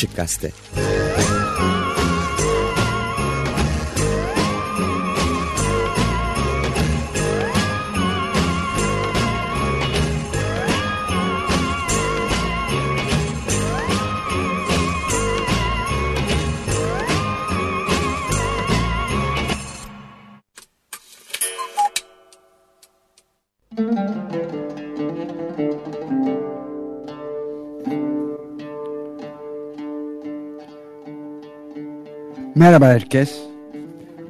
Açık Gazete Merhaba herkes.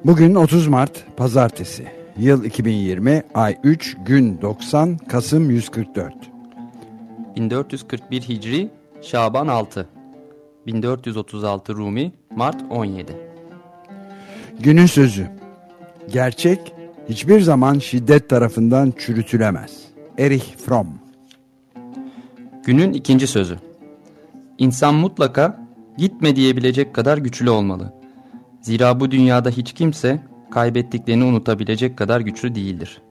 Bugün 30 Mart Pazartesi. Yıl 2020, ay 3, gün 90, Kasım 144. 1441 Hicri, Şaban 6. 1436 Rumi, Mart 17. Günün sözü. Gerçek hiçbir zaman şiddet tarafından çürütülemez. Erich Fromm. Günün ikinci sözü. İnsan mutlaka gitme diyebilecek kadar güçlü olmalı. Zira bu dünyada hiç kimse kaybettiklerini unutabilecek kadar güçlü değildir.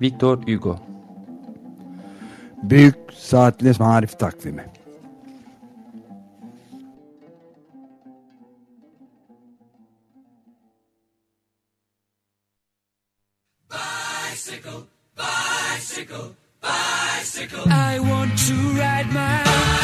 Victor Hugo Büyük Saatli Marif Takvimi Bicycle, bicycle, bicycle. I want to ride my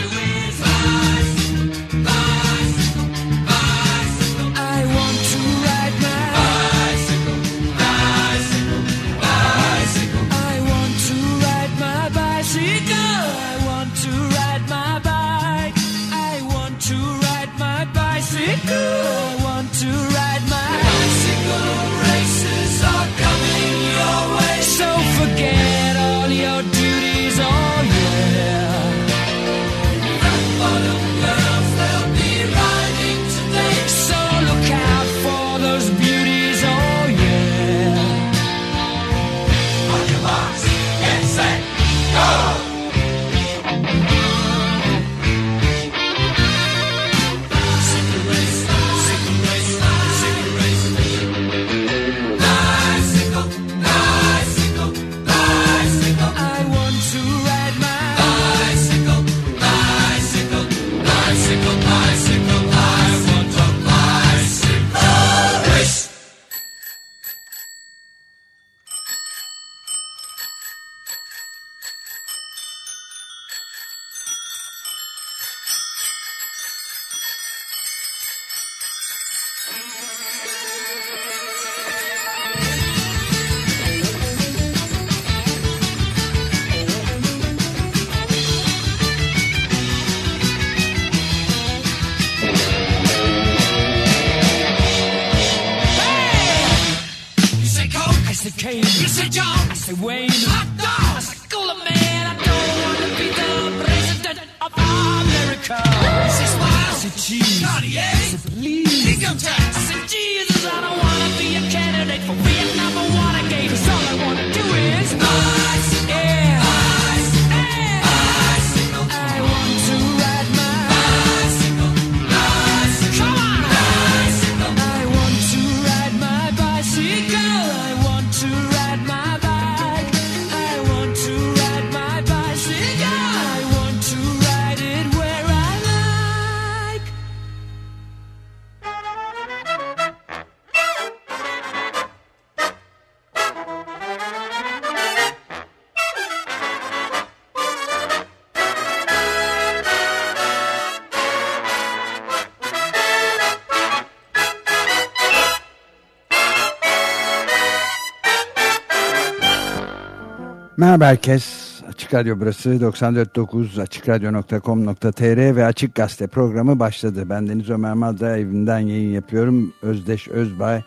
Merhaba herkes. Açık Radyo burası 94.9 açıkradyo.com.tr ve Açık Gazete programı başladı. Ben Deniz Ömer Madra evinden yayın yapıyorum. Özdeş Özbay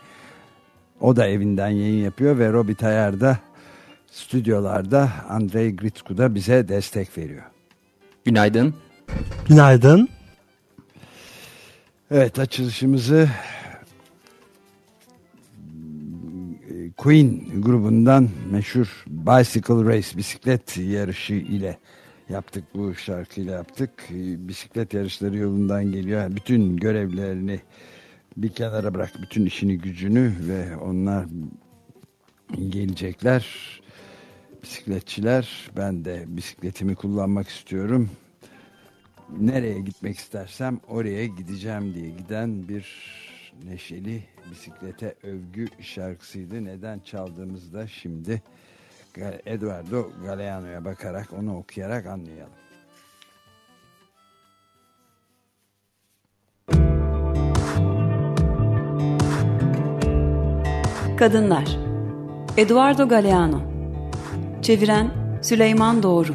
o da evinden yayın yapıyor ve Robi Tayar da stüdyolarda Andrei Gritsku da bize destek veriyor. Günaydın. Günaydın. Evet açılışımızı Queen grubundan meşhur Bicycle Race bisiklet yarışı ile yaptık bu şarkıyla yaptık. Bisiklet yarışları yolundan geliyor. Bütün görevlerini bir kenara bırak bütün işini gücünü ve onlar gelecekler. Bisikletçiler ben de bisikletimi kullanmak istiyorum. Nereye gitmek istersem oraya gideceğim diye giden bir neşeli bisiklete övgü şarkısıydı. Neden çaldığımızda şimdi Eduardo Galeano'ya bakarak onu okuyarak anlayalım. Kadınlar Eduardo Galeano Çeviren Süleyman Doğru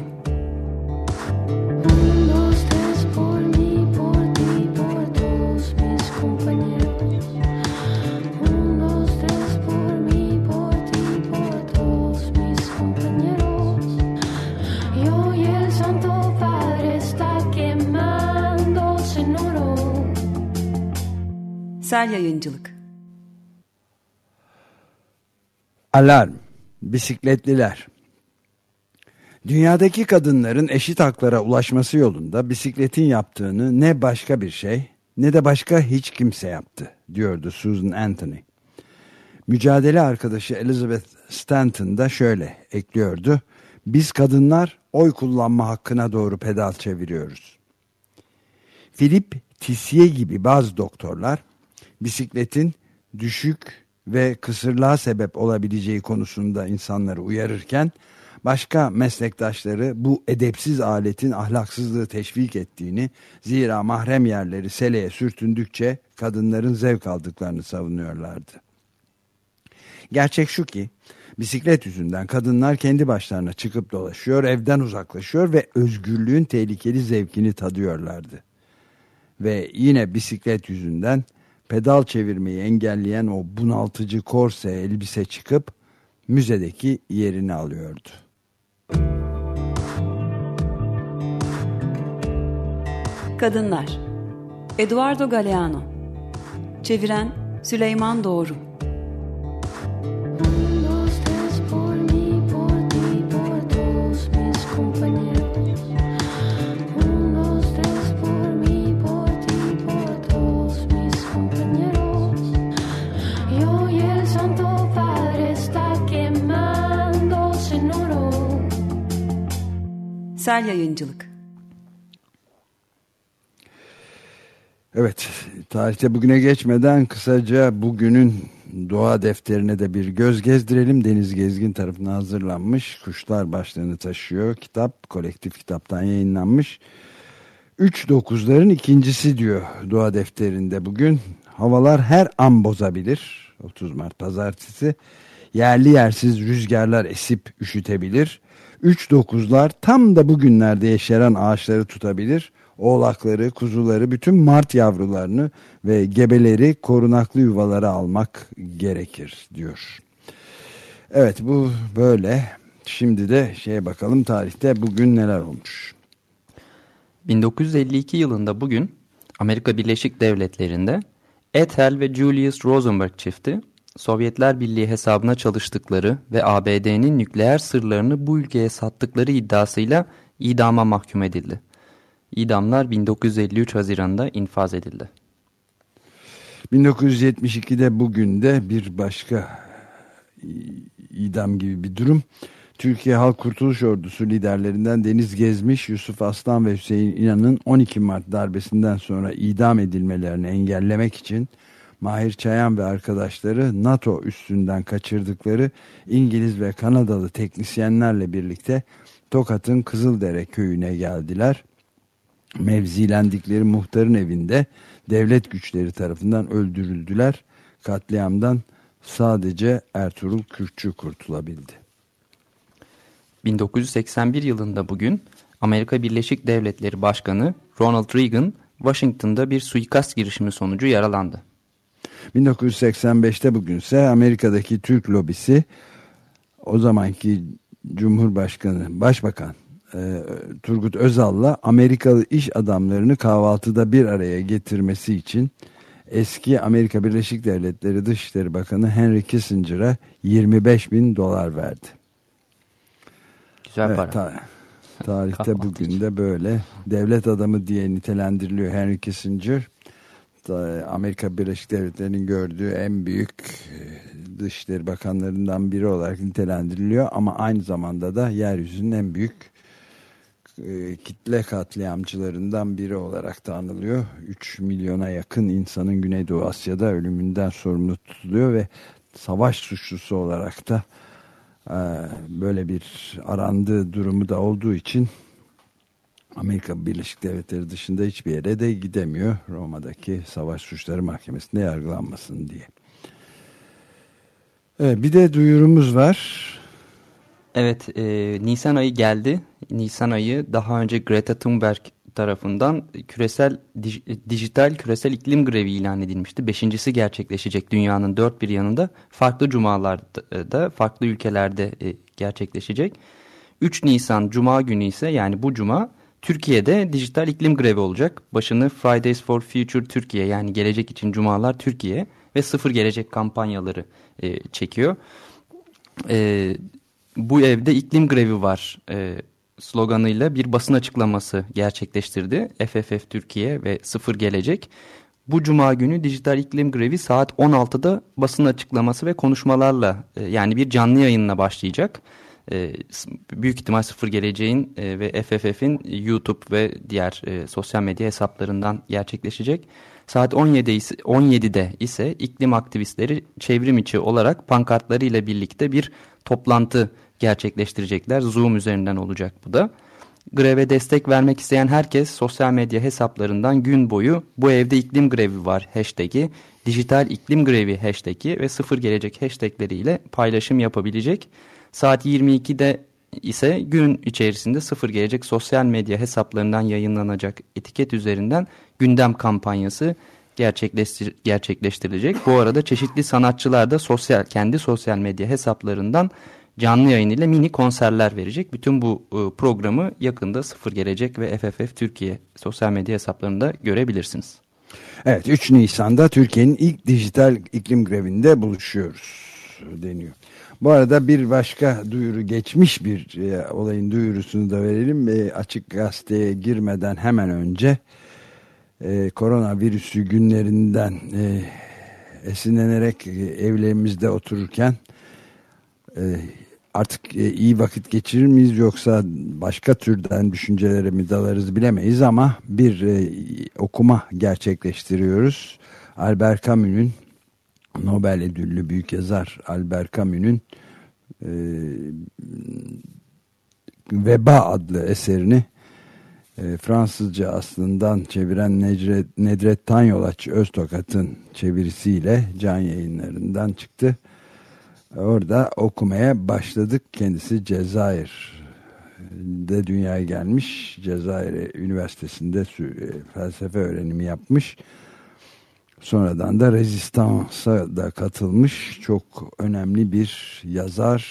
Sel Yayıncılık Alarm Bisikletliler Dünyadaki kadınların eşit haklara ulaşması yolunda bisikletin yaptığını ne başka bir şey ne de başka hiç kimse yaptı diyordu Susan Anthony. Mücadele arkadaşı Elizabeth Stanton da şöyle ekliyordu. Biz kadınlar oy kullanma hakkına doğru pedal çeviriyoruz. Philip Tissier gibi bazı doktorlar bisikletin düşük ve kısırlığa sebep olabileceği konusunda insanları uyarırken başka meslektaşları bu edepsiz aletin ahlaksızlığı teşvik ettiğini zira mahrem yerleri seleye sürtündükçe kadınların zevk aldıklarını savunuyorlardı. Gerçek şu ki bisiklet yüzünden kadınlar kendi başlarına çıkıp dolaşıyor, evden uzaklaşıyor ve özgürlüğün tehlikeli zevkini tadıyorlardı. Ve yine bisiklet yüzünden pedal çevirmeyi engelleyen o bunaltıcı korse elbise çıkıp müzedeki yerini alıyordu. Kadınlar. Eduardo Galeano. Çeviren Süleyman Doğru Sel Yayıncılık Evet, tarihte bugüne geçmeden kısaca bugünün doğa defterine de bir göz gezdirelim. Deniz Gezgin tarafından hazırlanmış. Kuşlar başlığını taşıyor. Kitap, kolektif kitaptan yayınlanmış. Üç dokuzların ikincisi diyor doğa defterinde bugün. Havalar her an bozabilir. 30 Mart pazartesi. Yerli yersiz rüzgarlar esip üşütebilir. Üç dokuzlar tam da bugünlerde yeşeren ağaçları tutabilir. Oğlakları, kuzuları, bütün mart yavrularını ve gebeleri korunaklı yuvalara almak gerekir diyor. Evet bu böyle. Şimdi de şeye bakalım tarihte bugün neler olmuş. 1952 yılında bugün Amerika Birleşik Devletleri'nde Ethel ve Julius Rosenberg çifti Sovyetler Birliği hesabına çalıştıkları ve ABD'nin nükleer sırlarını bu ülkeye sattıkları iddiasıyla idama mahkum edildi. İdamlar 1953 Haziran'da infaz edildi. 1972'de bugün de bir başka idam gibi bir durum. Türkiye Halk Kurtuluş Ordusu liderlerinden Deniz Gezmiş, Yusuf Aslan ve Hüseyin İnan'ın 12 Mart darbesinden sonra idam edilmelerini engellemek için Mahir Çayan ve arkadaşları NATO üstünden kaçırdıkları İngiliz ve Kanadalı teknisyenlerle birlikte Tokat'ın Kızıldere köyüne geldiler. Mevzilendikleri muhtarın evinde devlet güçleri tarafından öldürüldüler. Katliamdan sadece Ertuğrul Kürkçü kurtulabildi. 1981 yılında bugün Amerika Birleşik Devletleri Başkanı Ronald Reagan Washington'da bir suikast girişimi sonucu yaralandı. 1985'te bugünse Amerika'daki Türk lobisi o zamanki Cumhurbaşkanı, Başbakan e, Turgut Özal'la Amerikalı iş adamlarını kahvaltıda bir araya getirmesi için eski Amerika Birleşik Devletleri Dışişleri Bakanı Henry Kissinger'a 25 bin dolar verdi. Güzel Evet, para. ta- tarihte bugün de böyle devlet adamı diye nitelendiriliyor Henry Kissinger. Amerika Birleşik Devletleri'nin gördüğü en büyük e, dışişleri bakanlarından biri olarak nitelendiriliyor ama aynı zamanda da yeryüzünün en büyük e, kitle katliamcılarından biri olarak da anılıyor. 3 milyona yakın insanın Güneydoğu Asya'da ölümünden sorumlu tutuluyor ve savaş suçlusu olarak da e, böyle bir arandığı durumu da olduğu için Amerika Birleşik Devletleri dışında hiçbir yere de gidemiyor. Roma'daki Savaş Suçları Mahkemesi'nde yargılanmasın diye. Evet, bir de duyurumuz var. Evet, e, Nisan ayı geldi. Nisan ayı daha önce Greta Thunberg tarafından küresel dij- dijital küresel iklim grevi ilan edilmişti. Beşincisi gerçekleşecek dünyanın dört bir yanında farklı cumalarda farklı ülkelerde e, gerçekleşecek. 3 Nisan Cuma günü ise yani bu Cuma Türkiye'de dijital iklim grevi olacak. Başını Fridays for Future Türkiye yani Gelecek için Cumalar Türkiye ve Sıfır Gelecek kampanyaları e, çekiyor. E, bu evde iklim grevi var e, sloganıyla bir basın açıklaması gerçekleştirdi. FFF Türkiye ve Sıfır Gelecek. Bu cuma günü dijital iklim grevi saat 16'da basın açıklaması ve konuşmalarla e, yani bir canlı yayınla başlayacak. E, büyük ihtimal Sıfır Geleceğin e, ve FFF'in YouTube ve diğer e, sosyal medya hesaplarından gerçekleşecek. Saat 17 ise, 17'de ise iklim aktivistleri çevrim içi olarak pankartlarıyla birlikte bir toplantı gerçekleştirecekler. Zoom üzerinden olacak bu da. Greve destek vermek isteyen herkes sosyal medya hesaplarından gün boyu bu evde iklim grevi var hashtag'i, dijital iklim grevi hashtag'i ve sıfır gelecek hashtagleriyle paylaşım yapabilecek. Saat 22'de ise gün içerisinde sıfır gelecek sosyal medya hesaplarından yayınlanacak etiket üzerinden gündem kampanyası gerçekleştir gerçekleştirilecek. Bu arada çeşitli sanatçılar da sosyal kendi sosyal medya hesaplarından canlı yayın ile mini konserler verecek. Bütün bu e, programı yakında Sıfır Gelecek ve FFF Türkiye sosyal medya hesaplarında görebilirsiniz. Evet 3 Nisan'da Türkiye'nin ilk dijital iklim grevinde buluşuyoruz deniyor. Bu arada bir başka duyuru geçmiş bir e, olayın duyurusunu da verelim. E, açık gazeteye girmeden hemen önce e, koronavirüsü günlerinden e, esinlenerek e, evlerimizde otururken e, artık e, iyi vakit geçirir miyiz yoksa başka türden düşüncelere mi dalarız bilemeyiz ama bir e, okuma gerçekleştiriyoruz. Albert Camus'un Nobel ödüllü büyük yazar Albert Camus'un e, Veba adlı eserini e, Fransızca aslından çeviren Necret, Nedret Tanyolaç Öztokat'ın çevirisiyle can yayınlarından çıktı. Orada okumaya başladık. Kendisi Cezayir'de dünyaya gelmiş. Cezayir Üniversitesi'nde e, felsefe öğrenimi yapmış. Sonradan da Rezistans'a da katılmış. Çok önemli bir yazar,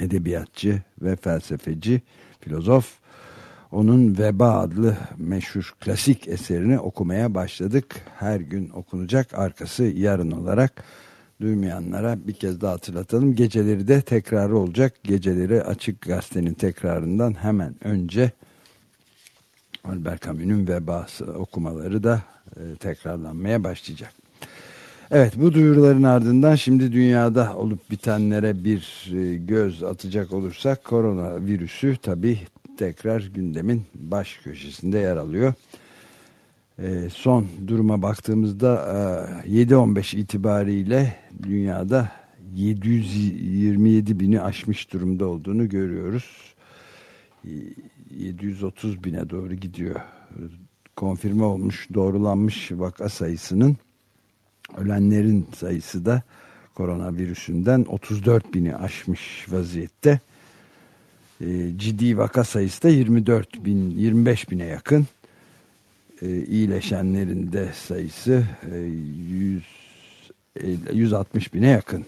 edebiyatçı ve felsefeci, filozof. Onun Veba adlı meşhur klasik eserini okumaya başladık. Her gün okunacak arkası yarın olarak duymayanlara bir kez daha hatırlatalım. Geceleri de tekrarı olacak. Geceleri Açık Gazete'nin tekrarından hemen önce Albert Camus'un Vebası okumaları da e, tekrarlanmaya başlayacak. Evet bu duyuruların ardından şimdi dünyada olup bitenlere bir e, göz atacak olursak koronavirüsü tabi tekrar gündemin baş köşesinde yer alıyor. E, son duruma baktığımızda e, 7-15 itibariyle dünyada 727 bini aşmış durumda olduğunu görüyoruz. E, 730 bine doğru gidiyor. Konfirme olmuş, doğrulanmış vaka sayısının ölenlerin sayısı da koronavirüsünden 34 bini aşmış vaziyette. E, ciddi vaka sayısı da 24 bin, 25 bine yakın. E, iyileşenlerin de sayısı e, 100, e, 160 bine yakın.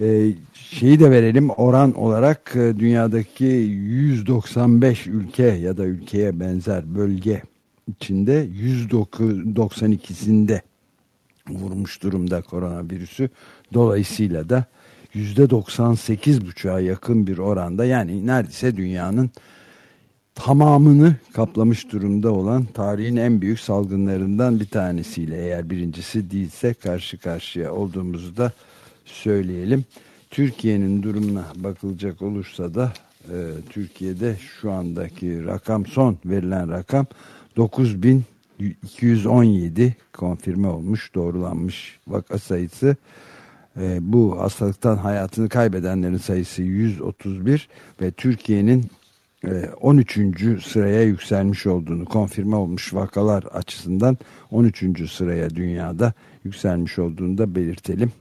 E, şeyi de verelim oran olarak e, dünyadaki 195 ülke ya da ülkeye benzer bölge içinde 192'sinde vurmuş durumda koronavirüsü. Dolayısıyla da %98,5'a yakın bir oranda yani neredeyse dünyanın tamamını kaplamış durumda olan tarihin en büyük salgınlarından bir tanesiyle eğer birincisi değilse karşı karşıya olduğumuzu da söyleyelim. Türkiye'nin durumuna bakılacak olursa da e, Türkiye'de şu andaki rakam son verilen rakam 9217 konfirme olmuş doğrulanmış vaka sayısı. E, bu hastalıktan hayatını kaybedenlerin sayısı 131 ve Türkiye'nin 13. E, sıraya yükselmiş olduğunu konfirme olmuş vakalar açısından 13. sıraya dünyada yükselmiş olduğunu da belirtelim.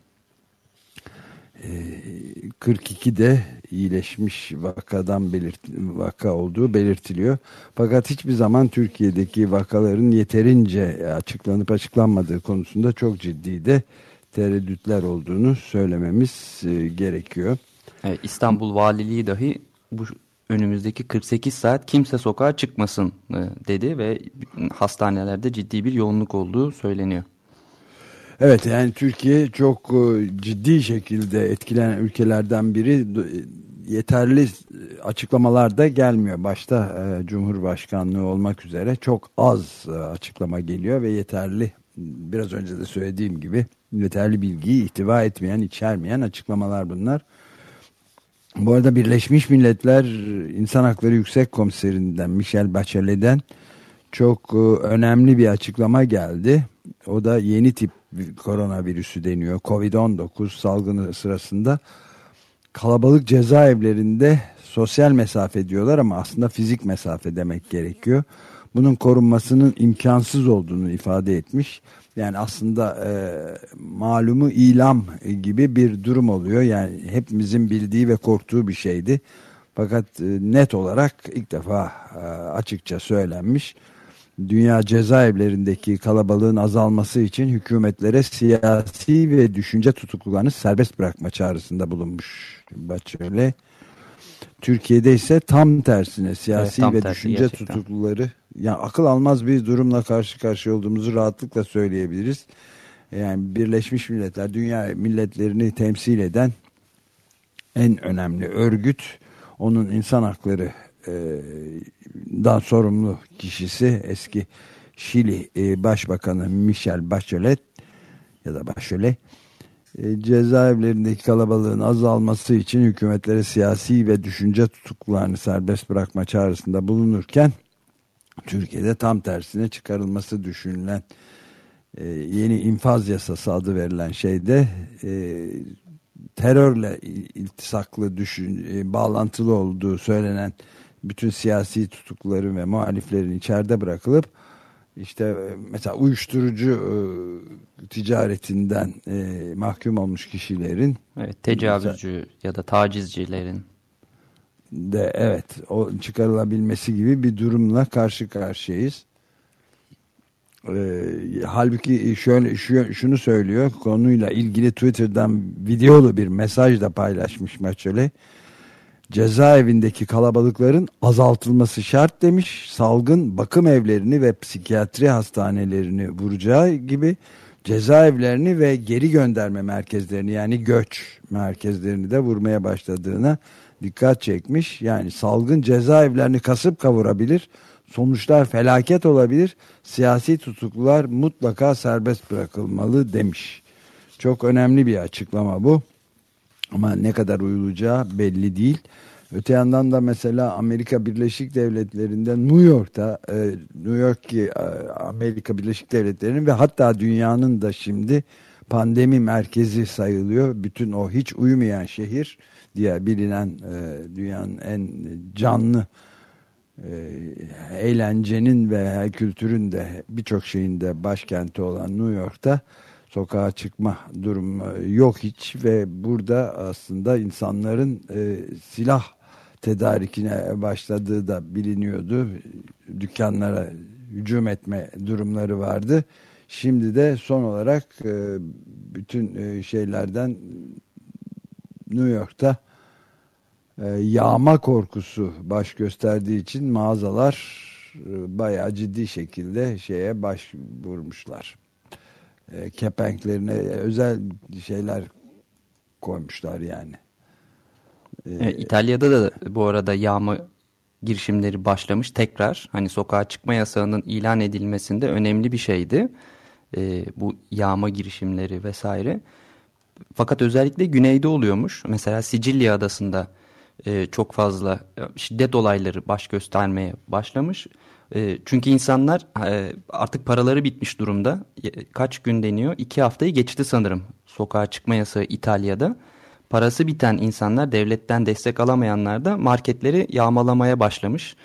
42'de iyileşmiş vakadan belirt vaka olduğu belirtiliyor. Fakat hiçbir zaman Türkiye'deki vakaların yeterince açıklanıp açıklanmadığı konusunda çok ciddi de tereddütler olduğunu söylememiz e, gerekiyor. Evet, İstanbul Valiliği dahi bu önümüzdeki 48 saat kimse sokağa çıkmasın e, dedi ve hastanelerde ciddi bir yoğunluk olduğu söyleniyor. Evet yani Türkiye çok e, ciddi şekilde etkilenen ülkelerden biri yeterli açıklamalar da gelmiyor. Başta e, Cumhurbaşkanlığı olmak üzere çok az e, açıklama geliyor ve yeterli biraz önce de söylediğim gibi yeterli bilgiyi ihtiva etmeyen, içermeyen açıklamalar bunlar. Bu arada Birleşmiş Milletler İnsan Hakları Yüksek Komiserinden Michel Bachelet'den çok önemli bir açıklama geldi. O da yeni tip koronavirüsü deniyor. Covid-19 salgını sırasında kalabalık cezaevlerinde sosyal mesafe diyorlar ama aslında fizik mesafe demek gerekiyor. Bunun korunmasının imkansız olduğunu ifade etmiş. Yani aslında e, malumu ilam gibi bir durum oluyor. Yani hepimizin bildiği ve korktuğu bir şeydi. Fakat e, net olarak ilk defa e, açıkça söylenmiş dünya cezaevlerindeki kalabalığın azalması için hükümetlere siyasi ve düşünce tutuklularını serbest bırakma çağrısında bulunmuş Bachelet. Türkiye'de ise tam tersine siyasi evet, ve tersi, düşünce gerçekten. tutukluları yani akıl almaz bir durumla karşı karşıya olduğumuzu rahatlıkla söyleyebiliriz. Yani Birleşmiş Milletler dünya milletlerini temsil eden en önemli örgüt onun insan hakları dan sorumlu kişisi eski Şili e, Başbakanı Michel Bachelet ya da Bachelet e, cezaevlerindeki kalabalığın azalması için hükümetlere siyasi ve düşünce tutuklarını serbest bırakma çağrısında bulunurken Türkiye'de tam tersine çıkarılması düşünülen e, yeni infaz yasası adı verilen şeyde e, terörle iltisaklı düşün, e, bağlantılı olduğu söylenen bütün siyasi tutukları ve muhaliflerin içeride bırakılıp işte e, mesela uyuşturucu e, ticaretinden e, mahkum olmuş kişilerin evet, tecavüzcü ya da tacizcilerin de evet o çıkarılabilmesi gibi bir durumla karşı karşıyayız. E, halbuki şöyle şu, şunu söylüyor konuyla ilgili Twitter'dan videolu bir mesaj da paylaşmış Maçöle cezaevindeki kalabalıkların azaltılması şart demiş. Salgın bakım evlerini ve psikiyatri hastanelerini vuracağı gibi cezaevlerini ve geri gönderme merkezlerini yani göç merkezlerini de vurmaya başladığına dikkat çekmiş. Yani salgın cezaevlerini kasıp kavurabilir. Sonuçlar felaket olabilir. Siyasi tutuklular mutlaka serbest bırakılmalı demiş. Çok önemli bir açıklama bu. Ama ne kadar uyulacağı belli değil. Öte yandan da mesela Amerika Birleşik Devletleri'nde New York'ta e, New York ki e, Amerika Birleşik Devletleri'nin ve hatta dünyanın da şimdi pandemi merkezi sayılıyor. Bütün o hiç uyumayan şehir diye bilinen e, dünyanın en canlı eğlencenin ve kültürün de birçok şeyin de başkenti olan New York'ta sokağa çıkma durumu yok hiç ve burada aslında insanların e, silah tedarikine başladığı da biliniyordu. Dükkanlara hücum etme durumları vardı. Şimdi de son olarak e, bütün e, şeylerden New York'ta e, yağma korkusu baş gösterdiği için mağazalar e, bayağı ciddi şekilde şeye başvurmuşlar. E, kepenklerine özel şeyler koymuşlar yani. E, İtalya'da da bu arada yağma girişimleri başlamış tekrar. Hani sokağa çıkma yasağının ilan edilmesinde önemli bir şeydi. E, bu yağma girişimleri vesaire. Fakat özellikle güneyde oluyormuş. Mesela Sicilya adasında e, çok fazla e, şiddet olayları baş göstermeye başlamış. E, çünkü insanlar e, artık paraları bitmiş durumda. Kaç gün deniyor? İki haftayı geçti sanırım sokağa çıkma yasağı İtalya'da. Parası biten insanlar devletten destek alamayanlar da marketleri yağmalamaya başlamış.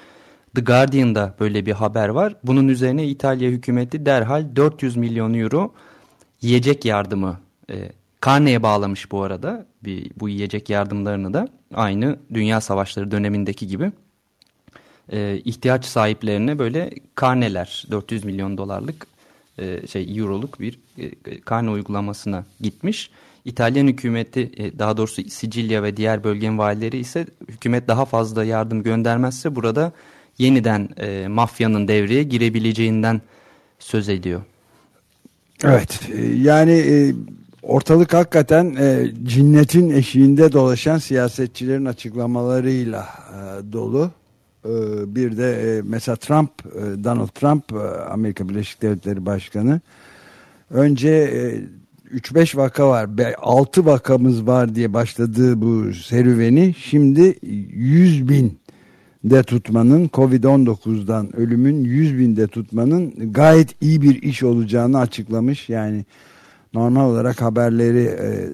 The Guardian'da böyle bir haber var. Bunun üzerine İtalya hükümeti derhal 400 milyon euro yiyecek yardımı e, karneye bağlamış bu arada. Bu yiyecek yardımlarını da aynı Dünya Savaşları dönemindeki gibi e, ihtiyaç sahiplerine böyle karneler 400 milyon dolarlık e, şey euroluk bir e, karne uygulamasına gitmiş. İtalyan hükümeti e, daha doğrusu Sicilya ve diğer bölgenin valileri ise hükümet daha fazla yardım göndermezse burada yeniden e, mafyanın devreye girebileceğinden söz ediyor. Evet e, yani e, ortalık hakikaten e, cinnetin eşiğinde dolaşan siyasetçilerin açıklamalarıyla e, dolu. E, bir de e, mesela Trump, e, Donald Trump e, Amerika Birleşik Devletleri Başkanı önce e, 3-5 vaka var. 6 vakamız var diye başladığı bu serüveni şimdi 100 bin de tutmanın Covid-19'dan ölümün 100 binde tutmanın gayet iyi bir iş olacağını açıklamış. Yani normal olarak haberleri e,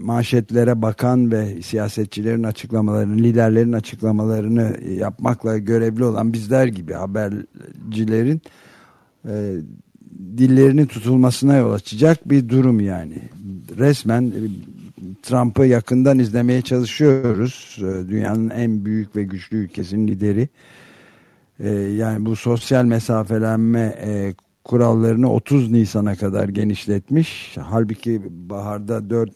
manşetlere bakan ve siyasetçilerin açıklamalarını, liderlerin açıklamalarını yapmakla görevli olan bizler gibi habercilerin e, dillerinin tutulmasına yol açacak bir durum yani. Resmen e, Trump'ı yakından izlemeye çalışıyoruz. E, dünyanın en büyük ve güçlü ülkesinin lideri. E, yani bu sosyal mesafelenme kurallarını 30 Nisan'a kadar genişletmiş. Halbuki baharda 4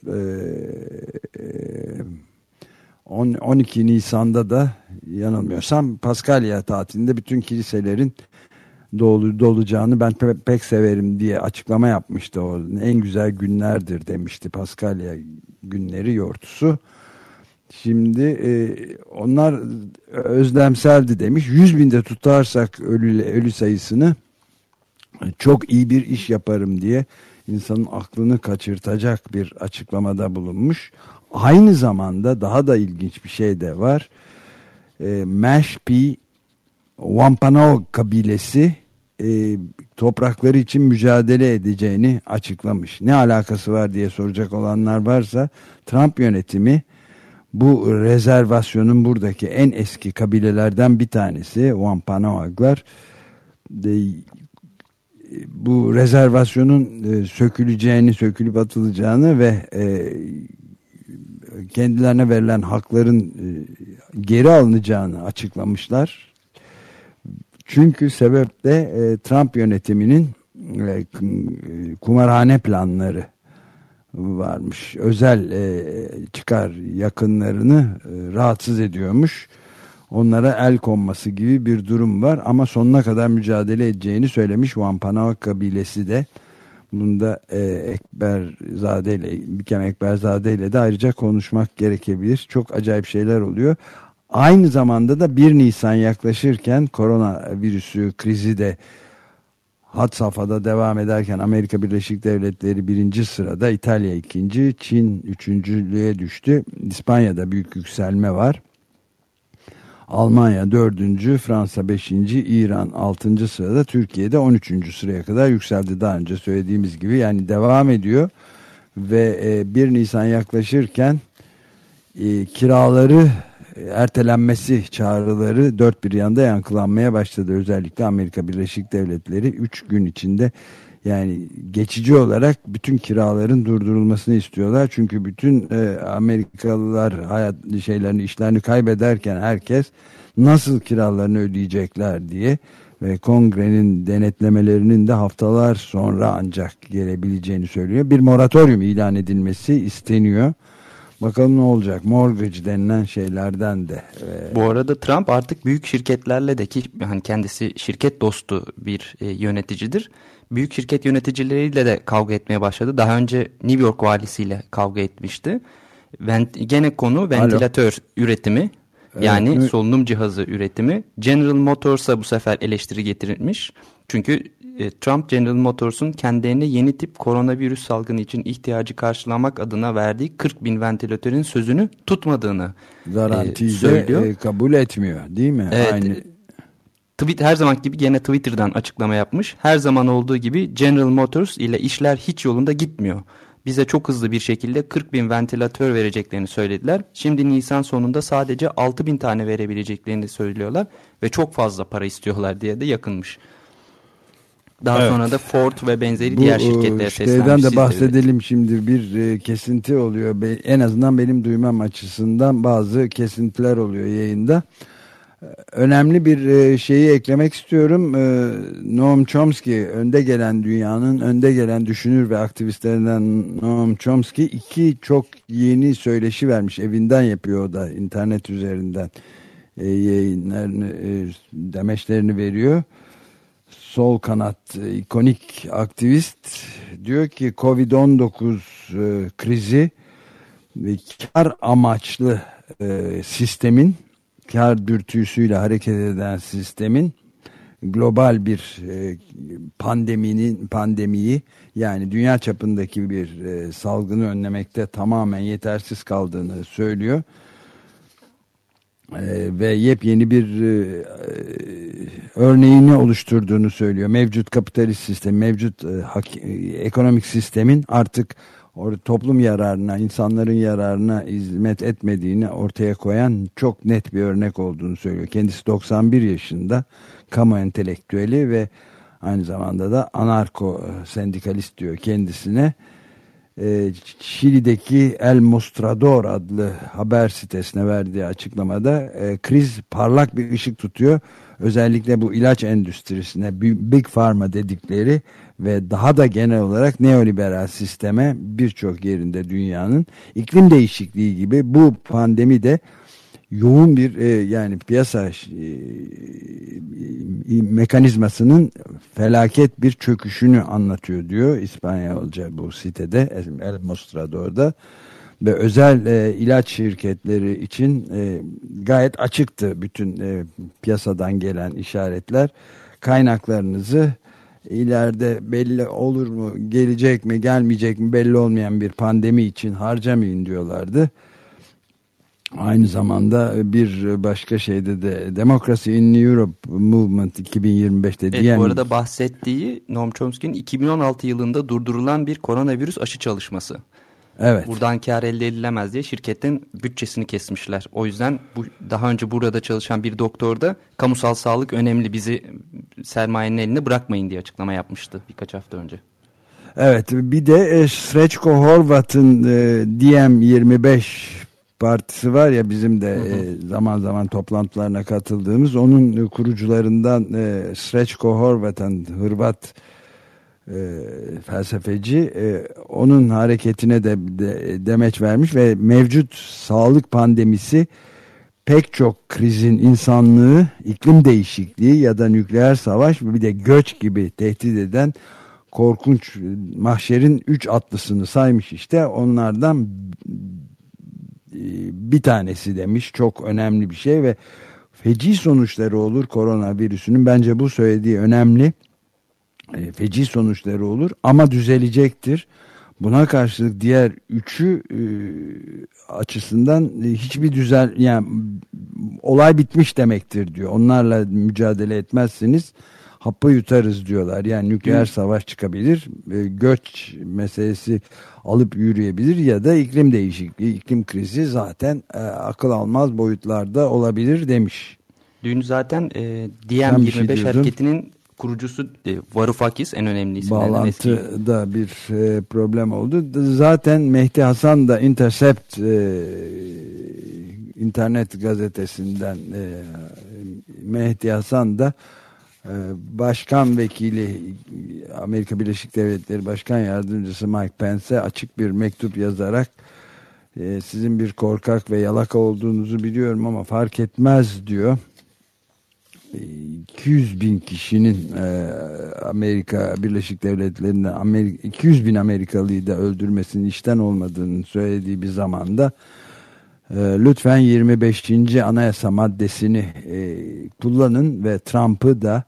12 Nisan'da da yanılmıyorsam Paskalya tatilinde bütün kiliselerin dolu, dolacağını ben pe pek severim diye açıklama yapmıştı. O en güzel günlerdir demişti Paskalya günleri yortusu. Şimdi e, onlar özlemseldi demiş. 100 binde tutarsak ölü, ölü sayısını çok iyi bir iş yaparım diye insanın aklını kaçırtacak bir açıklamada bulunmuş. Aynı zamanda daha da ilginç bir şey de var. E, Mashpee Wampanoag kabilesi e, toprakları için mücadele edeceğini açıklamış. Ne alakası var diye soracak olanlar varsa Trump yönetimi bu rezervasyonun buradaki en eski kabilelerden bir tanesi Wampanoaglar bu rezervasyonun e, söküleceğini, sökülüp atılacağını ve e, kendilerine verilen hakların e, geri alınacağını açıklamışlar. Çünkü sebep de e, Trump yönetiminin e, kumarhane planları varmış. Özel e, çıkar yakınlarını e, rahatsız ediyormuş. Onlara el konması gibi bir durum var ama sonuna kadar mücadele edeceğini söylemiş Wampanoag kabilesi de. Bunda e, Ekberzade ile Bikem Ekberzade ile de ayrıca konuşmak gerekebilir. Çok acayip şeyler oluyor. Aynı zamanda da 1 Nisan yaklaşırken korona virüsü krizi de hat safhada devam ederken Amerika Birleşik Devletleri birinci sırada, İtalya ikinci, Çin üçüncülüğe düştü. İspanya'da büyük yükselme var. Almanya dördüncü, Fransa beşinci, İran altıncı sırada, Türkiye'de on üçüncü sıraya kadar yükseldi daha önce söylediğimiz gibi. Yani devam ediyor ve 1 e, Nisan yaklaşırken e, kiraları ertelenmesi çağrıları dört bir yanda yankılanmaya başladı. Özellikle Amerika Birleşik Devletleri üç gün içinde yani geçici olarak bütün kiraların durdurulmasını istiyorlar. Çünkü bütün e, Amerikalılar hayat şeylerini işlerini kaybederken herkes nasıl kiralarını ödeyecekler diye ve kongrenin denetlemelerinin de haftalar sonra ancak gelebileceğini söylüyor. Bir moratorium ilan edilmesi isteniyor. Bakalım ne olacak? Mortgage denilen şeylerden de. E, Bu arada Trump artık büyük şirketlerle de ki hani kendisi şirket dostu bir e, yöneticidir. Büyük şirket yöneticileriyle de kavga etmeye başladı. Daha önce New York valisiyle kavga etmişti. Vent, gene konu ventilatör Alo. üretimi. Yani evet. solunum cihazı üretimi. General Motors'a bu sefer eleştiri getirilmiş. Çünkü e, Trump General Motors'un kendilerine yeni tip koronavirüs salgını için ihtiyacı karşılamak adına verdiği 40 bin ventilatörün sözünü tutmadığını Garantiyi e, söylüyor. E, kabul etmiyor değil mi? Evet. Aynı Tweet her zaman gibi gene Twitter'dan açıklama yapmış. Her zaman olduğu gibi General Motors ile işler hiç yolunda gitmiyor. Bize çok hızlı bir şekilde 40 bin ventilatör vereceklerini söylediler. Şimdi Nisan sonunda sadece 6 bin tane verebileceklerini söylüyorlar. Ve çok fazla para istiyorlar diye de yakınmış. Daha evet. sonra da Ford ve benzeri Bu, diğer şirketlere e, seslenmiş. de bahsedelim evet. şimdi bir e, kesinti oluyor. En azından benim duymam açısından bazı kesintiler oluyor yayında. Önemli bir e, şeyi eklemek istiyorum. Noam Chomsky önde gelen dünyanın önde gelen düşünür ve aktivistlerinden Noam Chomsky iki çok yeni söyleşi vermiş. Evinden yapıyor o da internet üzerinden yayınlarını demeçlerini veriyor sol kanat e, ikonik aktivist diyor ki Covid-19 e, krizi kar amaçlı e, sistemin kar dürtüsüyle hareket eden sistemin global bir e, pandeminin pandemiyi yani dünya çapındaki bir e, salgını önlemekte tamamen yetersiz kaldığını söylüyor ee, ve yepyeni bir e, örneğini oluşturduğunu söylüyor. Mevcut kapitalist sistem, mevcut e, e, ekonomik sistemin artık or, toplum yararına, insanların yararına hizmet etmediğini ortaya koyan çok net bir örnek olduğunu söylüyor. Kendisi 91 yaşında, kamu entelektüeli ve aynı zamanda da anarko e, sendikalist diyor kendisine e, Şili'deki El Mostrador adlı haber sitesine verdiği açıklamada e, kriz parlak bir ışık tutuyor. Özellikle bu ilaç endüstrisine Big Pharma dedikleri ve daha da genel olarak neoliberal sisteme birçok yerinde dünyanın iklim değişikliği gibi bu pandemi de yoğun bir e, yani piyasa e, mekanizmasının felaket bir çöküşünü anlatıyor diyor İspanyolca bu sitede El Mostrador'da. Ve özel e, ilaç şirketleri için e, gayet açıktı bütün e, piyasadan gelen işaretler. Kaynaklarınızı ileride belli olur mu gelecek mi gelmeyecek mi belli olmayan bir pandemi için harcamayın diyorlardı Aynı zamanda bir başka şeyde de Democracy in Europe Movement 2025'te evet, diyen... Bu arada bahsettiği Noam Chomsky'nin 2016 yılında durdurulan bir koronavirüs aşı çalışması. Evet. Buradan kar elde edilemez diye şirketin bütçesini kesmişler. O yüzden bu daha önce burada çalışan bir doktor da kamusal sağlık önemli bizi sermayenin eline bırakmayın diye açıklama yapmıştı birkaç hafta önce. Evet bir de e, Srećko Horvat'ın e, DM25 Partisi var ya bizim de hı hı. E, zaman zaman toplantılarına katıldığımız onun kurucularından e, Srećko Horvatan Hırvat e, felsefeci e, onun hareketine de, de demeç vermiş ve mevcut sağlık pandemisi pek çok krizin insanlığı iklim değişikliği ya da nükleer savaş bir de göç gibi tehdit eden korkunç mahşerin üç atlısını saymış işte. Onlardan bir tanesi demiş çok önemli bir şey ve feci sonuçları olur koronavirüsünün. Bence bu söylediği önemli e, feci sonuçları olur ama düzelecektir buna karşılık diğer üçü e, açısından hiçbir düzel yani olay bitmiş demektir diyor onlarla mücadele etmezsiniz hapı yutarız diyorlar. Yani nükleer Hı. savaş çıkabilir, e, göç meselesi alıp yürüyebilir ya da iklim değişikliği, iklim krizi zaten e, akıl almaz boyutlarda olabilir demiş. Dün zaten e, DM25 şey hareketinin kurucusu e, Varoufakis en önemli isimlerden Bağlantıda bir e, problem oldu. Zaten Mehdi Hasan da Intercept e, internet gazetesinden e, Mehdi Hasan da ee, başkan vekili Amerika Birleşik Devletleri Başkan Yardımcısı Mike Pence açık bir mektup yazarak e, sizin bir korkak ve yalaka olduğunuzu biliyorum ama fark etmez diyor. 200 bin kişinin e, Amerika Birleşik Devletleri'nde Amerika, 200 bin Amerikalıyı da öldürmesinin işten olmadığını söylediği bir zamanda e, lütfen 25. anayasa maddesini e, kullanın ve Trump'ı da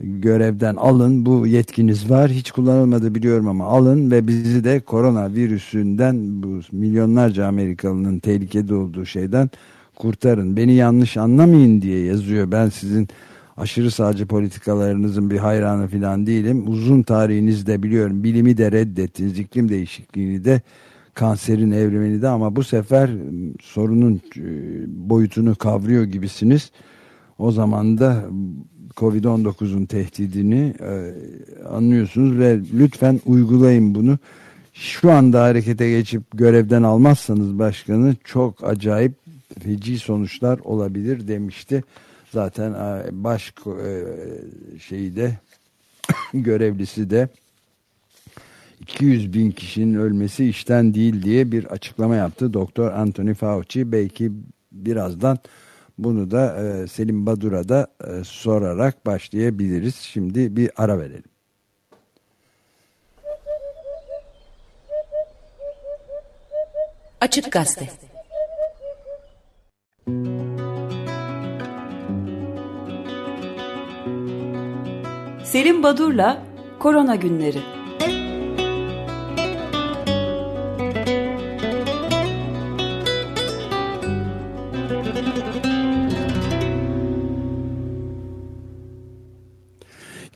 görevden alın bu yetkiniz var hiç kullanılmadı biliyorum ama alın ve bizi de koronavirüsünden bu milyonlarca Amerikalının tehlikede olduğu şeyden kurtarın. Beni yanlış anlamayın diye yazıyor. Ben sizin aşırı sağcı politikalarınızın bir hayranı falan değilim. Uzun tarihinizi de biliyorum. Bilimi de reddettiniz. iklim değişikliğini de kanserin evrimini de ama bu sefer sorunun e, boyutunu kavruyor gibisiniz. O zaman da Covid-19'un tehdidini anlıyorsunuz ve lütfen uygulayın bunu. Şu anda harekete geçip görevden almazsanız başkanı çok acayip feci sonuçlar olabilir demişti. Zaten e, baş e, şeyi de görevlisi de 200 bin kişinin ölmesi işten değil diye bir açıklama yaptı. Doktor Anthony Fauci belki birazdan bunu da e, Selim Badur'a da sorarak başlayabiliriz. Şimdi bir ara verelim. Açık Gazete Selim Badur'la Korona Günleri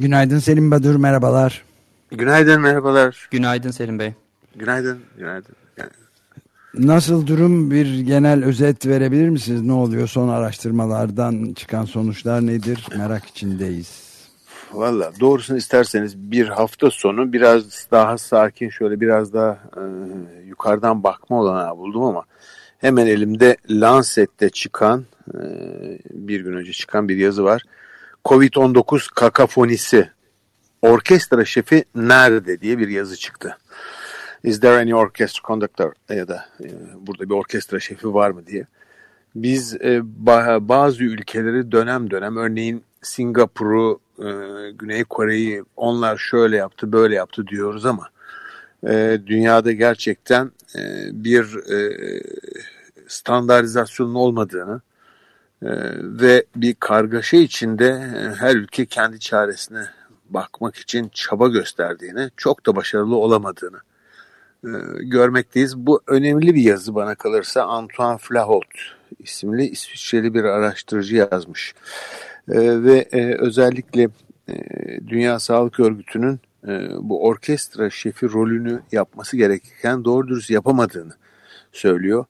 Günaydın Selim Badur, merhabalar. Günaydın, merhabalar. Günaydın Selim Bey. Günaydın, günaydın. Nasıl durum bir genel özet verebilir misiniz? Ne oluyor son araştırmalardan çıkan sonuçlar nedir? Merak içindeyiz. Valla doğrusunu isterseniz bir hafta sonu biraz daha sakin şöyle biraz daha e, yukarıdan bakma olanağı buldum ama hemen elimde Lancet'te çıkan e, bir gün önce çıkan bir yazı var. Covid-19 kakafonisi orkestra şefi nerede diye bir yazı çıktı. Is there any orchestra conductor ya da e, burada bir orkestra şefi var mı diye. Biz e, bazı ülkeleri dönem dönem örneğin Singapur'u, e, Güney Kore'yi onlar şöyle yaptı böyle yaptı diyoruz ama e, dünyada gerçekten bir e, standartizasyonun olmadığını ve bir kargaşa içinde her ülke kendi çaresine bakmak için çaba gösterdiğini, çok da başarılı olamadığını e, görmekteyiz. Bu önemli bir yazı bana kalırsa Antoine Flahaut isimli İsviçreli bir araştırıcı yazmış. E, ve e, özellikle e, Dünya Sağlık Örgütü'nün e, bu orkestra şefi rolünü yapması gerekirken doğru dürüst yapamadığını söylüyor.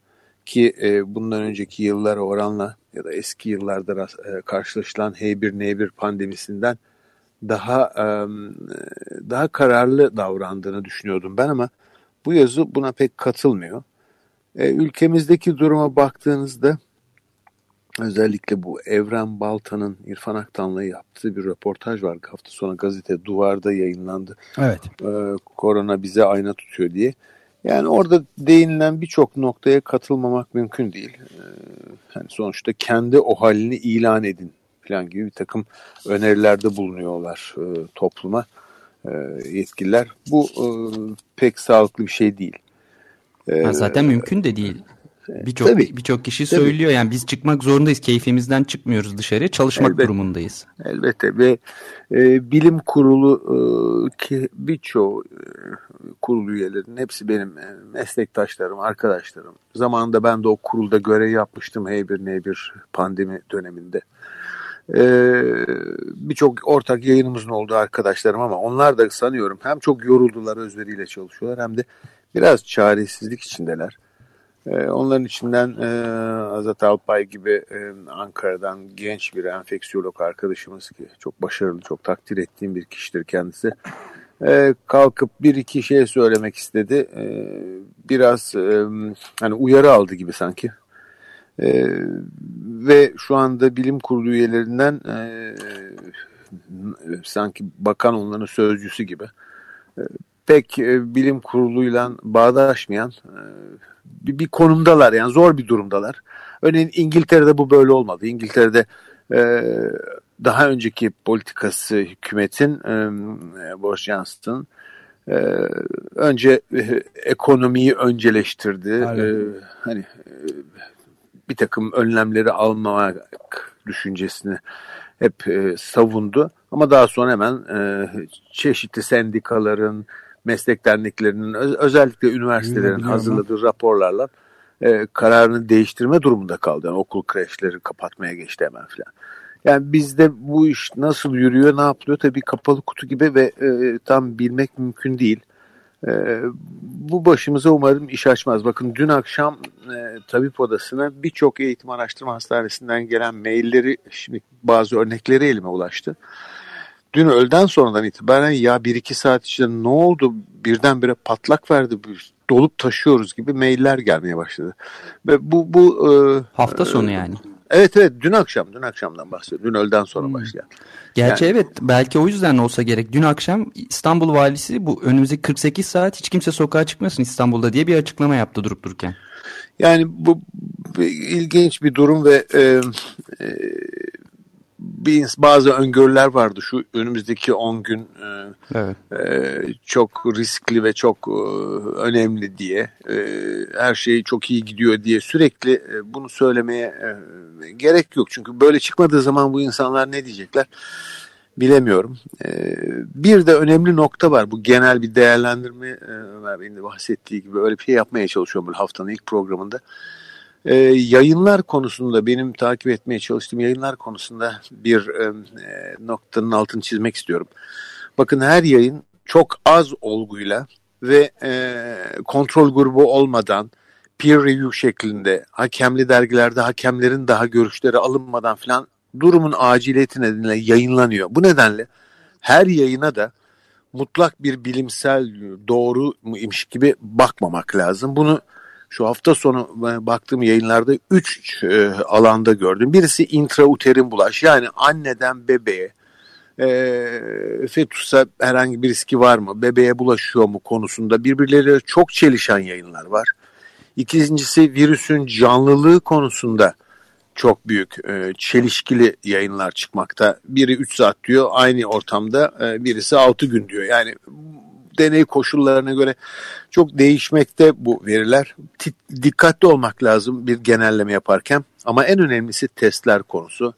Ki e, bundan önceki yıllar oranla ya da eski yıllarda e, karşılaşılan H1N1 pandemisinden daha e, daha kararlı davrandığını düşünüyordum ben ama bu yazı buna pek katılmıyor. E, ülkemizdeki duruma baktığınızda özellikle bu Evren Balta'nın İrfan Aktan'la yaptığı bir röportaj var. Hafta sonu gazete Duvar'da yayınlandı. Evet. E, korona bize ayna tutuyor diye. Yani orada değinilen birçok noktaya katılmamak mümkün değil. E, yani sonuçta kendi o halini ilan edin falan gibi bir takım önerilerde bulunuyorlar e, topluma e, yetkililer. Bu e, pek sağlıklı bir şey değil. Ha, zaten mümkün de değil. Birçok birçok kişi tabii. söylüyor yani biz çıkmak zorundayız. Keyfimizden çıkmıyoruz dışarı. Çalışmak Elbette. durumundayız. Elbette ve e, bilim kurulu e, ki birçoğu e, kurul üyelerinin hepsi benim e, meslektaşlarım, arkadaşlarım. Zamanında ben de o kurulda görev yapmıştım H1N1 pandemi döneminde. Ee, birçok ortak yayınımızın olduğu arkadaşlarım ama onlar da sanıyorum hem çok yoruldular özveriyle çalışıyorlar hem de biraz çaresizlik içindeler. Ee, onların içinden e, Azat Alpay gibi e, Ankara'dan genç bir enfeksiyolog arkadaşımız ki çok başarılı, çok takdir ettiğim bir kişidir kendisi. E, kalkıp bir iki şey söylemek istedi. E, biraz e, hani uyarı aldı gibi sanki. E, ve şu anda bilim kurulu üyelerinden e, sanki bakan onların sözcüsü gibi. E, pek e, bilim kuruluyla bağdaşmayan e, bir, bir konumdalar yani zor bir durumdalar. Örneğin İngiltere'de bu böyle olmadı. İngiltere'de e, daha önceki politikası hükümetin e, Boris Johnson e, önce e, ekonomiyi önceleştirdi. E, hani e, bir takım önlemleri almamak düşüncesini hep e, savundu. Ama daha sonra hemen e, çeşitli sendikaların, meslek derneklerinin, öz, özellikle üniversitelerin hazırladığı raporlarla e, kararını değiştirme durumunda kaldı. Yani okul kreşleri kapatmaya geçti hemen filan. Yani bizde bu iş nasıl yürüyor, ne yapılıyor tabii kapalı kutu gibi ve e, tam bilmek mümkün değil. E, bu başımıza umarım iş açmaz. Bakın dün akşam e, tabip odasına birçok eğitim araştırma hastanesinden gelen mailleri, şimdi bazı örnekleri elime ulaştı. Dün öğleden sonradan itibaren ya bir iki saat içinde ne oldu birdenbire patlak verdi dolup taşıyoruz gibi mailler gelmeye başladı. Ve bu bu e, hafta sonu yani. Evet evet dün akşam dün akşamdan bahsediyorum. Dün öğleden sonra hmm. başlayan. Gerçi yani, evet belki o yüzden olsa gerek. Dün akşam İstanbul valisi bu önümüzdeki 48 saat hiç kimse sokağa çıkmasın İstanbul'da diye bir açıklama yaptı durup dururken. Yani bu ilginç bir durum ve e, e, bir, bazı öngörüler vardı şu önümüzdeki 10 gün e, evet. e, çok riskli ve çok e, önemli diye e, her şey çok iyi gidiyor diye sürekli e, bunu söylemeye e, gerek yok çünkü böyle çıkmadığı zaman bu insanlar ne diyecekler bilemiyorum. E, bir de önemli nokta var bu genel bir değerlendirme e, Ömer Bey'in de bahsettiği gibi öyle bir şey yapmaya çalışıyorum böyle haftanın ilk programında. E, yayınlar konusunda benim takip etmeye çalıştığım yayınlar konusunda bir e, noktanın altını çizmek istiyorum. Bakın her yayın çok az olguyla ve e, kontrol grubu olmadan peer review şeklinde hakemli dergilerde hakemlerin daha görüşleri alınmadan filan durumun aciliyeti nedeniyle yayınlanıyor. Bu nedenle her yayına da mutlak bir bilimsel doğru muymuş gibi bakmamak lazım. Bunu şu hafta sonu baktığım yayınlarda üç e, alanda gördüm. Birisi intrauterin bulaş yani anneden bebeğe e, fetüse herhangi bir riski var mı, bebeğe bulaşıyor mu konusunda birbirleriyle çok çelişen yayınlar var. İkincisi virüsün canlılığı konusunda çok büyük e, çelişkili yayınlar çıkmakta. Biri 3 saat diyor aynı ortamda e, birisi 6 gün diyor. Yani deney koşullarına göre çok değişmekte bu veriler. Dikkatli olmak lazım bir genelleme yaparken ama en önemlisi testler konusu.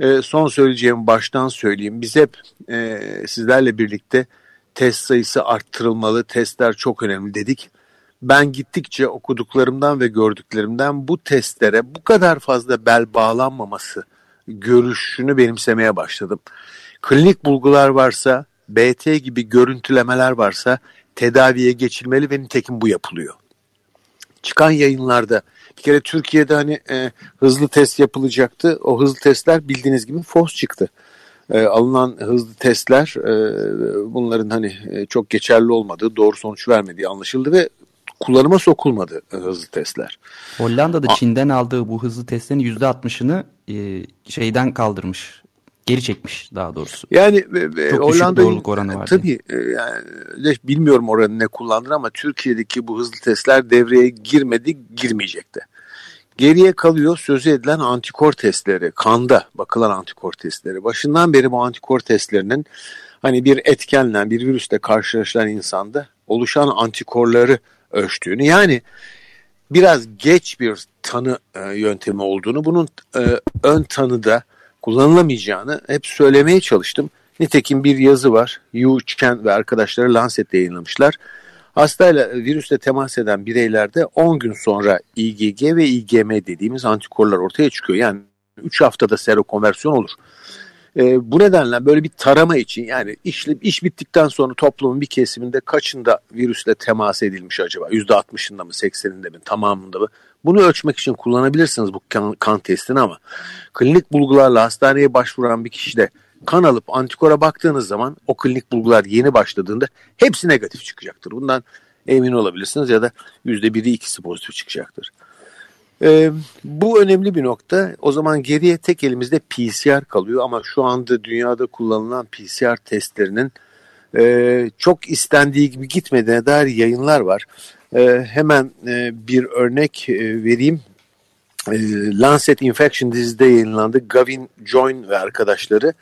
E, son söyleyeceğim baştan söyleyeyim. Biz hep e, sizlerle birlikte test sayısı arttırılmalı, testler çok önemli dedik. Ben gittikçe okuduklarımdan ve gördüklerimden bu testlere bu kadar fazla bel bağlanmaması görüşünü benimsemeye başladım. Klinik bulgular varsa BT gibi görüntülemeler varsa tedaviye geçilmeli ve nitekim bu yapılıyor. Çıkan yayınlarda bir kere Türkiye'de hani e, hızlı test yapılacaktı. O hızlı testler bildiğiniz gibi fos çıktı. E, alınan hızlı testler e, bunların hani e, çok geçerli olmadığı, doğru sonuç vermediği anlaşıldı ve kullanıma sokulmadı e, hızlı testler. Hollanda'da A Çin'den aldığı bu hızlı testlerin %60'ını e, şeyden kaldırmış geri çekmiş daha doğrusu. Yani e, Çok Hollanda doğruluk oranı var. Tabii e, yani, bilmiyorum oranı ne kullandır ama Türkiye'deki bu hızlı testler devreye girmedi, girmeyecekti. Geriye kalıyor sözü edilen antikor testleri, kanda bakılan antikor testleri. Başından beri bu antikor testlerinin hani bir etkenle, bir virüsle karşılaşılan insanda oluşan antikorları ölçtüğünü yani biraz geç bir tanı e, yöntemi olduğunu, bunun e, ön tanıda kullanılamayacağını hep söylemeye çalıştım. Nitekim bir yazı var. Yu Chen ve arkadaşları Lancet'te yayınlamışlar. Hastayla virüsle temas eden bireylerde 10 gün sonra IgG ve IgM dediğimiz antikorlar ortaya çıkıyor. Yani 3 haftada serokonversiyon olur. E, bu nedenle böyle bir tarama için yani iş, iş bittikten sonra toplumun bir kesiminde kaçında virüsle temas edilmiş acaba? %60'ında mı 80'inde mi tamamında mı? Bunu ölçmek için kullanabilirsiniz bu kan, kan testini ama klinik bulgularla hastaneye başvuran bir kişide kan alıp antikora baktığınız zaman o klinik bulgular yeni başladığında hepsi negatif çıkacaktır. Bundan emin olabilirsiniz ya da yüzde biri ikisi pozitif çıkacaktır. Ee, bu önemli bir nokta. O zaman geriye tek elimizde PCR kalıyor ama şu anda dünyada kullanılan PCR testlerinin e, çok istendiği gibi gitmediğine dair yayınlar var. E, hemen e, bir örnek e, vereyim. E, Lancet Infection dizide yayınlandı. Gavin Join ve arkadaşları.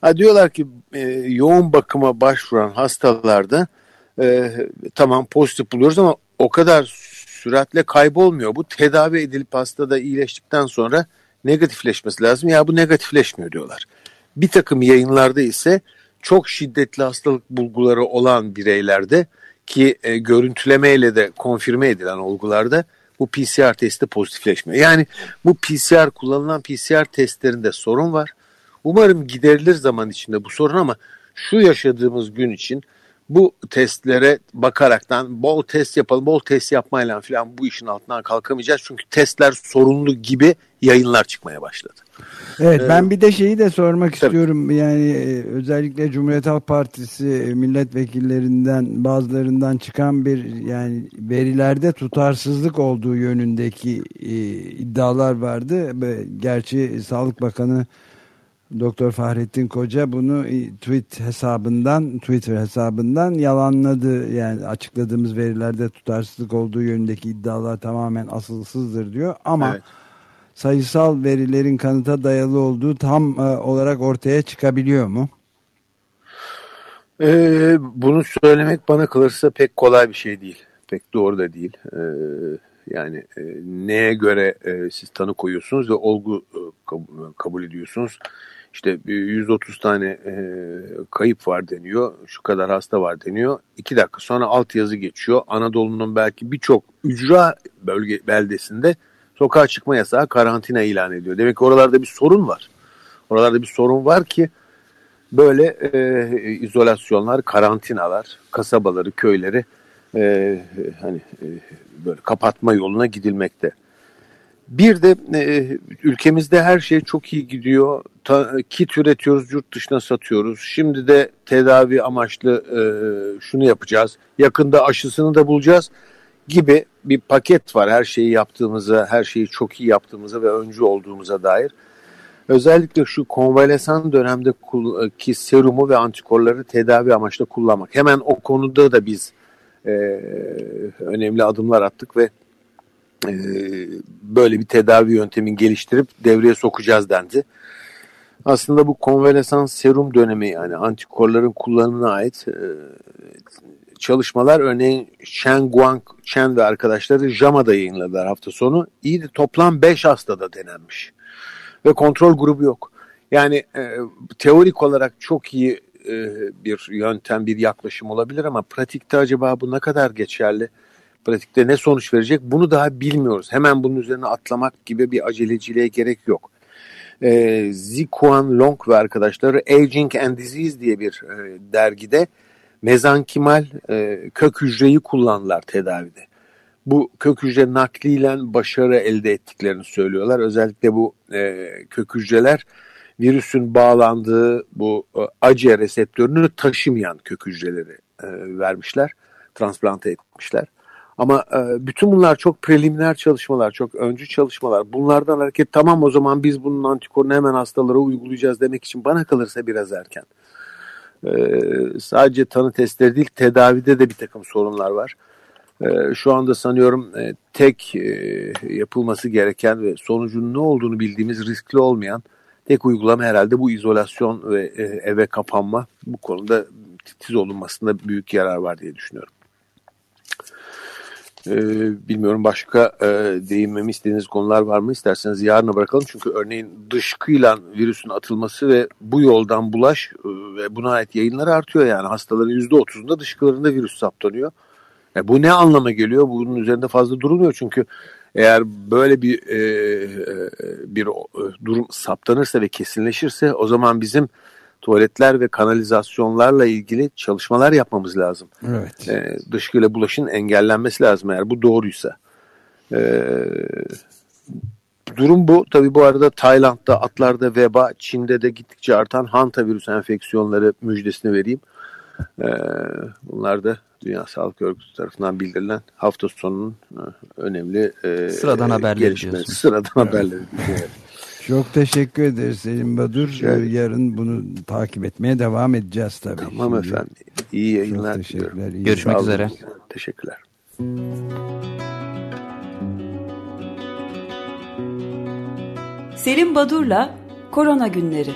Ha, diyorlar ki e, yoğun bakıma başvuran hastalarda e, tamam pozitif buluyoruz ama o kadar süratle kaybolmuyor. Bu tedavi edilip hastada iyileştikten sonra negatifleşmesi lazım. Ya bu negatifleşmiyor diyorlar. Bir takım yayınlarda ise çok şiddetli hastalık bulguları olan bireylerde ki e, görüntülemeyle de konfirme edilen olgularda bu PCR testi pozitifleşmiyor. Yani bu PCR kullanılan PCR testlerinde sorun var. Umarım giderilir zaman içinde bu sorun ama şu yaşadığımız gün için bu testlere bakaraktan bol test yapalım, bol test yapmayla falan bu işin altından kalkamayacağız. Çünkü testler sorunlu gibi yayınlar çıkmaya başladı. Evet Ee, ben bir de şeyi de sormak tabii. istiyorum. Yani e, özellikle Cumhuriyet Halk Partisi e, milletvekillerinden bazılarından çıkan bir yani verilerde tutarsızlık olduğu yönündeki e, iddialar vardı. Gerçi Sağlık Bakanı Doktor Fahrettin Koca bunu e, tweet hesabından Twitter hesabından yalanladı. Yani açıkladığımız verilerde tutarsızlık olduğu yönündeki iddialar tamamen asılsızdır diyor. Ama Evet. sayısal verilerin kanıta dayalı olduğu tam e, olarak ortaya çıkabiliyor mu? Ee, bunu söylemek bana kalırsa pek kolay bir şey değil. Pek doğru da değil. Ee, yani e, neye göre e, siz tanı koyuyorsunuz ve olgu e, kab- kabul ediyorsunuz. İşte e, 130 tane e, kayıp var deniyor, şu kadar hasta var deniyor. İki dakika sonra alt yazı geçiyor. Anadolu'nun belki birçok ücra bölge beldesinde sokağa çıkma yasağı karantina ilan ediyor. Demek ki oralarda bir sorun var. Oralarda bir sorun var ki böyle e, izolasyonlar, karantinalar, kasabaları, köyleri e, hani e, böyle kapatma yoluna gidilmekte. Bir de e, ülkemizde her şey çok iyi gidiyor. Kit üretiyoruz, yurt dışına satıyoruz. Şimdi de tedavi amaçlı e, şunu yapacağız. Yakında aşısını da bulacağız gibi bir paket var. Her şeyi yaptığımıza, her şeyi çok iyi yaptığımıza ve öncü olduğumuza dair. Özellikle şu konvalesan dönemde kul- ki serumu ve antikorları tedavi amaçlı kullanmak. Hemen o konuda da biz e, önemli adımlar attık ve e, böyle bir tedavi yöntemini geliştirip devreye sokacağız dendi. Aslında bu konvalesans serum dönemi yani antikorların kullanımına ait e, çalışmalar örneğin Chen Guang Chen ve arkadaşları JAMA'da yayınladılar hafta sonu. İyi de toplam 5 hastada denenmiş ve kontrol grubu yok. Yani e, teorik olarak çok iyi e, bir yöntem, bir yaklaşım olabilir ama pratikte acaba bu ne kadar geçerli? Pratikte ne sonuç verecek? Bunu daha bilmiyoruz. Hemen bunun üzerine atlamak gibi bir aceleciliğe gerek yok. E, Zikuan Long ve arkadaşları Aging and Disease diye bir e, dergide mezankimal e, kök hücreyi kullandılar tedavide bu kök hücre nakliyle başarı elde ettiklerini söylüyorlar. Özellikle bu e, kök hücreler virüsün bağlandığı bu e, ACE reseptörünü taşımayan kök hücreleri e, vermişler, transplante etmişler. Ama e, bütün bunlar çok preliminer çalışmalar, çok öncü çalışmalar. Bunlardan hareket tamam o zaman biz bunun antikorunu hemen hastalara uygulayacağız demek için bana kalırsa biraz erken. E, sadece tanı testleri değil tedavide de bir takım sorunlar var. Ee, şu anda sanıyorum e, tek e, yapılması gereken ve sonucun ne olduğunu bildiğimiz riskli olmayan tek uygulama herhalde bu izolasyon ve e, eve kapanma. Bu konuda titiz olunmasında büyük yarar var diye düşünüyorum. Ee, bilmiyorum başka e, değinmemi istediğiniz konular var mı? İsterseniz yarına bırakalım. Çünkü örneğin dışkıyla virüsün atılması ve bu yoldan bulaş e, ve buna ait yayınlar artıyor. Yani hastaların %30'unda dışkılarında virüs saptanıyor. E bu ne anlama geliyor? Bunun üzerinde fazla durulmuyor çünkü eğer böyle bir e, bir durum saptanırsa ve kesinleşirse o zaman bizim tuvaletler ve kanalizasyonlarla ilgili çalışmalar yapmamız lazım. Evet. E, dışkıyla bulaşın engellenmesi lazım eğer bu doğruysa. E, durum bu. Tabi bu arada Tayland'da atlarda veba, Çin'de de gittikçe artan hantavirüs enfeksiyonları müjdesini vereyim. E, bunlar da Dünya Sağlık Örgütü tarafından bildirilen hafta sonunun e, önemli e, Sıradan haberleri gelişmeleri. diyorsun. Sıradan haberleri. Evet. Çok teşekkür ederiz Selim Badur. Ederim. Yarın bunu takip etmeye devam edeceğiz tabii. Tamam Şimdi- efendim. İyi yayınlar Çok teşekkürler. diliyorum. iyi Görüşmek Sağ olun. üzere. Teşekkürler. Selim Badur'la Korona Günleri.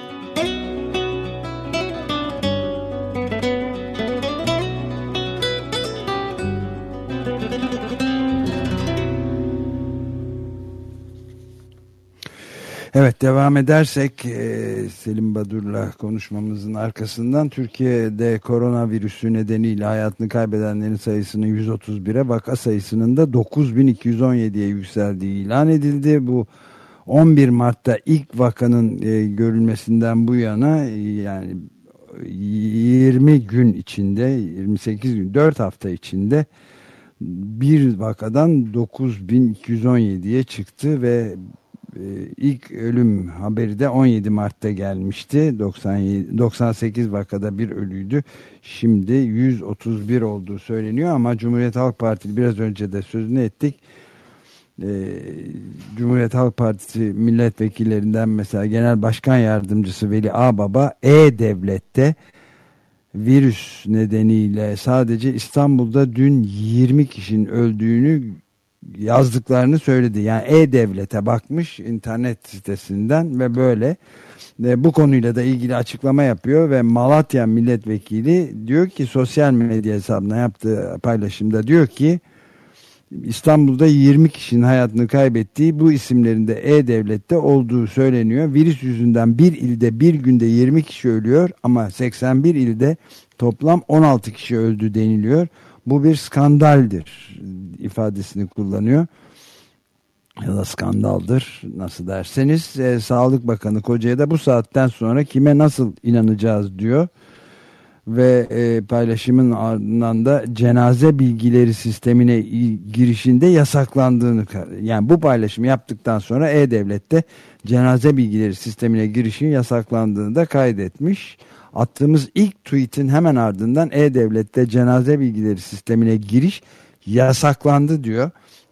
Evet devam edersek e, Selim Badur'la konuşmamızın arkasından Türkiye'de koronavirüsü nedeniyle hayatını kaybedenlerin sayısının 131'e vaka sayısının da 9217'ye yükseldiği ilan edildi. Bu 11 Mart'ta ilk vakanın e, görülmesinden bu yana e, yani 20 gün içinde 28 gün 4 hafta içinde bir vakadan 9217'ye çıktı ve ilk ölüm haberi de 17 Mart'ta gelmişti. 97, 98 vakada bir ölüydü. Şimdi 131 olduğu söyleniyor ama Cumhuriyet Halk Partisi biraz önce de sözünü ettik. E, Cumhuriyet Halk Partisi milletvekillerinden mesela Genel Başkan Yardımcısı Veli Ağbaba E-Devlet'te virüs nedeniyle sadece İstanbul'da dün 20 kişinin öldüğünü yazdıklarını söyledi. Yani E-Devlet'e bakmış internet sitesinden ve böyle ve bu konuyla da ilgili açıklama yapıyor ve Malatya milletvekili diyor ki sosyal medya hesabına yaptığı paylaşımda diyor ki İstanbul'da 20 kişinin hayatını kaybettiği bu isimlerin de E-Devlet'te olduğu söyleniyor. Virüs yüzünden bir ilde bir günde 20 kişi ölüyor ama 81 ilde toplam 16 kişi öldü deniliyor. Bu bir skandaldir ifadesini kullanıyor. Ya da skandaldır nasıl derseniz. E, Sağlık Bakanı Koca'ya da bu saatten sonra kime nasıl inanacağız diyor ve e, paylaşımın ardından da cenaze bilgileri sistemine girişinde yasaklandığını yani bu paylaşımı yaptıktan sonra E-Devlet'te cenaze bilgileri sistemine girişin yasaklandığını da kaydetmiş. Attığımız ilk tweetin hemen ardından E-Devlet'te cenaze bilgileri sistemine giriş yasaklandı diyor.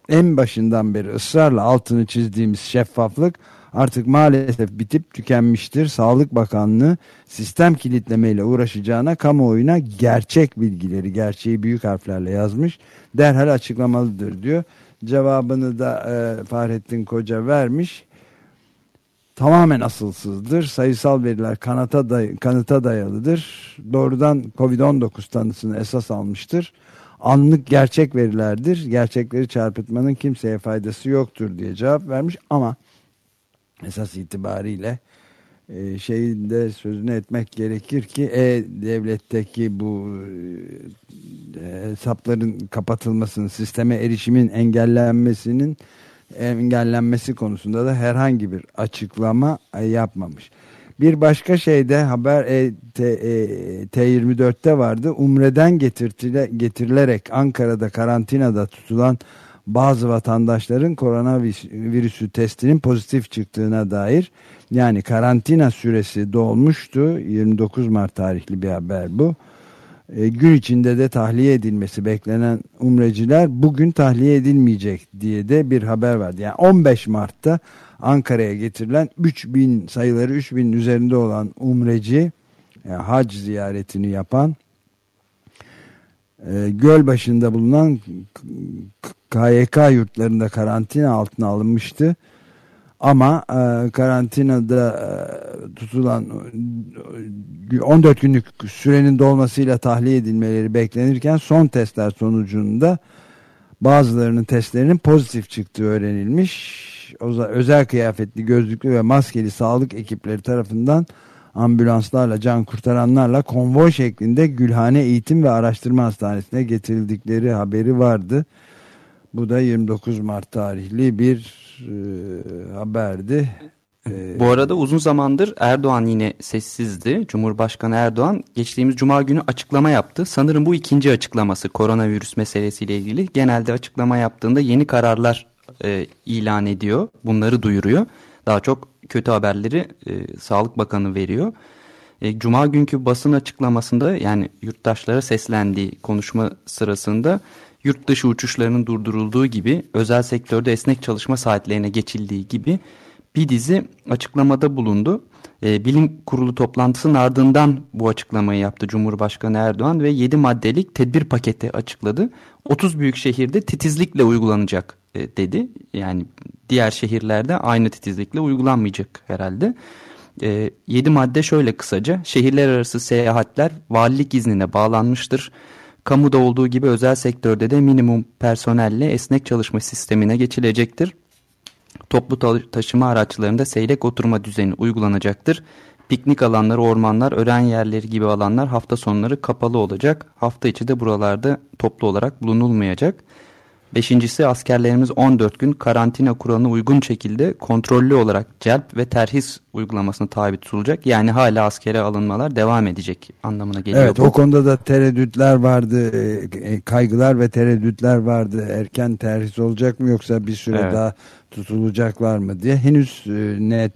En başından beri ısrarla altını çizdiğimiz şeffaflık artık maalesef bitip tükenmiştir. Sağlık Bakanlığı sistem kilitlemeyle uğraşacağına kamuoyuna gerçek bilgileri, gerçeği büyük harflerle yazmış. Derhal açıklamalıdır diyor. Cevabını da e, Fahrettin Koca vermiş. Tamamen asılsızdır. Sayısal veriler kanata, day kanıta dayalıdır. Doğrudan Covid-19 tanısını esas almıştır. Anlık gerçek verilerdir. Gerçekleri çarpıtmanın kimseye faydası yoktur diye cevap vermiş ama esas itibariyle e, şeyinde sözünü etmek gerekir ki e-devletteki bu e, hesapların kapatılmasının sisteme erişimin engellenmesinin engellenmesi konusunda da herhangi bir açıklama yapmamış. Bir başka şey de haber e, e, T24'te vardı. Umre'den getirtile, getirilerek Ankara'da karantinada tutulan bazı vatandaşların koronavirüsü testinin pozitif çıktığına dair yani karantina süresi dolmuştu 29 Mart tarihli bir haber bu e, gün içinde de tahliye edilmesi beklenen umreciler bugün tahliye edilmeyecek diye de bir haber vardı yani 15 Mart'ta Ankara'ya getirilen 3000 sayıları 3000 üzerinde olan umreci yani hac ziyaretini yapan e, göl başında bulunan KYK yurtlarında karantina altına alınmıştı. Ama e, karantinada e, tutulan 14 günlük sürenin dolmasıyla tahliye edilmeleri beklenirken son testler sonucunda bazılarının testlerinin pozitif çıktığı öğrenilmiş. Özel kıyafetli, gözlüklü ve maskeli sağlık ekipleri tarafından ambulanslarla, can kurtaranlarla konvoy şeklinde Gülhane Eğitim ve Araştırma Hastanesi'ne getirildikleri haberi vardı. Bu da 29 Mart tarihli bir e, haberdi. E, Bu arada uzun zamandır Erdoğan yine sessizdi. Cumhurbaşkanı Erdoğan geçtiğimiz cuma günü açıklama yaptı. Sanırım bu ikinci açıklaması koronavirüs meselesiyle ilgili. Genelde açıklama yaptığında yeni kararlar e, ilan ediyor. Bunları duyuruyor. Daha çok kötü haberleri e, Sağlık Bakanı veriyor. E, Cuma günkü basın açıklamasında yani yurttaşlara seslendiği konuşma sırasında yurt dışı uçuşlarının durdurulduğu gibi özel sektörde esnek çalışma saatlerine geçildiği gibi bir dizi açıklamada bulundu. E, bilim kurulu toplantısının ardından bu açıklamayı yaptı Cumhurbaşkanı Erdoğan ve 7 maddelik tedbir paketi açıkladı. 30 büyük şehirde titizlikle uygulanacak e, dedi. Yani diğer şehirlerde aynı titizlikle uygulanmayacak herhalde. E, 7 madde şöyle kısaca. Şehirler arası seyahatler valilik iznine bağlanmıştır. Kamuda olduğu gibi özel sektörde de minimum personelle esnek çalışma sistemine geçilecektir. Toplu taşıma araçlarında seyrek oturma düzeni uygulanacaktır. Piknik alanları, ormanlar, öğren yerleri gibi alanlar hafta sonları kapalı olacak. Hafta içi de buralarda toplu olarak bulunulmayacak. Beşincisi askerlerimiz 14 gün karantina kuralına uygun şekilde kontrollü olarak celp ve terhis uygulamasına tabi tutulacak. Yani hala askere alınmalar devam edecek anlamına geliyor. Evet bu. o konuda da tereddütler vardı, e, kaygılar ve tereddütler vardı. Erken terhis olacak mı yoksa bir süre evet. daha tutulacaklar mı diye. Henüz e, net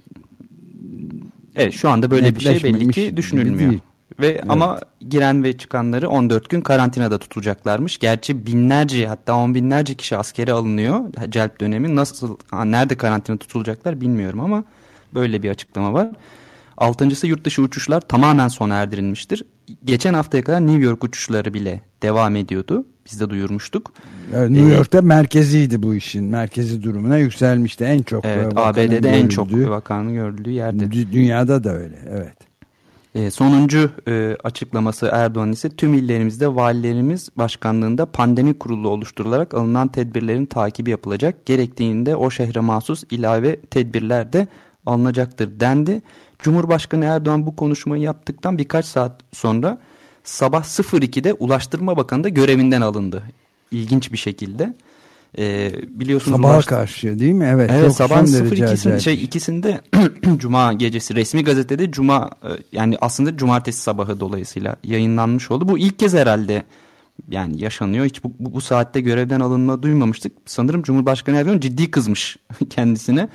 Evet şu anda böyle bir şey belli ki düşünülmüyor. Değil. Ve evet. ama giren ve çıkanları 14 gün karantinada tutulacaklarmış. Gerçi binlerce hatta on binlerce kişi askere alınıyor celp dönemi. Nasıl nerede karantina tutulacaklar bilmiyorum ama böyle bir açıklama var. Altıncısı yurt dışı uçuşlar tamamen sona erdirilmiştir. Geçen haftaya kadar New York uçuşları bile devam ediyordu. Biz de duyurmuştuk. Evet, New ee, York'ta merkeziydi bu işin. Merkezi durumuna yükselmişti. En çok evet, ABD'de en çok vakanın görüldüğü yerde. Dünyada da öyle. Evet. E, sonuncu e, açıklaması Erdoğan ise tüm illerimizde valilerimiz başkanlığında pandemi kurulu oluşturularak alınan tedbirlerin takibi yapılacak. Gerektiğinde o şehre mahsus ilave tedbirler de alınacaktır dendi. Cumhurbaşkanı Erdoğan bu konuşmayı yaptıktan birkaç saat sonra sabah 02'de Ulaştırma Bakanı da görevinden alındı. İlginç bir şekilde. Ee, biliyorsunuz Sabaha ulaş... karşı değil mi? Evet. Evet sabah 02'sinde şey ikisinde cuma gecesi resmi gazetede cuma e, yani aslında cumartesi sabahı dolayısıyla yayınlanmış oldu. Bu ilk kez herhalde yani yaşanıyor. Hiç bu, bu, bu saatte görevden alınma duymamıştık. Sanırım Cumhurbaşkanı Erdoğan ciddi kızmış kendisine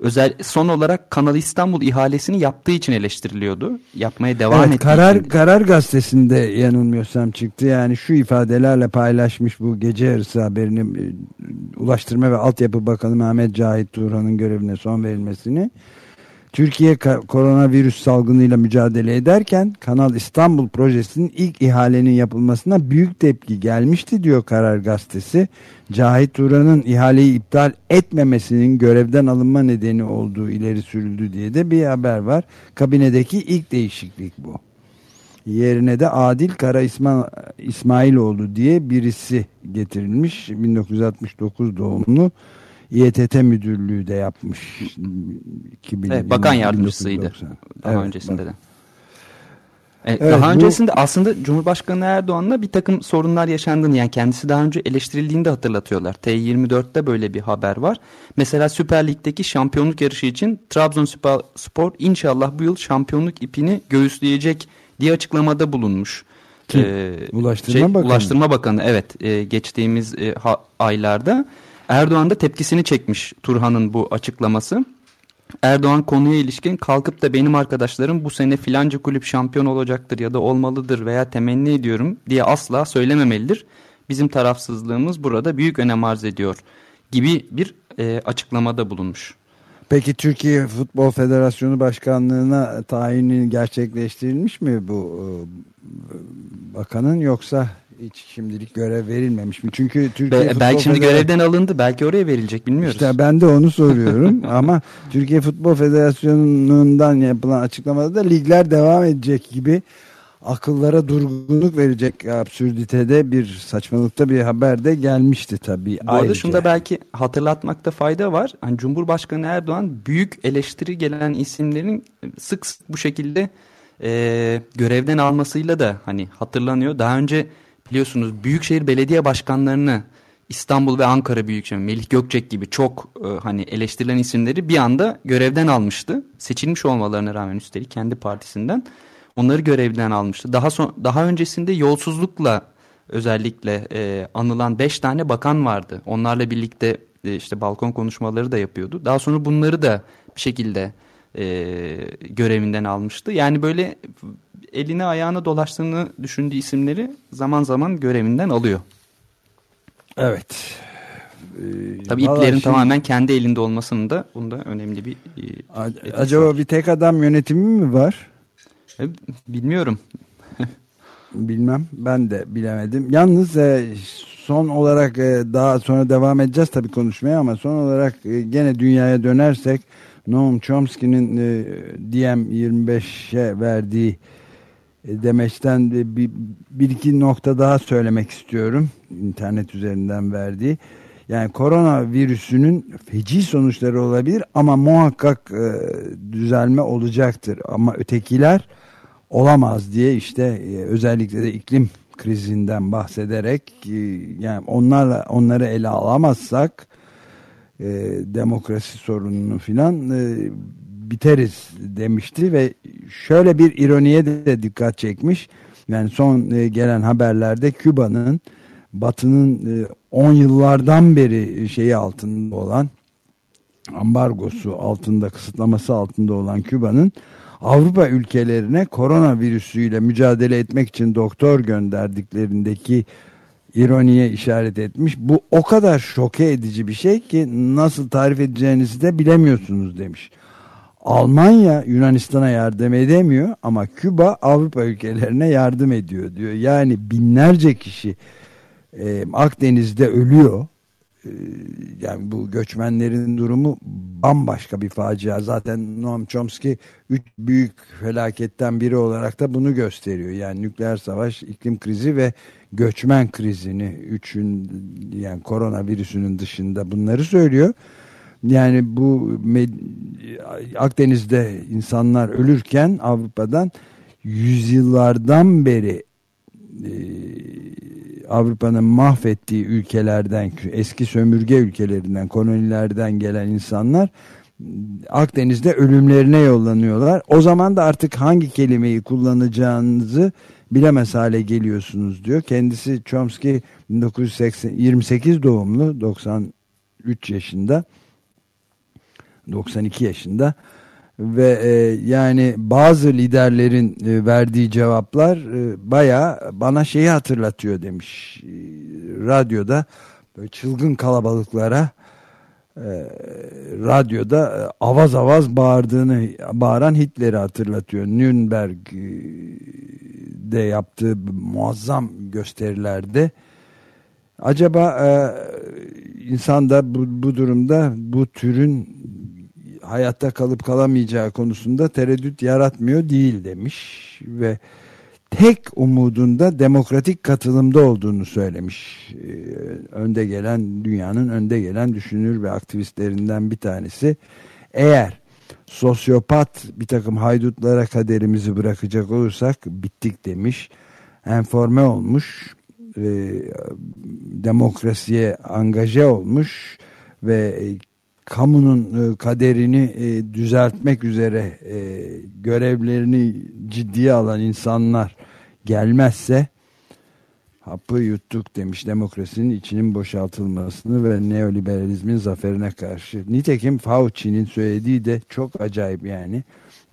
özel son olarak Kanal İstanbul ihalesini yaptığı için eleştiriliyordu. Yapmaya devam evet, ettiği karar, için. Karar gazetesinde yanılmıyorsam çıktı. Yani şu ifadelerle paylaşmış bu gece yarısı haberini e, Ulaştırma ve Altyapı Bakanı Mehmet Cahit Turhan'ın görevine son verilmesini. Türkiye koronavirüs salgınıyla mücadele ederken Kanal İstanbul projesinin ilk ihalenin yapılmasına büyük tepki gelmişti diyor Karar Gazetesi. Cahit Turan'ın ihaleyi iptal etmemesinin görevden alınma nedeni olduğu ileri sürüldü diye de bir haber var. Kabinedeki ilk değişiklik bu. Yerine de Adil Kara İsma İsmailoğlu diye birisi getirilmiş. 1969 doğumlu. İETT müdürlüğü de yapmış. Evet, bakan yardımcısıydı. Daha evet, öncesinde bak. de. Evet, evet, daha bu... öncesinde aslında Cumhurbaşkanı Erdoğan'la bir takım sorunlar yaşandığını yani kendisi daha önce eleştirildiğini de hatırlatıyorlar. T24'te böyle bir haber var. Mesela Süper Lig'deki şampiyonluk yarışı için Trabzonspor inşallah bu yıl şampiyonluk ipini göğüsleyecek diye açıklamada bulunmuş. Kim? Ee, Ulaştırma şey, Bakanı. Ulaştırma Bakanı evet e, geçtiğimiz e, ha, aylarda. Erdoğan da tepkisini çekmiş Turhan'ın bu açıklaması. Erdoğan konuya ilişkin kalkıp da benim arkadaşlarım bu sene filanca kulüp şampiyon olacaktır ya da olmalıdır veya temenni ediyorum diye asla söylememelidir. Bizim tarafsızlığımız burada büyük önem arz ediyor gibi bir e, açıklamada bulunmuş. Peki Türkiye Futbol Federasyonu Başkanlığı'na tayini gerçekleştirilmiş mi bu e, bakanın yoksa hiç şimdilik görev verilmemiş mi? Çünkü Türkiye Be, belki şimdi Federasyonu... görevden alındı. Belki oraya verilecek bilmiyoruz. İşte ben de onu soruyorum ama Türkiye Futbol Federasyonu'ndan yapılan açıklamada da ligler devam edecek gibi akıllara durgunluk verecek absürditede bir saçmalıkta bir haber de gelmişti tabii. Bu arada şunu da belki hatırlatmakta fayda var. Hani Cumhurbaşkanı Erdoğan büyük eleştiri gelen isimlerin sık sık bu şekilde e, görevden almasıyla da hani hatırlanıyor. Daha önce biliyorsunuz Büyükşehir Belediye Başkanlarını İstanbul ve Ankara Büyükşehir Melih Gökçek gibi çok e, hani eleştirilen isimleri bir anda görevden almıştı. Seçilmiş olmalarına rağmen üstelik kendi partisinden onları görevden almıştı. Daha son daha öncesinde yolsuzlukla özellikle e, anılan beş tane bakan vardı. Onlarla birlikte e, işte balkon konuşmaları da yapıyordu. Daha sonra bunları da bir şekilde e, görevinden almıştı. Yani böyle eline ayağına dolaştığını düşündüğü isimleri zaman zaman görevinden alıyor. Evet. Ee, Tabii iplerin şimdi- tamamen kendi elinde olmasının da bunda önemli bir e, Acaba var. bir tek adam yönetimi mi var? E, Bilmiyorum. Bilmem. Ben de bilemedim. Yalnız e, son olarak e, daha sonra devam edeceğiz tabii konuşmaya ama son olarak e, gene dünyaya dönersek Noam Chomsky'nin e, DM25'e verdiği demeçten de bir, bir iki nokta daha söylemek istiyorum. internet üzerinden verdiği. Yani korona virüsünün feci sonuçları olabilir ama muhakkak e, düzelme olacaktır. Ama ötekiler olamaz diye işte e, özellikle de iklim krizinden bahsederek e, yani onlarla onları ele alamazsak e, demokrasi sorununu filan e, biteriz demişti ve şöyle bir ironiye de dikkat çekmiş. Yani son e, gelen haberlerde Küba'nın Batı'nın e, 10 yıllardan beri şeyi altında olan ambargosu altında kısıtlaması altında olan Küba'nın Avrupa ülkelerine koronavirüsüyle mücadele etmek için doktor gönderdiklerindeki ironiye işaret etmiş. Bu o kadar şoke edici bir şey ki nasıl tarif edeceğinizi de bilemiyorsunuz demiş. Almanya Yunanistan'a yardım edemiyor ama Küba Avrupa ülkelerine yardım ediyor diyor. Yani binlerce kişi e, Akdeniz'de ölüyor. E, yani bu göçmenlerin durumu bambaşka bir facia. Zaten Noam Chomsky üç büyük felaketten biri olarak da bunu gösteriyor. Yani nükleer savaş, iklim krizi ve göçmen krizini üçün yani koronavirüsünün dışında bunları söylüyor. Yani bu Akdeniz'de insanlar ölürken Avrupa'dan yüzyıllardan beri e, Avrupa'nın mahvettiği ülkelerden, eski sömürge ülkelerinden, kolonilerden gelen insanlar Akdeniz'de ölümlerine yollanıyorlar. O zaman da artık hangi kelimeyi kullanacağınızı bilemez hale geliyorsunuz diyor. Kendisi Chomsky 1980, 28 doğumlu 93 yaşında 92 yaşında. Ve e, yani bazı liderlerin e, verdiği cevaplar e, baya bana şeyi hatırlatıyor demiş e, radyoda. Böyle çılgın kalabalıklara e, radyoda e, avaz avaz bağırdığını bağıran Hitler'i hatırlatıyor. Nürnberg'de yaptığı muazzam gösterilerde. Acaba e, insan da bu, bu durumda bu türün hayatta kalıp kalamayacağı konusunda tereddüt yaratmıyor değil demiş ve tek umudunda demokratik katılımda olduğunu söylemiş. Ee, önde gelen dünyanın önde gelen düşünür ve aktivistlerinden bir tanesi. Eğer sosyopat bir takım haydutlara kaderimizi bırakacak olursak bittik demiş. Enforme olmuş, e, demokrasiye angaje olmuş ve kamunun e, kaderini e, düzeltmek üzere e, görevlerini ciddiye alan insanlar gelmezse hapı yuttuk demiş demokrasinin içinin boşaltılmasını ve neoliberalizmin zaferine karşı. Nitekim Fauci'nin söylediği de çok acayip yani.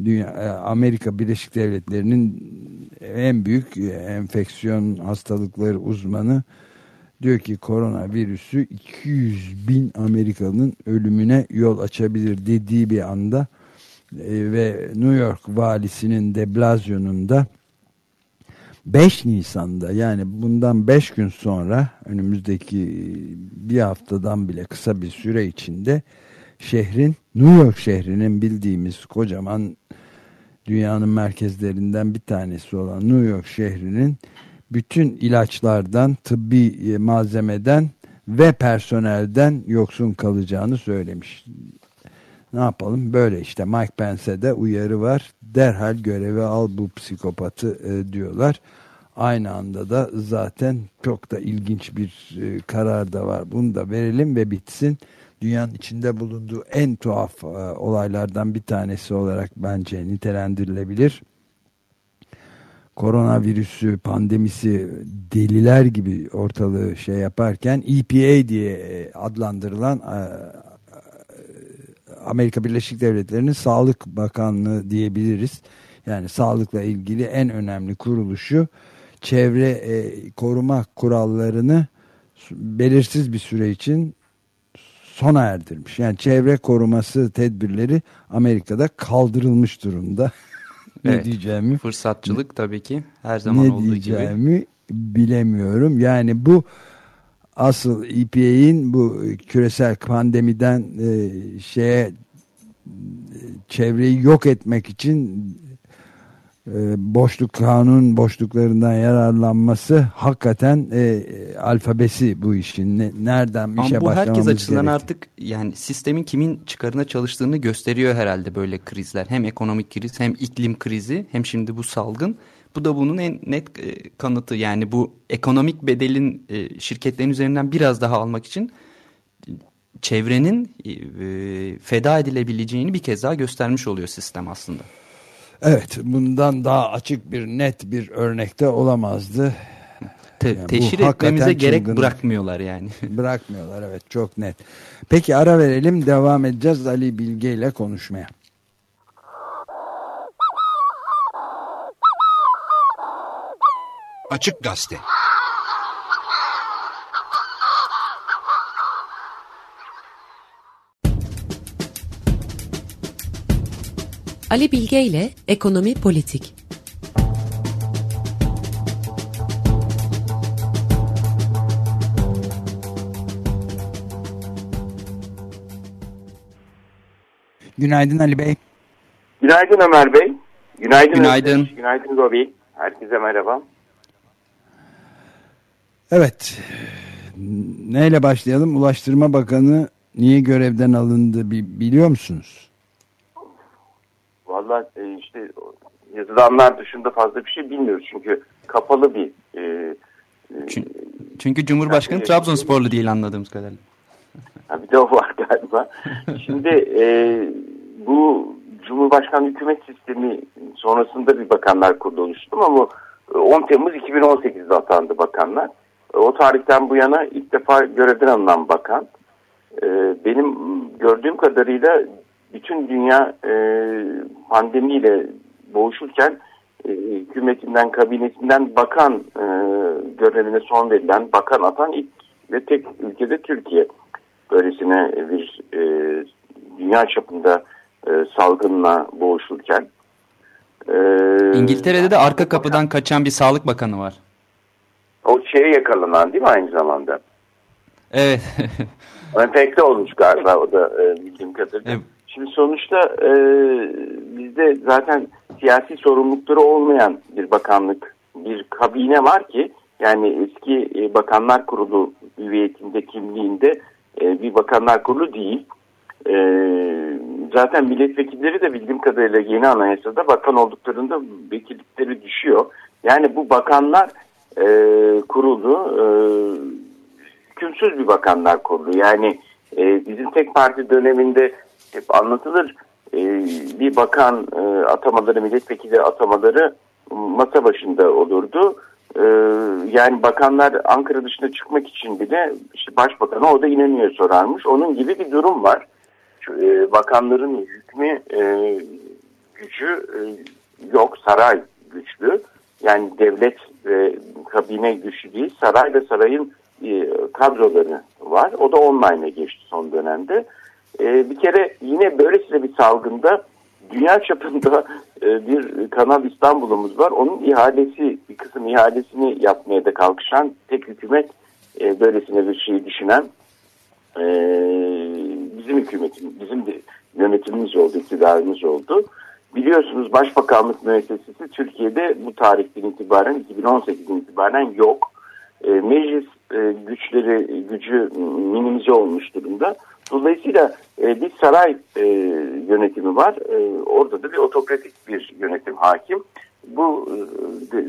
Dünya, Amerika Birleşik Devletleri'nin en büyük enfeksiyon hastalıkları uzmanı diyor ki koronavirüsü 200 bin Amerikalı'nın ölümüne yol açabilir dediği bir anda e, ve New York valisinin de Blasio'nun da 5 Nisan'da yani bundan 5 gün sonra önümüzdeki bir haftadan bile kısa bir süre içinde şehrin New York şehrinin bildiğimiz kocaman dünyanın merkezlerinden bir tanesi olan New York şehrinin bütün ilaçlardan, tıbbi malzemeden ve personelden yoksun kalacağını söylemiş. Ne yapalım? Böyle işte Mike Pence'e de uyarı var. Derhal görevi al bu psikopatı e, diyorlar. Aynı anda da zaten çok da ilginç bir e, karar da var. Bunu da verelim ve bitsin. Dünyanın içinde bulunduğu en tuhaf e, olaylardan bir tanesi olarak bence nitelendirilebilir koronavirüsü pandemisi deliler gibi ortalığı şey yaparken EPA diye adlandırılan Amerika Birleşik Devletleri'nin Sağlık Bakanlığı diyebiliriz. Yani sağlıkla ilgili en önemli kuruluşu çevre koruma kurallarını belirsiz bir süre için sona erdirmiş. Yani çevre koruması tedbirleri Amerika'da kaldırılmış durumda. ne Evet. diyeceğimi Fırsatçılık tabii ki her zaman ne olduğu gibi. diyeceğimi bilemiyorum. Yani bu asıl EPA'in bu küresel pandemiden e, şeye e, çevreyi yok etmek için boşluk kanun boşluklarından yararlanması hakikaten e, alfabesi bu işin. Ne, nereden Ama işe bu herkes başlamamız açısından gerektiği. artık yani sistemin kimin çıkarına çalıştığını gösteriyor herhalde böyle krizler. Hem ekonomik kriz hem iklim krizi hem şimdi bu salgın. Bu da bunun en net e, kanıtı. Yani bu ekonomik bedelin e, şirketlerin üzerinden biraz daha almak için e, çevrenin e, e, feda edilebileceğini bir kez daha göstermiş oluyor sistem aslında. Evet bundan daha açık bir net bir örnekte olamazdı. Te- Yani bu teşhir etmemize gerek çılgınlık. bırakmıyorlar yani. Bırakmıyorlar evet çok net. Peki ara verelim devam edeceğiz Ali Bilge ile konuşmaya. Açık Gazete. Ali Bilge ile Ekonomi Politik. Günaydın Ali Bey. Günaydın Ömer Bey. Günaydın. Günaydın. Özdeş. Günaydın Robi. Herkese merhaba. Evet neyle başlayalım? Ulaştırma Bakanı niye görevden alındı bi- biliyor musunuz? Vallahi e, işte yazılanlar dışında fazla bir şey bilmiyoruz. Çünkü kapalı bir e, Çünkü, çünkü Cumhurbaşkanı Evet. Trabzonsporlu değil anladığımız kadarıyla. ha, bir de o var galiba. Şimdi e, bu Cumhurbaşkanı hükümet sistemi sonrasında bir bakanlar kurulu oluştu ama bu 10 Temmuz 2018'de atandı bakanlar. O tarihten bu yana ilk defa görevden alınan bakan. E, benim gördüğüm kadarıyla bütün dünya e, pandemiyle boğuşurken e, hükümetinden, kabinetinden bakan e, görevine son verilen, bakan atan ilk ve tek ülkede Türkiye. Böylesine bir e, dünya çapında e, salgınla boğuşurken. E, İngiltere'de de arka kapıdan kaçan bir sağlık bakanı var. O şeye yakalanan değil mi aynı zamanda? Evet. Enfekte olmuş galiba o da e, bildiğim kadarıyla. Evet. Şimdi sonuçta e, bizde zaten siyasi sorumlulukları olmayan bir bakanlık, bir kabine var ki yani eski e, bakanlar kurulu hüviyetinde, kimliğinde e, bir bakanlar kurulu değil. E, zaten milletvekilleri de bildiğim kadarıyla yeni anayasada bakan olduklarında vekillikleri düşüyor. Yani bu bakanlar e, kurulu e, hükümsüz bir bakanlar kurulu. Yani e, bizim tek parti döneminde hep anlatılır e, bir bakan e, atamaları, milletvekili atamaları masa başında olurdu. E, yani bakanlar Ankara dışına çıkmak için bile işte başbakana o da inanıyor sorarmış. Onun gibi bir durum var. E, bakanların hükmü e, gücü e, yok, saray güçlü. Yani devlet ve kabine güçlü değil. Saray ve sarayın e, kadroları var. O da online'a geçti son dönemde. E, bir kere yine böylesine bir salgında dünya çapında e, bir Kanal İstanbul'umuz var. Onun ihalesi, bir kısım ihalesini yapmaya da kalkışan tek hükümet e, böylesine bir şeyi düşünen bizim hükümetimiz, bizim de yönetimimiz oldu, iktidarımız oldu. Biliyorsunuz Başbakanlık Müessesesi Türkiye'de bu tarihten itibaren 2018'den itibaren yok. Meclis e, güçleri gücü minimize olmuş durumda. Dolayısıyla e, bir saray e, yönetimi var. Orada da bir otokratik bir yönetim hakim. Bu de,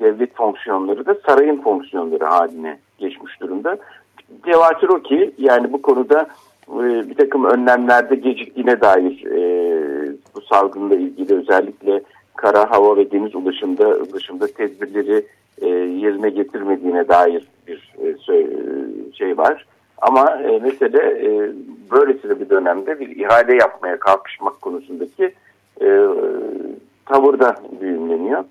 devlet fonksiyonları da sarayın fonksiyonları haline geçmiş durumda. Tevatür o ki yani bu konuda bir takım önlemlerde geciktiğine dair bu salgınla ilgili özellikle kara, hava ve deniz ulaşımda, ulaşımda tedbirleri e, yerine getirmediğine dair bir e, sö- şey var. Ama e, mesele e, böylesine bir dönemde bir ihale yapmaya kalkışmak konusundaki e, tavırda düğümleniyor.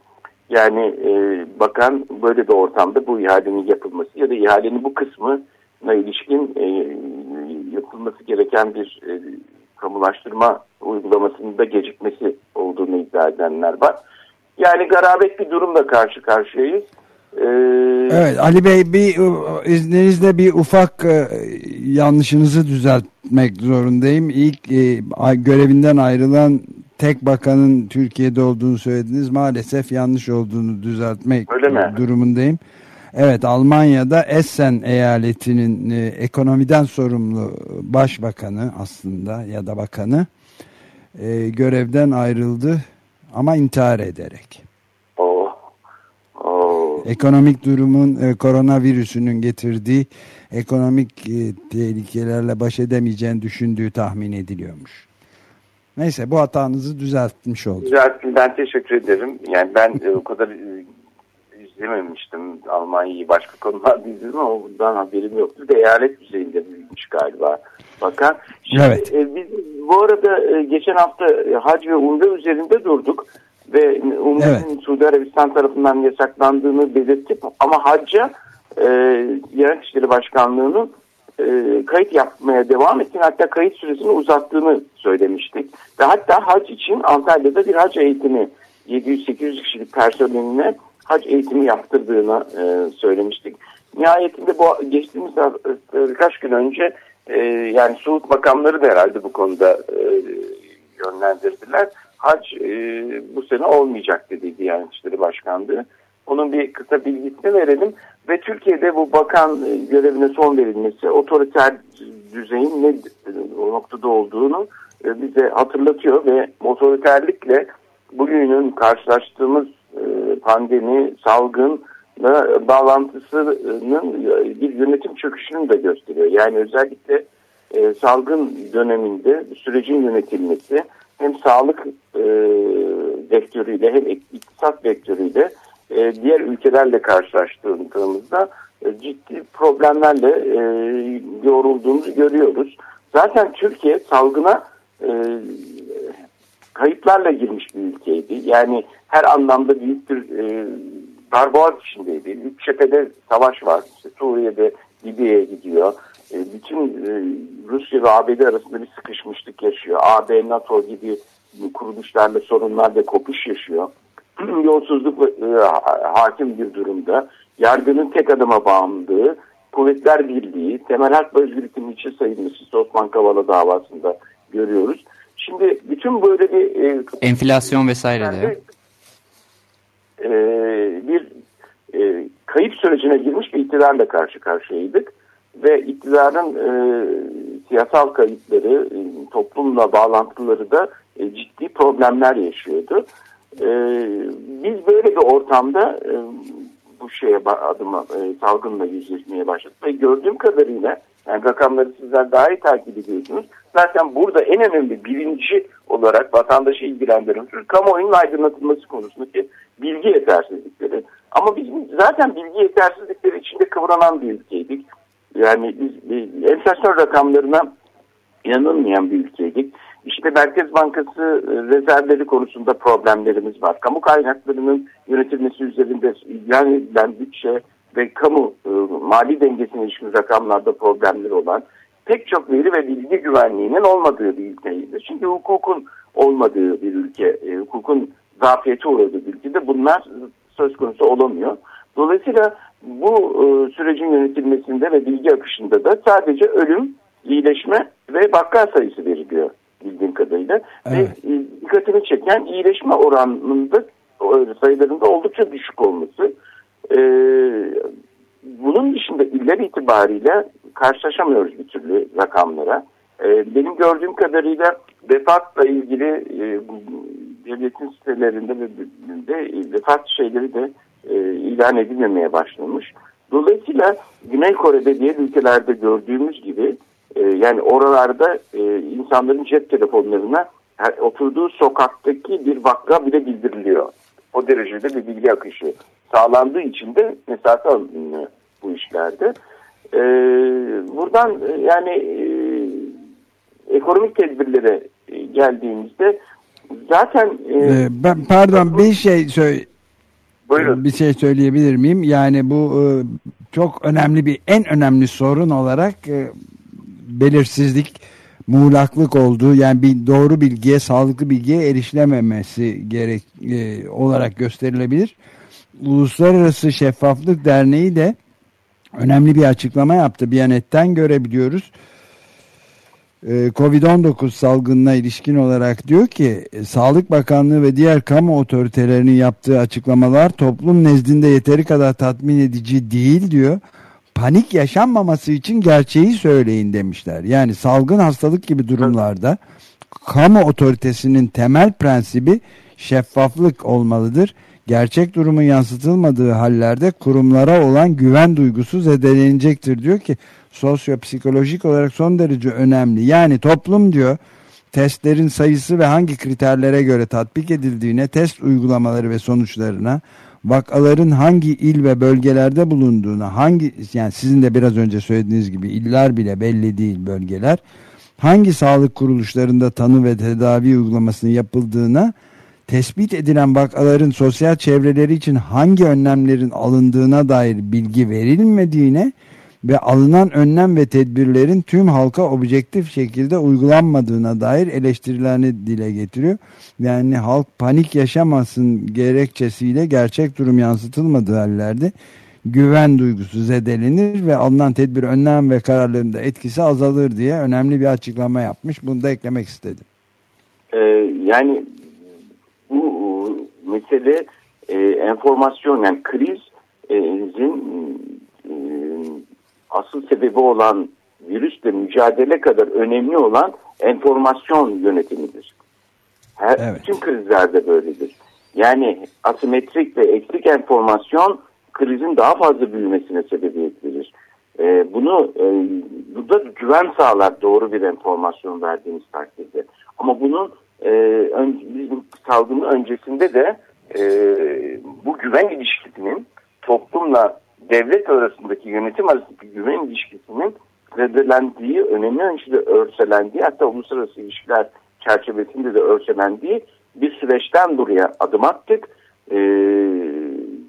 Yani e, bakan böyle bir ortamda bu ihalenin yapılması ya da ihalenin bu kısmına ilişkin e, yapılması gereken bir e, kamulaştırma uygulamasında gecikmesi olduğunu iddia edenler var. Yani garabet bir durumla karşı karşıyayız. Ee, Evet Ali Bey bir izninizle bir ufak e, yanlışınızı düzeltmek zorundayım. İlk e, görevinden ayrılan tek bakanın Türkiye'de olduğunu söylediniz. Maalesef yanlış olduğunu düzeltmek durumundayım. Evet Almanya'da Essen eyaletinin e, ekonomiden sorumlu başbakanı aslında ya da bakanı e, görevden ayrıldı ama intihar ederek. o, o, Ekonomik durumun e, koronavirüsünün getirdiği ekonomik e, tehlikelerle baş edemeyeceğini düşündüğü tahmin ediliyormuş. Neyse bu hatanızı düzeltmiş olduk. Düzelttim. Ben teşekkür ederim. Yani ben e, o kadar e, izlememiştim Almanya'yı başka konularda izledim ama bundan haberim yoktu. Bir de eyalet düzeyinde büyümüş galiba bakan. Şimdi, Evet. e, biz bu arada e, geçen hafta e, hac ve umre üzerinde durduk ve umrenin Suudi Arabistan tarafından yasaklandığını belirtip ama hacca e, Diyanet İşleri Başkanlığı'nın e, kayıt yapmaya devam ettiğini hatta kayıt süresini uzattığını söylemiştik. Ve hatta hac için Antalya'da bir hac eğitimi 700-800 kişilik personeline hac eğitimi yaptırdığını e, söylemiştik. Nihayetinde bu geçtiğimiz e, birkaç gün önce e, yani Suud makamları da herhalde bu konuda e, yönlendirdiler. Hac e, bu sene olmayacak dedi Diyanet İşleri Başkanlığı. Onun bir kısa bilgisini verelim. Ve Türkiye'de bu bakan e, görevine son verilmesi otoriter düzeyin ne e, o noktada olduğunu e, bize hatırlatıyor ve otoriterlikle bugünün karşılaştığımız e, pandemi, salgınla bağlantısının bir yönetim çöküşünü de gösteriyor. Yani özellikle e, salgın döneminde sürecin yönetilmesi hem sağlık e, vektörüyle hem iktisat vektörüyle e, diğer ülkelerle karşılaştığımızda e, ciddi problemlerle e, yorulduğumuzu görüyoruz. Zaten Türkiye salgına e, kayıplarla girmiş bir ülkeydi. Yani her anlamda büyük bir e, darboğaz içindeydi. Üç cephede savaş var. İşte Suriye'de Libya'ya gidiyor. E, bütün e, Rusya ve ABD arasında bir sıkışmışlık yaşıyor. AB, NATO gibi kuruluşlarla sorunlarla kopuş yaşıyor. Yolsuzluk e, ha- hakim bir durumda. Yargının tek adama bağımlılığı, Kuvvetler Birliği, temel hak ve özgürlüklerin içe sayılması Osman Kavala davasında görüyoruz. Şimdi bütün böyle bir e, Enflasyon vesaire de. E, bir e, kayıp sürecine girmiş bir iktidarla karşı karşıyaydık. Ve iktidarın e, siyasal kayıpları, e, toplumla bağlantıları da e, ciddi problemler yaşıyordu. E, biz böyle bir ortamda e, bu şeye adıma e, salgınla yüzleşmeye başladık. Ve gördüğüm kadarıyla yani rakamları sizler daha iyi takip ediyorsunuz. Zaten burada en önemli birinci olarak vatandaşı ilgilendiren husus kamuoyunun aydınlatılması konusundaki bilgi yetersizlikleri. Ama biz zaten bilgi yetersizlikleri içinde kıvranan bir ülkeydik. Yani biz biz enflasyon rakamlarına inanılmayan bir ülkeydik. İşte Merkez Bankası e, rezervleri konusunda problemlerimiz var. Kamu kaynaklarının yönetilmesi üzerinde ilan edilen bütçe ve kamu e, mali dengesine ilişkin rakamlarda problemleri olan pek çok veri ve bilgi güvenliğinin olmadığı bir ülkeyiz. Çünkü hukukun olmadığı bir ülke, e, hukukun zafiyeti uğradığı bir ülkede bunlar söz konusu olamıyor. Dolayısıyla bu e, sürecin yönetilmesinde ve bilgi akışında da sadece ölüm, iyileşme ve vaka sayısı veriliyor bildiğim kadarıyla. Evet. Ve e, dikkatimi çeken iyileşme oranında e, sayılarında oldukça düşük olması. E, bunun dışında iller itibariyle karşılaşamıyoruz bir türlü rakamlara. E, benim gördüğüm kadarıyla vefatla ilgili e, devletin sitelerinde ve de vefat şeyleri de e, ilan edilmemeye başlamış. Dolayısıyla Güney Kore'de diğer ülkelerde gördüğümüz gibi e, yani oralarda e, insanların cep telefonlarına her, oturduğu sokaktaki bir vaka bile bildiriliyor. O derecede bir bilgi akışı sağlandığı için de mesafe alınıyor bu işlerde. E, buradan yani e, ekonomik tedbirlere e, geldiğimizde zaten e, Ee, ben pardon bir şey söyle buyurun. bir şey söyleyebilir miyim? Yani bu e, çok önemli bir en önemli sorun olarak e, belirsizlik, muğlaklık olduğu yani bir doğru bilgiye, sağlıklı bilgiye erişilememesi gerek e, olarak gösterilebilir. Uluslararası Şeffaflık Derneği de önemli bir açıklama yaptı. Biyanet'ten görebiliyoruz. Ee, Covid-19 salgınına ilişkin olarak diyor ki e, Sağlık Bakanlığı ve diğer kamu otoritelerinin yaptığı açıklamalar toplum nezdinde yeteri kadar tatmin edici değil diyor. Panik yaşanmaması için gerçeği söyleyin demişler. Yani salgın hastalık gibi durumlarda kamu otoritesinin temel prensibi şeffaflık olmalıdır. Gerçek durumun yansıtılmadığı hallerde kurumlara olan güven duygusu zedelenecektir diyor ki sosyopsikolojik olarak son derece önemli. Yani toplum diyor testlerin sayısı ve hangi kriterlere göre tatbik edildiğine, test uygulamaları ve sonuçlarına, vakaların hangi il ve bölgelerde bulunduğuna, hangi yani sizin de biraz önce söylediğiniz gibi iller bile belli değil bölgeler, hangi sağlık kuruluşlarında tanı ve tedavi uygulamasının yapıldığına, tespit edilen vakaların sosyal çevreleri için hangi önlemlerin alındığına dair bilgi verilmediğine ve alınan önlem ve tedbirlerin tüm halka objektif şekilde uygulanmadığına dair eleştirilerini dile getiriyor. Yani halk panik yaşamasın gerekçesiyle gerçek durum yansıtılmadığı hallerde güven duygusu zedelenir ve alınan tedbir, önlem ve kararlarında etkisi azalır diye önemli bir açıklama yapmış. Bunu da eklemek istedim. Ee, yani bu mesele e, enformasyon yani krizin e, asıl sebebi olan virüsle mücadele kadar önemli olan enformasyon yönetimidir. Her, Evet. Tüm krizlerde böyledir. Yani asimetrik ve eksik enformasyon krizin daha fazla büyümesine sebebiyet verir. Ee, bunu e, bu da güven sağlar doğru bir enformasyon verdiğimiz takdirde. Ama bunun e, ön, bizim salgının öncesinde de e, bu güven ilişkisinin toplumla devlet arasındaki yönetim arasındaki güven ilişkisinin zedelendiği, önemli ölçüde örselendiği hatta uluslararası ilişkiler çerçevesinde de örselendiği bir süreçten buraya adım attık. E,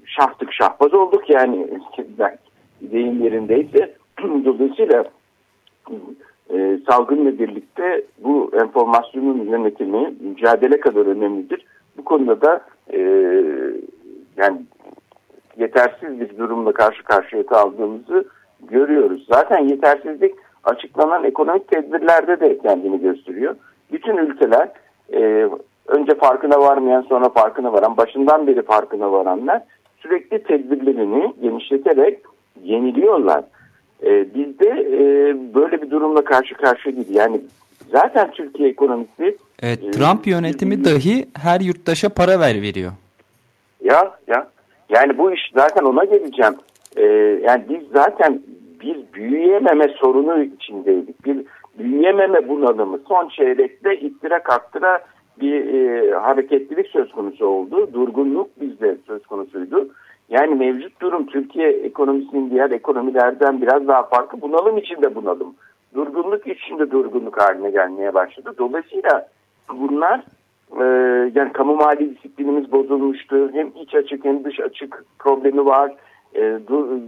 şahtık şahbaz olduk yani deyim yerindeyse dolayısıyla e, salgınla birlikte bu enformasyonun yönetimi mücadele kadar önemlidir. Bu konuda da e, yani yetersiz bir durumla karşı karşıya kaldığımızı görüyoruz. Zaten yetersizlik açıklanan ekonomik tedbirlerde de kendini gösteriyor. Bütün ülkeler e, önce farkına varmayan sonra farkına varan, başından beri farkına varanlar sürekli tedbirlerini genişleterek yeniliyorlar. E, bizde e, böyle bir durumla karşı karşıya değil. Yani zaten Türkiye ekonomisi Evet, e, Trump yönetimi dahi her yurttaşa para ver veriyor. Ya ya yani bu iş zaten ona geleceğim. Ee, yani biz zaten bir büyüyememe sorunu içindeydik. Bir büyüyememe bunalımı. Son çeyrekte ittira kaktıra bir e, hareketlilik söz konusu oldu. Durgunluk bizde söz konusuydu. Yani mevcut durum Türkiye ekonomisinin diğer ekonomilerden biraz daha farklı. Bunalım içinde bunalım. Durgunluk içinde durgunluk haline gelmeye başladı. Dolayısıyla bunlar e, yani kamu mali disiplinimiz bozulmuştu. Hem iç açık hem dış açık problemi var. E, du-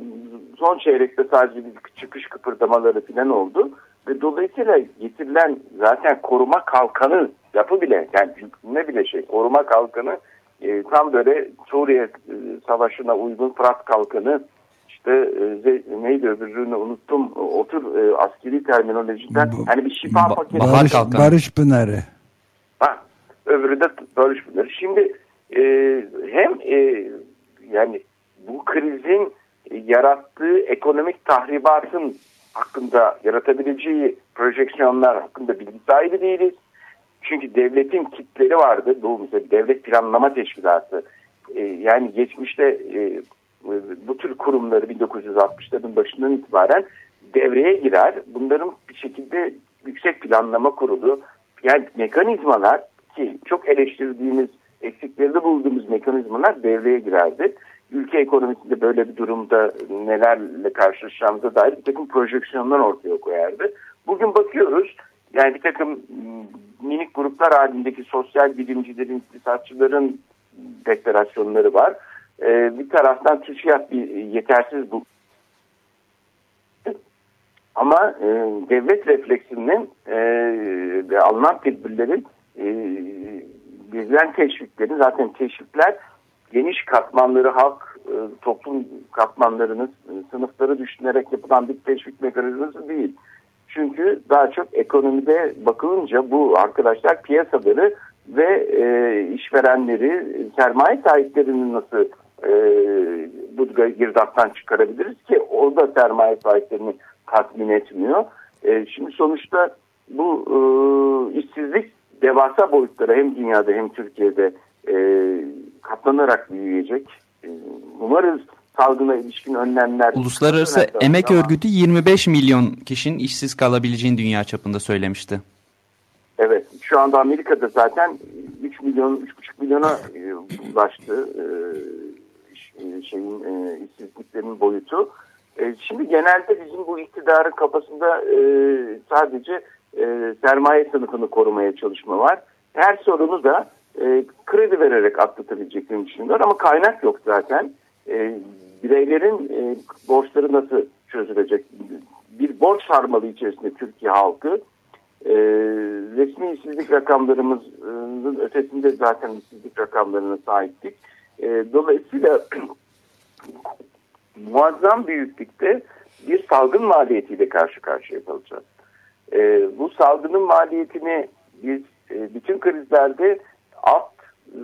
son çeyrekte sadece bir çıkış kıpırdamaları falan oldu. Ve dolayısıyla getirilen zaten koruma kalkanı yapı bile yani ne bile şey koruma kalkanı e, tam böyle Suriye e, savaşına uygun Fırat kalkanı işte e, neydi öbürünü unuttum o tür e, askeri terminolojiden Bu- hani bir şifa Ba- paketi Barış, Kalkanı. Barış Pınarı. Ha, öbürü de Barış Pınarı. Şimdi e, hem e, yani bu krizin yarattığı ekonomik tahribatın hakkında yaratabileceği projeksiyonlar hakkında bilgi sahibi değiliz. Çünkü devletin kitleri vardı. Bu mesela devlet planlama teşkilatı. E, yani geçmişte e, bu tür kurumları 1960'ların başından itibaren devreye girer. Bunların bir şekilde yüksek planlama kurulu yani mekanizmalar ki çok eleştirdiğimiz eksiklerini bulduğumuz mekanizmalar devreye girerdi. Ülke ekonomisinde böyle bir durumda nelerle karşılaşacağımıza dair bir takım projeksiyonlar ortaya koyardı. Bugün bakıyoruz yani bir takım minik gruplar halindeki sosyal bilimcilerin, iktisatçıların deklarasyonları var. Ee, bir taraftan TÜSİAD bir yetersiz bu Ama e, devlet refleksinin e, ve alınan tedbirlerin e, verilen teşviklerin zaten teşvikler geniş katmanları halk e, toplum katmanlarını e, sınıfları düşünerek yapılan bir teşvik mekanizması değil. Çünkü daha çok ekonomide bakılınca bu arkadaşlar piyasaları ve e, işverenleri, sermaye sahiplerini nasıl e, bu girdaptan çıkarabiliriz ki o da sermaye sahiplerini tatmin etmiyor. E, şimdi sonuçta bu e, işsizlik devasa boyutlara hem dünyada hem Türkiye'de e, katlanarak büyüyecek. E, umarız salgına ilişkin önlemler... Uluslararası Emek ama- Örgütü 25 milyon kişinin işsiz kalabileceğini dünya çapında söylemişti. Evet şu anda Amerika'da zaten 3 milyon 3,5 milyona e, ulaştı e, e, şeyin işsizliklerin boyutu. Şimdi genelde bizim bu iktidarın kafasında sadece sermaye sınıfını korumaya çalışma var. Her sorunu da kredi vererek atlatabileceklerini düşünüyorlar ama kaynak yok zaten. E, bireylerin e, borçları nasıl çözülecek? Bir borç sarmalı içerisinde Türkiye halkı e, resmi işsizlik rakamlarımızın ötesinde zaten işsizlik rakamlarına sahiptik. E, dolayısıyla muazzam büyüklükte bir salgın maliyetiyle karşı karşıya kalacağız. E, bu salgının maliyetini biz e, bütün krizlerde alt e,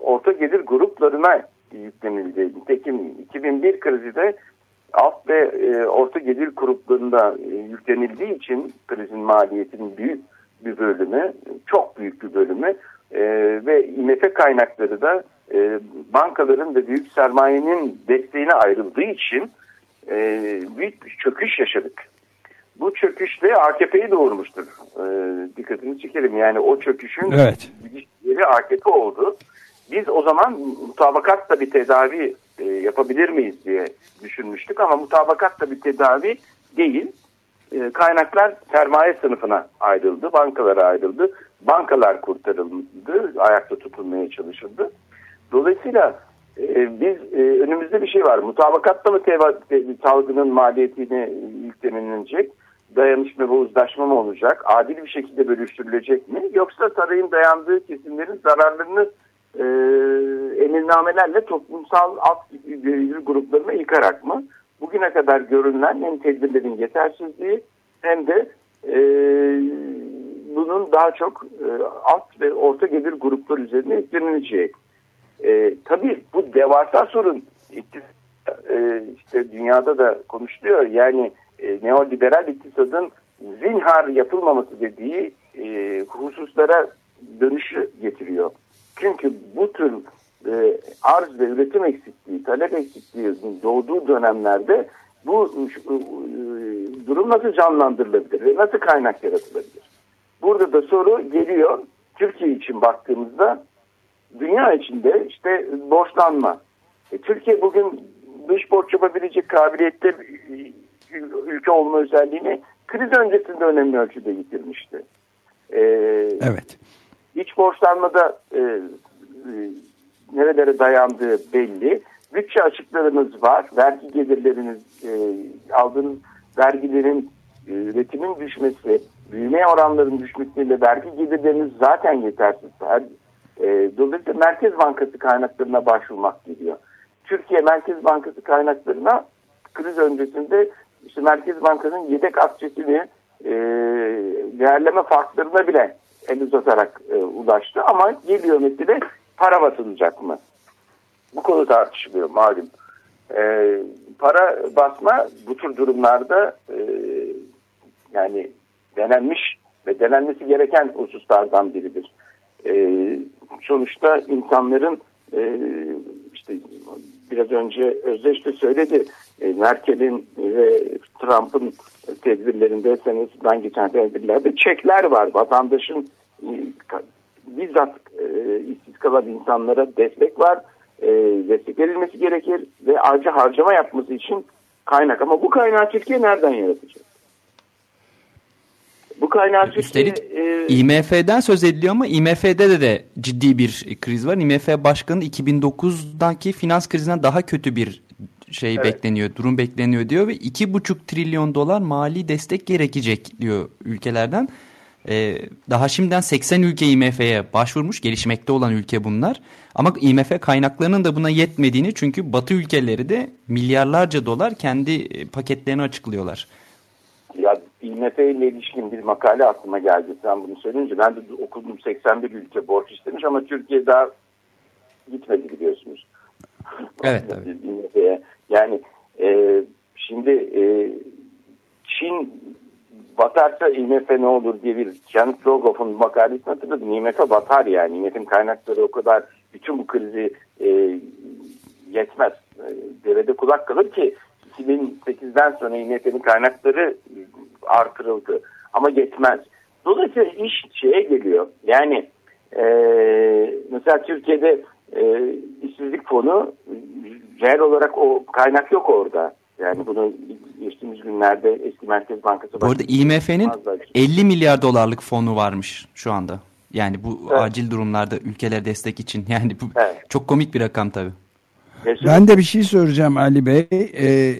orta gelir gruplarına yüklenildi. Nitekim 2001 krizi de alt ve e, orta gelir gruplarında e, yüklenildiği için krizin maliyetinin büyük bir bölümü, çok büyük bir bölümü e, ve IMF kaynakları da e, bankaların ve büyük sermayenin desteğine ayrıldığı için e, büyük bir çöküş yaşadık. Bu çöküş de AKP'yi doğurmuştur. E, dikkatini çekelim. Yani o çöküşün Evet. AKP oldu. Biz o zaman mutabakatla bir tedavi e, yapabilir miyiz diye düşünmüştük ama mutabakatla bir tedavi değil. E, kaynaklar sermaye sınıfına ayrıldı, bankalara ayrıldı. Bankalar kurtarıldı, ayakta tutulmaya çalışıldı. Dolayısıyla e, biz e, önümüzde bir şey var. Mutabakatla mı salgının maliyetine yüklenilecek? Dayanışma ve uzlaşma mı olacak? Adil bir şekilde bölüştürülecek mi? Yoksa sarayın dayandığı kesimlerin zararlarını e, emirnamelerle toplumsal alt gelir gruplarına yıkarak mı? Bugüne kadar görünen hem tedbirlerin yetersizliği hem de e, bunun daha çok e, alt ve orta gelir gruplar üzerine yüklenileceği. E, tabii bu devasa sorun e, işte dünyada da konuşuluyor. Yani e, neoliberal iktisadın zinhar yapılmaması dediği e, hususlara dönüşü getiriyor. Çünkü bu tür e, arz ve üretim eksikliği, talep eksikliği doğduğu dönemlerde bu e, durum nasıl canlandırılabilir ve nasıl kaynak yaratılabilir? Burada da soru geliyor. Türkiye için baktığımızda dünya içinde işte borçlanma. E, Türkiye bugün dış borç yapabilecek kabiliyette bir ülke olma özelliğini kriz öncesinde önemli ölçüde yitirmişti. E, Evet. İç borçlanmada e, e, nerelere dayandığı belli. Bütçe açıklarınız var. Vergi gelirleriniz, e, aldığınız vergilerin e, üretimin düşmesi, büyüme oranlarının düşmesiyle vergi gelirleriniz zaten yetersiz. E, dolayısıyla Merkez Bankası kaynaklarına başvurmak geliyor. Türkiye Merkez Bankası kaynaklarına kriz öncesinde işte Merkez Bankası'nın yedek akçesini e, değerleme farklarına bile el uzatarak e, ulaştı ama geliyor mesele para basılacak mı? Bu konu tartışılıyor malum. E, para basma bu tür durumlarda e, yani denenmiş ve denenmesi gereken hususlardan biridir. E, sonuçta insanların e, işte biraz önce Özdeş de söyledi Merkel'in ve Trump'ın tedbirlerinde senesinden geçen tedbirlerde çekler var. Vatandaşın e, bizzat e, işsiz kalan insanlara destek var. E, destek verilmesi gerekir ve ayrıca harcama yapması için kaynak. Ama bu kaynağı Türkiye nereden yaratacak? Bu kaynağı Üstelik Türkiye, e, IMF'den söz ediliyor ama IMF'de de, de ciddi bir kriz var. IMF Başkanı 2009'daki finans krizinden daha kötü bir şey Evet. bekleniyor, durum bekleniyor diyor ve 2,5 trilyon dolar mali destek gerekecek diyor ülkelerden. Ee, daha şimdiden 80 ülke IMF'ye başvurmuş, gelişmekte olan ülke bunlar. Ama IMF kaynaklarının da buna yetmediğini çünkü Batı ülkeleri de milyarlarca dolar kendi e, paketlerini açıklıyorlar. Ya IMF ile ilişkin bir makale aklıma geldi sen bunu söyleyince. Ben de okudum 81 ülke borç istemiş ama Türkiye daha gitmedi biliyorsunuz. Evet, tabii. IMF'ye. Yani e, şimdi e, Çin batarsa IMF ne olur diye bir Janet Rogoff'un makalesini hatırladım. IMF batar yani. IMF'in kaynakları o kadar bütün bu krizi e, yetmez. E, devede kulak kalır ki 2008'den sonra IMF'nin kaynakları artırıldı. Ama yetmez. Dolayısıyla iş şeye geliyor. Yani e, mesela Türkiye'de e, işsizlik fonu reel olarak o kaynak yok orada. Yani bunu geçtiğimiz günlerde eski Merkez Bankası Bu arada IMF'nin Fazla- 50 milyar dolarlık fonu varmış şu anda. Yani bu Evet. acil durumlarda ülkelere destek için. Yani bu Evet. çok komik bir rakam tabii. Ben de bir şey soracağım Ali Bey. Ee,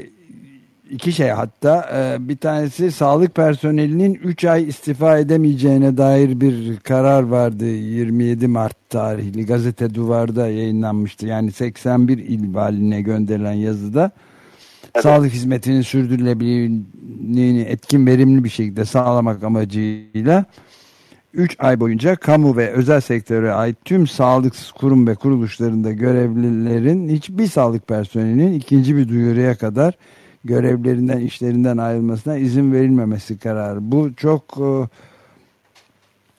iki şey hatta Ee, bir tanesi sağlık personelinin 3 ay istifa edemeyeceğine dair bir karar vardı 27 Mart tarihli gazete duvarda yayınlanmıştı. Yani 81 il valine gönderilen yazıda sağlık hizmetinin sürdürülebilirliğini etkin verimli bir şekilde sağlamak amacıyla 3 ay boyunca kamu ve özel sektöre ait tüm sağlık kurum ve kuruluşlarında görevlilerin hiçbir sağlık personelinin ikinci bir duyuruya kadar görevlerinden işlerinden ayrılmasına izin verilmemesi kararı. Bu çok e,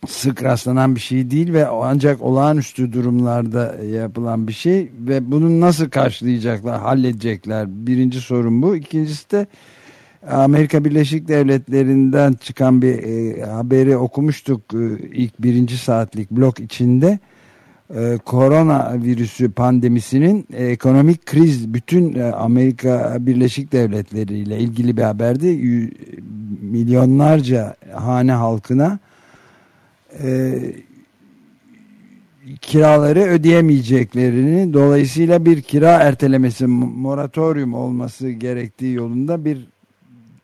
sık rastlanan bir şey değil ve ancak olağanüstü durumlarda yapılan bir şey ve bunu nasıl karşılayacaklar, halledecekler? Birinci sorun bu. İkincisi de Amerika Birleşik Devletleri'nden çıkan bir e, haberi okumuştuk e, ilk birinci saatlik blok içinde. E, korona virüsü pandemisinin e, ekonomik kriz bütün e, Amerika Birleşik Devletleri ile ilgili bir haberdi. Yü- Milyonlarca hane halkına e, kiraları ödeyemeyeceklerini dolayısıyla bir kira ertelemesi moratorium olması gerektiği yolunda bir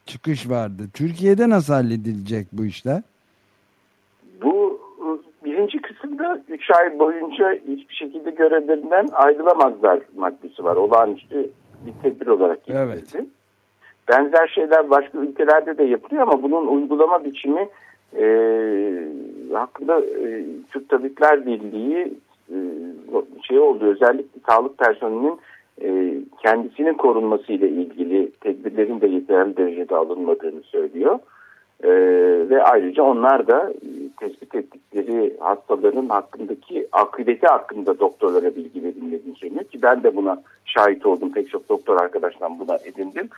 çıkış vardı. Türkiye'de nasıl halledilecek bu işler? Bu kısımda 3 ay boyunca hiçbir şekilde görevlerinden ayrılamazlar maddesi var. Olağanüstü bir tedbir olarak Evet. getirildi. Benzer şeyler başka ülkelerde de yapılıyor ama bunun uygulama biçimi e, hakkında e, Türk Tabipler Birliği e, şey oldu özellikle sağlık personelinin e, kendisinin korunması ile ilgili tedbirlerin de yeterli derecede alınmadığını söylüyor. Ee, ve ayrıca onlar da e, tespit ettikleri hastaların hakkındaki akıbeti hakkında doktorlara bilgi verilmediğini söylüyor ki ben de buna şahit oldum. Pek çok doktor arkadaştan buna edindim.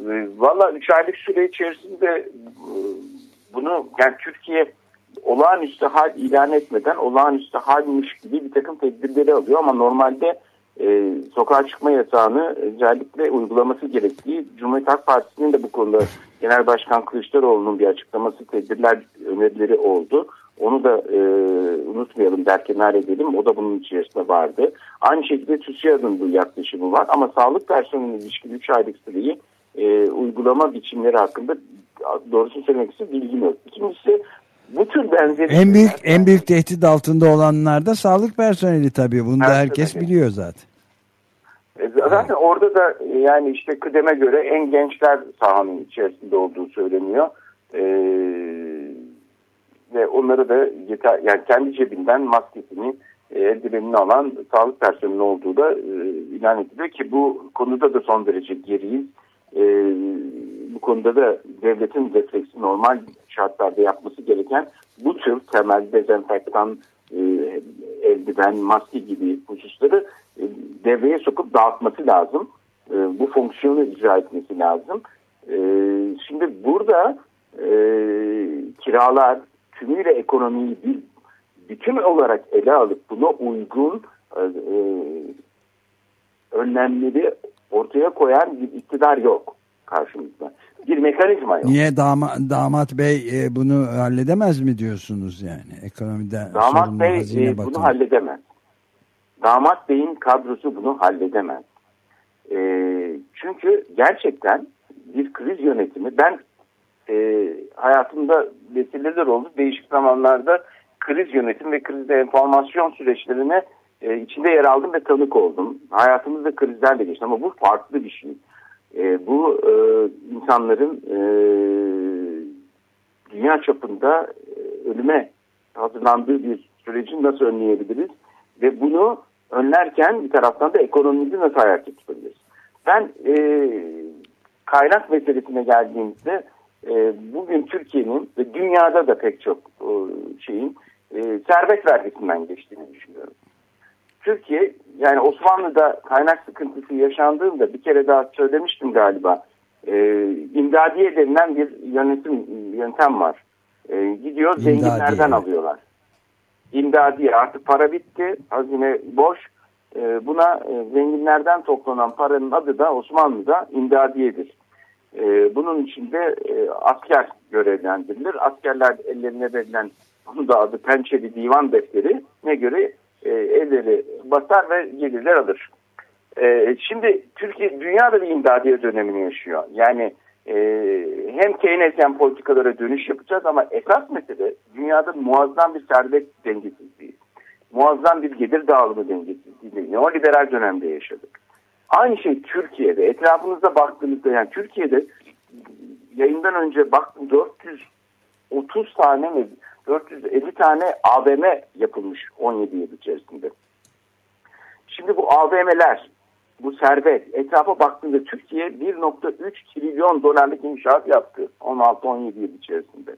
Ee, Valla 3 aylık süre içerisinde e, bunu yani Türkiye olağanüstü hal ilan etmeden olağanüstü halmiş gibi bir takım tedbirleri alıyor ama normalde e, sokağa çıkma yasağını özellikle uygulaması gerektiği Cumhuriyet Halk Partisi'nin de bu konuda Genel Başkan Kılıçdaroğlu'nun bir açıklaması, tedbirler, önerileri oldu. Onu da e, unutmayalım, derkenar edelim. O da bunun içerisinde vardı. Aynı şekilde TÜSİAD'ın bu yaklaşımı var. Ama sağlık personeline ilişkin 3 aylık süreyi e, uygulama biçimleri hakkında doğrusunu söylemek için bilgim yok. İkincisi bu tür benzeri En büyük en büyük tehdit altında olanlar da sağlık personeli tabii. Bunu da herkes biliyor zaten. E, Zaten orada da e, yani işte kıdeme göre en gençler sahanın içerisinde olduğu söyleniyor. E, ve onları da yeter, yani kendi cebinden maskesini e, eldivenini alan sağlık personeli olduğu da e, ilan ediliyor ki bu konuda da son derece geriyiz. E, bu konuda da devletin refleksi normal şartlarda yapması gereken bu tür temel dezenfektan, e, eldiven, maske gibi hususları devreye sokup dağıtması lazım. E, bu fonksiyonu icra etmesi lazım. E, şimdi burada e, kiralar tümüyle ekonomiyi bir bütün olarak ele alıp buna uygun e, önlemleri ortaya koyan bir iktidar yok. karşımızda. Bir mekanizma yok. Niye dama, damat bey e, bunu halledemez mi diyorsunuz yani? Ekonomide Damat Bey e, bunu Bakanı. halledemez. Damat Bey'in kadrosu bunu halledemez. E, çünkü gerçekten bir kriz yönetimi ben e, hayatımda vesileler oldu. Değişik zamanlarda kriz yönetim ve kriz enformasyon süreçlerine e, içinde yer aldım ve tanık oldum. Hayatımızda krizlerle geçti ama bu farklı bir şey. E, bu e, insanların e, dünya çapında e, ölüme hazırlandığı bir süreci nasıl önleyebiliriz? Ve bunu önlerken bir taraftan da ekonomimizi nasıl ayakta tutabiliriz? Ben e, kaynak meselesine geldiğimizde e, bugün Türkiye'nin ve dünyada da pek çok e, şeyin e, servet vergisinden geçtiğini düşünüyorum. Türkiye yani Osmanlı'da kaynak sıkıntısı yaşandığında bir kere daha söylemiştim galiba. E, imdadiye denilen bir yönetim yöntem var. E, gidiyor zenginlerden alıyorlar. İmdadiye artık para bitti, hazine boş. E, buna e, zenginlerden toplanan paranın adı da Osmanlı'da imdadiyedir. E, bunun içinde e, asker görevlendirilir. Askerler ellerine verilen bunun da adı pençeli divan defteri ne göre e, elleri basar ve gelirler alır. E, şimdi Türkiye dünyada bir imdadiye dönemini yaşıyor. Yani e, hem Keynesyen politikalara dönüş yapacağız ama esas mesele dünyada muazzam bir servet dengesizliği, muazzam bir gelir dağılımı dengesizliği, neoliberal dönemde yaşadık. Aynı şey Türkiye'de. Etrafınıza baktığınızda yani Türkiye'de yayından önce baktım 430 tane mi 450 tane AVM yapılmış 17 yıl içerisinde. Şimdi bu AVM'ler, bu servet etrafa baktığında Türkiye 1.3 trilyon dolarlık inşaat yaptı 16-17 yıl içerisinde.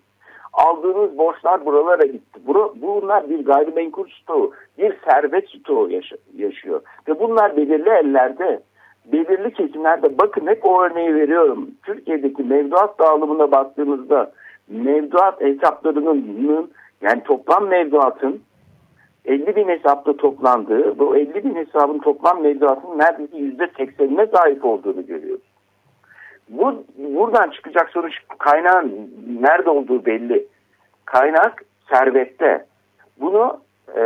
Aldığınız borçlar buralara gitti. Bur bunlar bir gayrimenkul stoğu, bir servet stoğu yaşıyor. Ve bunlar belirli ellerde, belirli kesimlerde bakın hep o örneği veriyorum. Türkiye'deki mevduat dağılımına baktığımızda mevduat hesaplarının yani toplam mevduatın 50 bin hesapta toplandığı, bu 50 bin hesabın toplam mevduatının neredeyse %80'ine sahip olduğunu görüyoruz. Bu buradan çıkacak sonuç kaynağın nerede olduğu belli. Kaynak servette. Bunu e,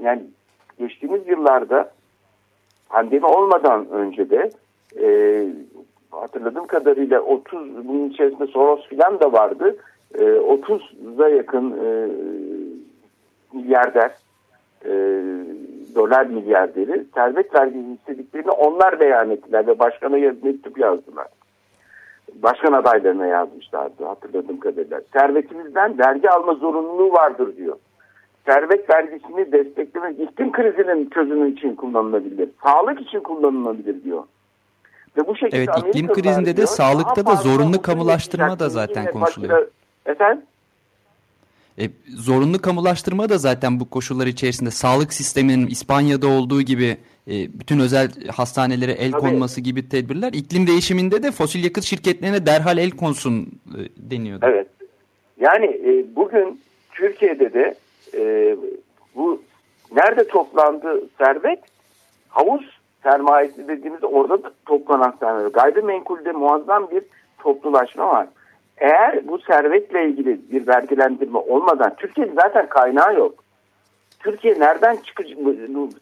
yani geçtiğimiz yıllarda pandemi olmadan önce de e, hatırladığım kadarıyla 30 bunun içerisinde Soros filan da vardı. E, 30'a yakın e, milyarder e, dolar milyarderi servet vergisi istediklerini onlar beyan ettiler ve başkana mektup yazdılar. Başkan adaylarına yazmışlardı hatırladığım kadarıyla. Servetimizden vergi alma zorunluluğu vardır diyor. Servet vergisini desteklemek iklim krizinin çözümü için kullanılabilir. Sağlık için kullanılabilir diyor. Ve bu şekilde Evet, iklim krizinde de diyor, sağlıkta da zorunlu kamulaştırma da zaten konuşuluyor. başka- Efendim? E, zorunlu kamulaştırma da zaten bu koşullar içerisinde sağlık sisteminin İspanya'da olduğu gibi e, bütün özel hastanelere el Tabii. konması gibi tedbirler iklim değişiminde de fosil yakıt şirketlerine derhal el konsun e, deniyordu. Evet. Yani e, bugün Türkiye'de de e, bu nerede toplandı servet? Havuz sermayesi dediğimiz orada da toplanan servet. Gayrimenkulde muazzam bir toplulaşma var. Eğer bu servetle ilgili bir vergilendirme olmadan Türkiye'nin zaten kaynağı yok. Türkiye nereden çıkacak,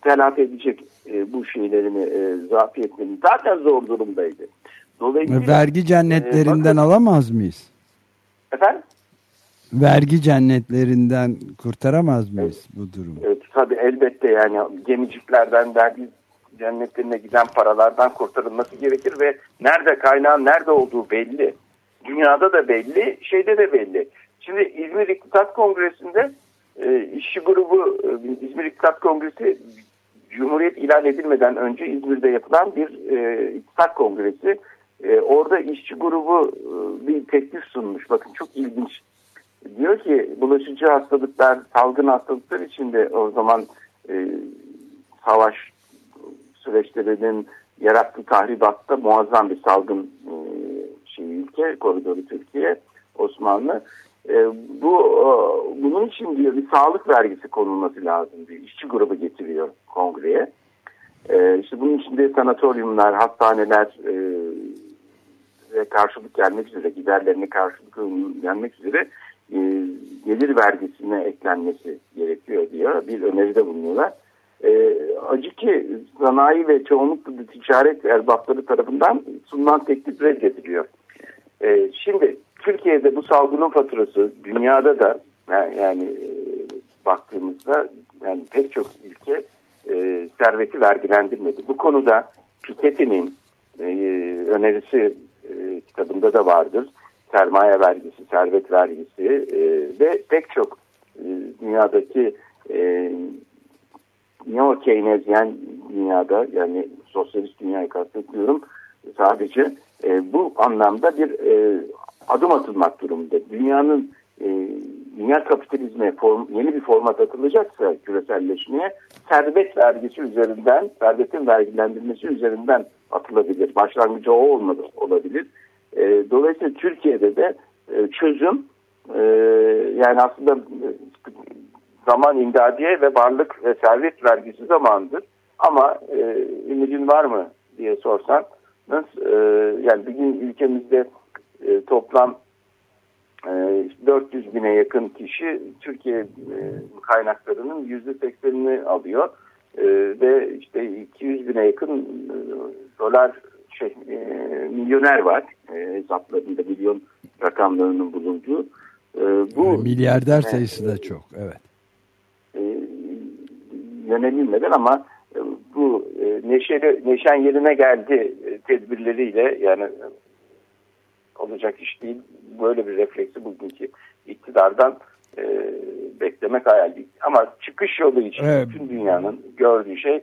telafi edecek e, bu şeylerini, e, zafiyetlerini? Zaten zor durumdaydı. Dolayısıyla Vergi cennetlerinden bakın- alamaz mıyız? efendim? Vergi cennetlerinden kurtaramaz mıyız bu durumu? Evet, tabii elbette yani gemiciklerden vergi cennetlerine giden paralardan kurtarılması gerekir ve nerede kaynağın nerede olduğu belli. Dünyada da belli, şeyde de belli. Şimdi İzmir İktisat Kongresi'nde e, işçi grubu, e, İzmir İktisat Kongresi Cumhuriyet ilan edilmeden önce İzmir'de yapılan bir e, iktisat kongresi. E, orada işçi grubu e, bir teklif sunmuş. Bakın çok ilginç. Diyor ki bulaşıcı hastalıklar, salgın hastalıklar içinde o zaman e, savaş süreçlerinin yarattığı tahribatta muazzam bir salgın e, ülke, koridoru Türkiye, Osmanlı. E, bu e, bunun için diyor bir sağlık vergisi konulması lazım diyor. İşçi grubu getiriyor kongreye. E, işte bunun içinde sanatoryumlar, hastaneler, e, karşılık gelmek üzere, giderlerine karşılık gelmek üzere e, gelir vergisine eklenmesi gerekiyor diyor. Bir öneride bulunuyorlar. E, acı ki sanayi ve çoğunlukla ticaret erbapları tarafından sunulan teklif reddediliyor. E, şimdi Türkiye'de bu salgının faturası dünyada da yani, yani e, baktığımızda yani pek çok ülke e, serveti vergilendirmedi. Bu konuda Piketty'nin e, önerisi e, kitabında da vardır. Sermaye vergisi, servet vergisi e, ve pek çok e, dünyadaki e, neo Keynesyen dünyada yani sosyalist dünyayı kastetmiyorum sadece e, bu anlamda bir e, adım atılmak durumunda. Dünyanın e, dünya kapitalizme form, yeni bir format atılacaksa küreselleşmeye servet vergisi üzerinden, servetin vergilendirilmesi üzerinden atılabilir. Başlangıcı o olmadı, olabilir. E, dolayısıyla Türkiye'de de e, çözüm e, yani aslında e, zaman imdadiye ve varlık ve servet vergisi zamandır. Ama e, ümidin var mı diye sorsan e, yani bir gün ülkemizde e, toplam 400 ee, bine yakın kişi Türkiye e, kaynaklarının %80'ini alıyor. Ve işte 200 bine yakın e, dolar şey, e, milyoner var. Hesaplarında milyon rakamlarının bulunduğu. Bu Milyarder sayısı da çok. Evet. Yönelilmeden ama bu neşeli, neşen yerine geldi tedbirleriyle yani olacak iş değil. Böyle bir refleksi bugünkü iktidardan e, beklemek hayal değil. Ama çıkış yolu için evet. bütün dünyanın gördüğü şey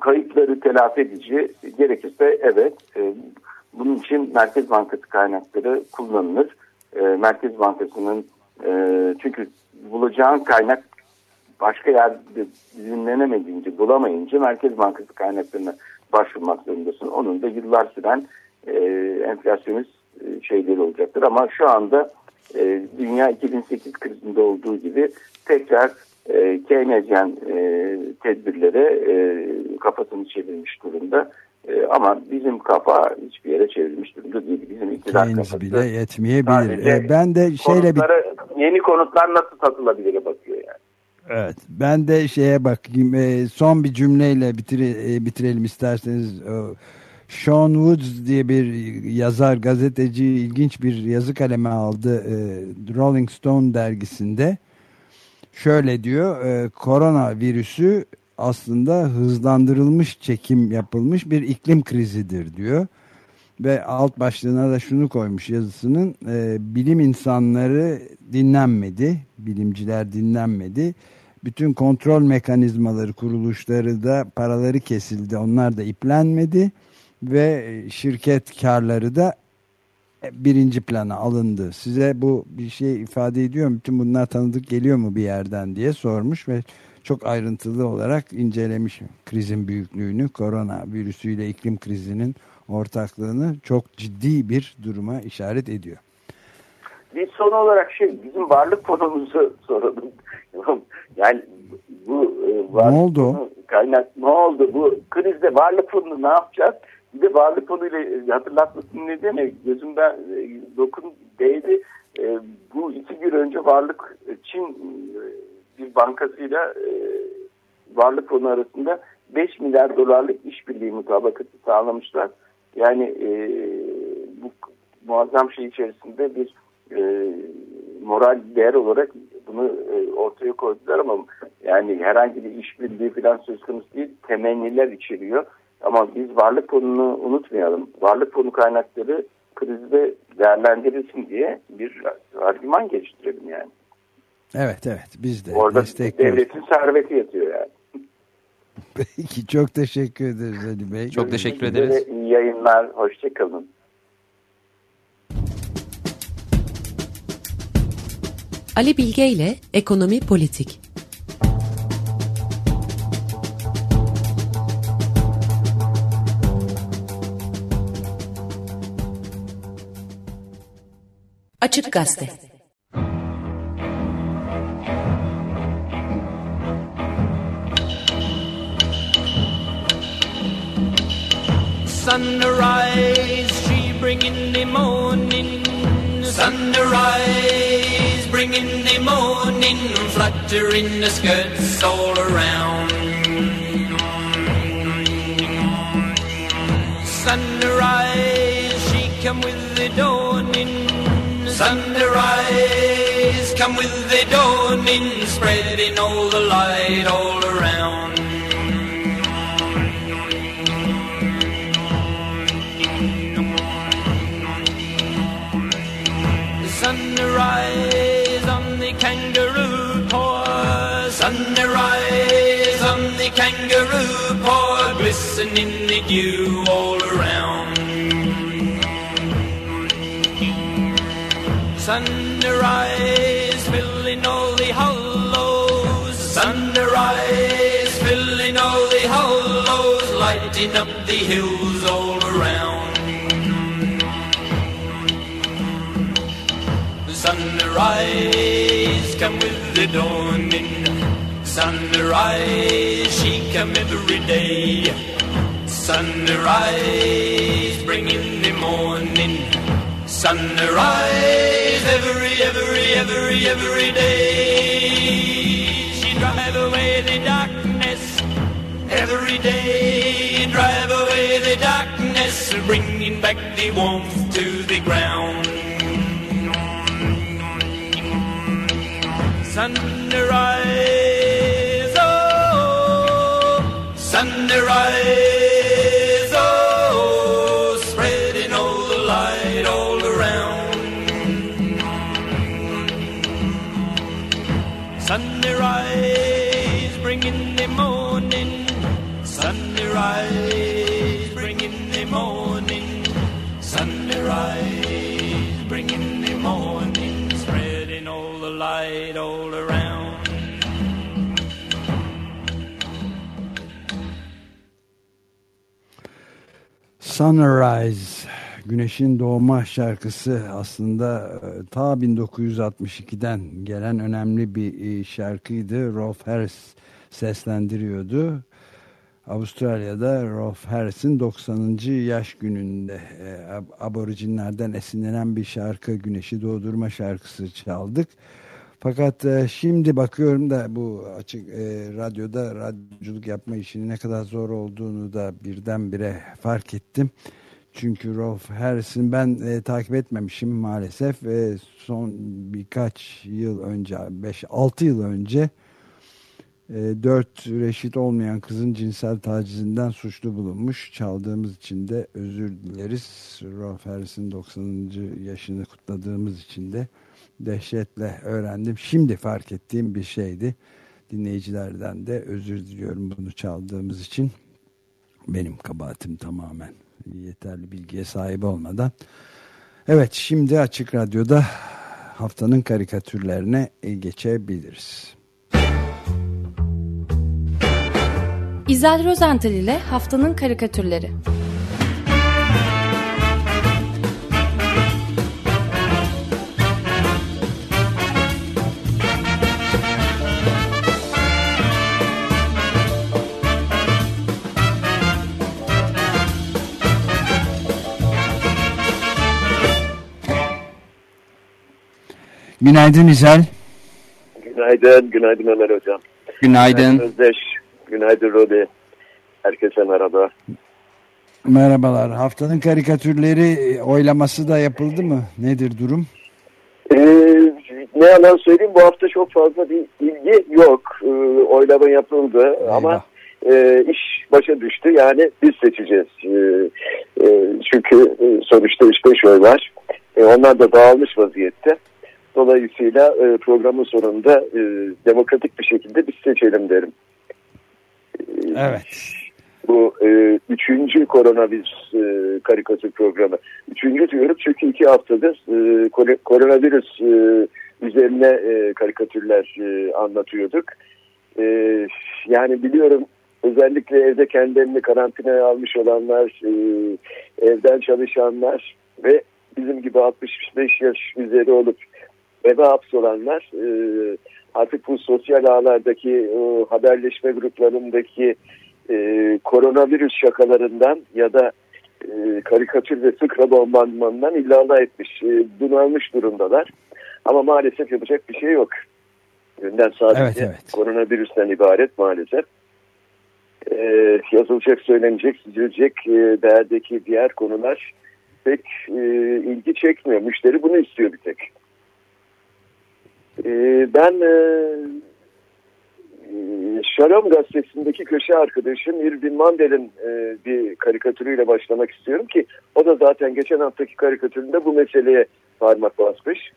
kayıpları telafi edici gerekirse evet e, bunun için Merkez Bankası kaynakları kullanılır. E, Merkez Bankası'nın e, çünkü bulacağın kaynak başka yerde dinlenemediğince, bulamayınca Merkez Bankası kaynaklarına başvurmak zorundasın. Onun da yıllar süren e, enflasyonist e, şeyleri olacaktır. Ama şu anda e, dünya 2008 krizinde olduğu gibi tekrar e, Keynesyen e, tedbirlere e, kafasını çevirmiş durumda. E, ama bizim kafa hiçbir yere çevrilmiş durumda değil. Bizim iktidar Keynes kafası bile yetmeyebilir. E, ben de şeyle bir... Yeni konutlar nasıl satılabilir bakıyor yani. Evet. Ben de şeye bakayım. E, son bir cümleyle bitire, e, bitirelim isterseniz. O, Sean Woods diye bir yazar, gazeteci ilginç bir yazı kaleme aldı e, Rolling Stone dergisinde. Şöyle diyor, e, korona virüsü aslında hızlandırılmış çekim yapılmış bir iklim krizidir diyor. Ve alt başlığına da şunu koymuş yazısının, e, bilim insanları dinlenmedi, bilimciler dinlenmedi. Bütün kontrol mekanizmaları, kuruluşları da paraları kesildi, onlar da iplenmedi ve şirket karları da birinci plana alındı. Size bu bir şey ifade ediyor mu? Bütün bunlar tanıdık geliyor mu bir yerden diye sormuş ve çok ayrıntılı olarak incelemiş krizin büyüklüğünü, korona virüsüyle iklim krizinin ortaklığını çok ciddi bir duruma işaret ediyor. Bir son olarak şey bizim varlık fonumuzu soralım. yani bu e, varlık ne oldu? Kaynak ne oldu? Bu krizde varlık fonunu ne yapacağız? Bir de varlık fonuyla e, hatırlatmasının nedeni gözümden e, dokun değdi. E, bu iki gün önce varlık Çin bir bankasıyla varlık fonu arasında 5 milyar dolarlık işbirliği mutabakatı sağlamışlar. Yani bu muazzam şey içerisinde bir moral değer olarak bunu ortaya koydular ama yani herhangi bir işbirliği falan söz konusu değil temenniler içeriyor. Ama biz varlık fonunu unutmayalım. Varlık fonu kaynakları krizde değerlendirilsin diye bir argüman geliştirelim yani. Evet evet biz de Orada devletin serveti yatıyor yani. Peki çok teşekkür ederiz Ali Bey. Çok teşekkür ederiz. İyi yayınlar. Hoşçakalın. Ali Bilge ile Ekonomi Politik. Açık Gazete. Sunrise, she bringing the morning. Sunrise, bringing the morning. Fluttering the skirts all around. Sunrise, she come with the dawning. Sunrise, come with the dawning, spreading all the light all around. Sunrise the dew all around. Sunrise filling all the hollows, sunrise filling all the hollows, lighting up the hills all around. Sunrise come with the dawning, sunrise she come every day. Sunrise bringing the morning. Sunrise every, every, every, every day. She drive away the darkness every day. Drive away the darkness, bringing back the warmth to the ground. Sunrise, oh, sunrise, Sunrise, Güneşin Doğma şarkısı aslında e, ta 1962'den gelen önemli bir e, şarkıydı. Rolf Harris seslendiriyordu. Avustralya'da Rolf Harris'in 90. yaş gününde e, ab- aborijinlerden esinlenen bir şarkı Güneşi Doğdurma şarkısı çaldık. Fakat e, şimdi bakıyorum da bu açık e, radyoda radyoculuk yapma işinin ne kadar zor olduğunu da birdenbire fark ettim. Çünkü Rolf Harris'in ben e, takip etmemişim maalesef. E, son birkaç yıl önce, 5-6 yıl önce e, dört reşit olmayan kızın cinsel tacizinden suçlu bulunmuş. Çaldığımız için de özür dileriz. Rolf Harris'in 90. yaşını kutladığımız için de dehşetle öğrendim. Şimdi fark ettiğim bir şeydi. Dinleyicilerden de özür diliyorum bunu çaldığımız için. Benim kabahatim tamamen yeterli bilgiye sahip olmadan. Evet şimdi Açık Radyo'da haftanın karikatürlerine geçebiliriz. İzel Rozental ile Haftanın Karikatürleri Günaydın İzel. Günaydın, günaydın Ömer Hocam. Günaydın. Özdeş, günaydın Rodi. Herkese merhaba. Merhabalar. Haftanın karikatürleri oylaması da yapıldı mı? Nedir durum? Ee, ne yalan söyleyeyim bu hafta çok fazla bir ilgi yok. Ee, oylama yapıldı ama e, iş başa düştü. Yani biz seçeceğiz. Ee, e, çünkü e, sonuçta 3-5 oy var. E, onlar da dağılmış vaziyette. Dolayısıyla e, programın sonunda e, demokratik bir şekilde biz seçelim derim. Evet. Bu e, üçüncü koronavirüs e, karikatür programı. Üçüncü diyorum çünkü iki haftadır e, kor- koronavirüs e, üzerine e, karikatürler e, anlatıyorduk. E, yani biliyorum özellikle evde kendilerini karantinaya almış olanlar, e, evden çalışanlar ve bizim gibi 65 yaş üzeri olup eve hapsolanlar e, artık bu sosyal ağlardaki haberleşme gruplarındaki e, koronavirüs şakalarından ya da e, karikatür ve sıkra bombardımanından illala etmiş, e, bunalmış durumdalar. Ama maalesef yapacak bir şey yok. Gündem sadece Evet, evet. koronavirüsten ibaret maalesef. E, yazılacak, söylenecek, çizilecek e, değerdeki diğer konular pek e, ilgi çekmiyor. Müşteri bunu istiyor bir tek. E, ben e, Şalom gazetesindeki köşe arkadaşım Irvin Mandel'in e, bir karikatürüyle başlamak istiyorum ki o da zaten geçen haftaki karikatüründe bu meseleye parmak basmış.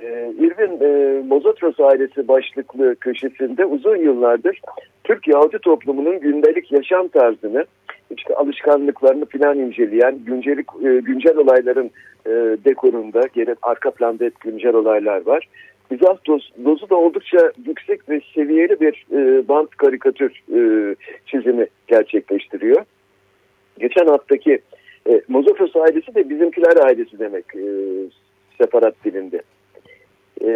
E, Irvin e, Mozotros ailesi başlıklı köşesinde uzun yıllardır Türk Yahudi toplumunun gündelik yaşam tarzını, işte alışkanlıklarını falan inceleyen, güncelik, e, güncel olayların e, dekorunda, geri arka planda hep güncel olaylar var. Mizah doz, dozu da oldukça yüksek ve seviyeli bir e, bant karikatür e, çizimi gerçekleştiriyor. Geçen haftaki e, Mozofos ailesi de bizimkiler ailesi demek e, separat dilinde. E,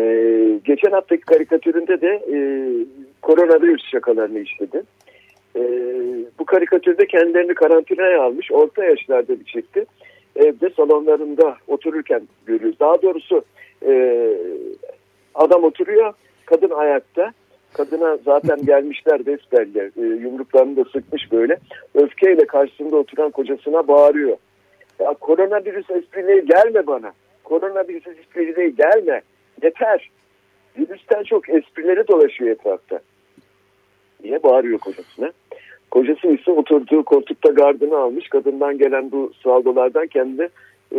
geçen haftaki karikatüründe de e, koronavirüs şakalarını işledi. E, bu karikatürde kendilerini karantinaya almış orta yaşlarda bir çifti. Evde salonlarında otururken görüyoruz. Daha doğrusu e, adam oturuyor, kadın ayakta. Kadına zaten gelmişler besbelli. E, yumruklarını da sıkmış böyle. Öfkeyle karşısında oturan kocasına bağırıyor. Ya koronavirüs esprileri gelme bana. Koronavirüs esprileri gelme. Yeter. Virüsten çok esprileri dolaşıyor etrafta. Diye bağırıyor kocasına. Kocası ise oturduğu koltukta gardını almış. Kadından gelen bu saldolardan kendini e,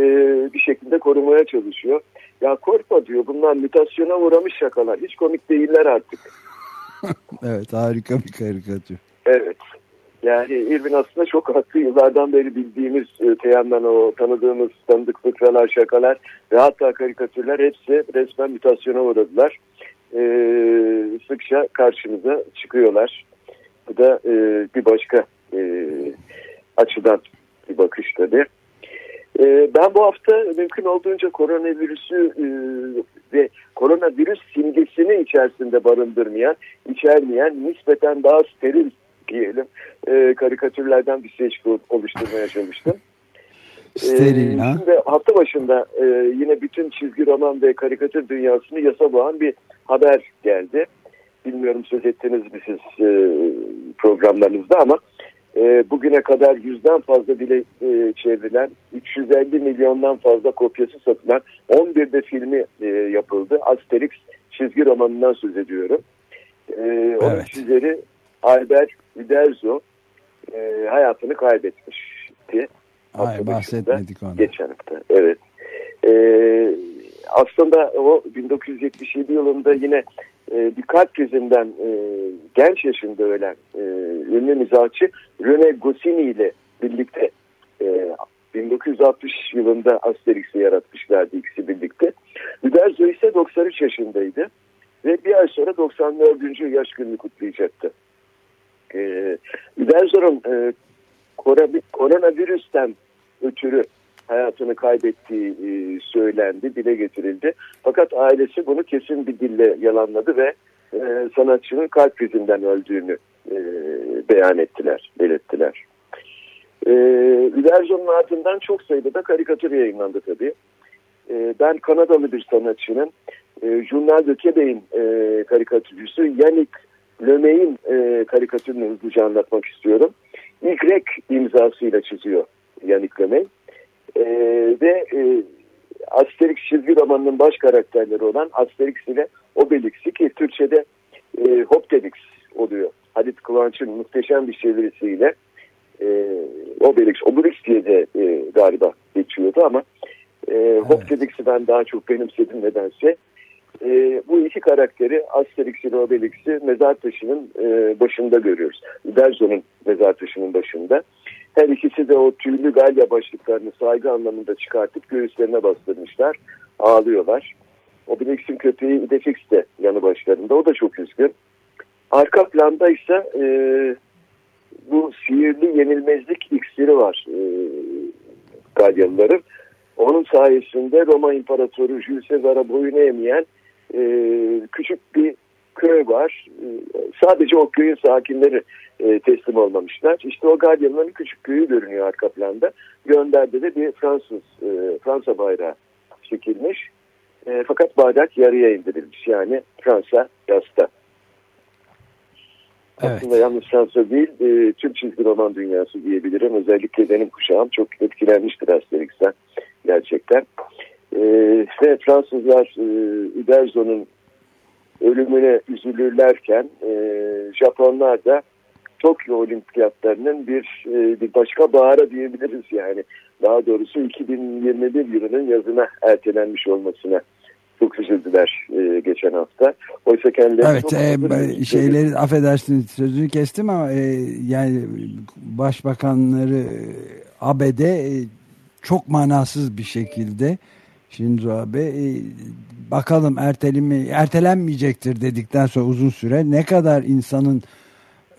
bir şekilde korumaya çalışıyor. Ya korkma diyor bunlar mutasyona uğramış şakalar. Hiç komik değiller artık. Evet harika bir karikatür. Evet. Yani İrvin aslında çok haklı. Yıllardan beri bildiğimiz e, Teyan'dan o tanıdığımız tanıdık fıkralar, şakalar ve hatta karikatürler hepsi resmen mutasyona uğradılar. E, sıkça karşımıza çıkıyorlar. Bu da e, bir başka e, açıdan bir bakış tabii. E, ben bu hafta mümkün olduğunca koronavirüsü e, ve koronavirüs simgesini içerisinde barındırmayan, içermeyen, nispeten daha steril diyelim e, karikatürlerden bir seçki oluşturmaya çalıştım. Steril Ee, ha? Şimdi hafta başında e, yine bütün çizgi roman ve karikatür dünyasını yasa boğan bir haber geldi. Bilmiyorum söz ettiniz mi siz programlarınızda ama e, bugüne kadar yüzden fazla dile e, çevrilen 350 milyondan fazla kopyası satılan 11 de filmi e, yapıldı. Asterix çizgi romanından söz ediyorum. E, Onun Evet. çizeri Albert Uderzo e, hayatını kaybetmiş diye Ay bahsetmedik onu. Geçen hafta evet. Ee, aslında o 1977 yılında yine e, bir kalp krizinden e, genç yaşında ölen e, ünlü mizahçı Rene Goscinny ile birlikte e, 1960 yılında Asterix'i yaratmışlardı ikisi birlikte. Uderzo ise 93 yaşındaydı ve bir ay sonra 94. yaş gününü kutlayacaktı. E, Uderzo'nun e, koronavirüsten ötürü hayatını kaybettiği e, söylendi, dile getirildi. Fakat ailesi bunu kesin bir dille yalanladı ve e, sanatçının kalp krizinden öldüğünü e, beyan ettiler, belirttiler. E, Uderzo'nun ardından çok sayıda da karikatür yayınlandı tabii. Ben Kanadalı bir sanatçının e, Journal de Québec'in e, karikatürcüsü Yannick Lemay'in e, karikatürünü hızlıca anlatmak istiyorum. Y imzasıyla çiziyor Yannick Lemay. E, ve e, Asterix çizgi romanının baş karakterleri olan Asterix ile Obelix'i ki Türkçe'de e, Hoptelix oluyor. Halit Kıvanç'ın muhteşem bir çevirisiyle e, Obelix, Obelix diye de e, galiba geçiyordu ama e, Hoptelix'i ben daha çok benimsedim nedense. E, bu iki karakteri Asterix ile Obelix'i mezar taşının e, başında görüyoruz. Uderzo'nun mezar taşının başında. Her ikisi de o tüylü galya başlıklarını saygı anlamında çıkartıp göğüslerine bastırmışlar. Ağlıyorlar. Obelix'in köpeği Idefix de yanı başlarında. O da çok üzgün. Arka planda ise e, bu sihirli yenilmezlik iksiri var e, Galyalıların. Onun sayesinde Roma İmparatoru Jules Caesar'a boyun eğmeyen e, küçük bir köy var. E, sadece o köyün sakinleri e, teslim olmamışlar. İşte o gardiyanların küçük köyü görünüyor arka planda. Gönderde de bir Fransız, e, Fransa bayrağı çekilmiş. E, fakat bayrak yarıya indirilmiş. Yani Fransa yasta. Evet. Aslında yalnız Fransa değil, e, tüm çizgi roman dünyası diyebilirim. Özellikle benim kuşağım çok etkilenmiştir Asterix'ten gerçekten. E, ve Fransızlar e, Uderzo'nun ölümüne üzülürlerken e, Japonlar da Tokyo Olimpiyatlarının bir, e, bir başka bahara diyebiliriz yani. Daha doğrusu 2021 yılının yazına ertelenmiş olmasına çok üzüldüler e, geçen hafta. Oysa kendileri Evet e, şeyleri affedersiniz sözünü kestim ama e, yani başbakanları e, ABD e, çok manasız bir şekilde Shinzo Abe e, bakalım ertelimi ertelenmeyecektir dedikten sonra uzun süre ne kadar insanın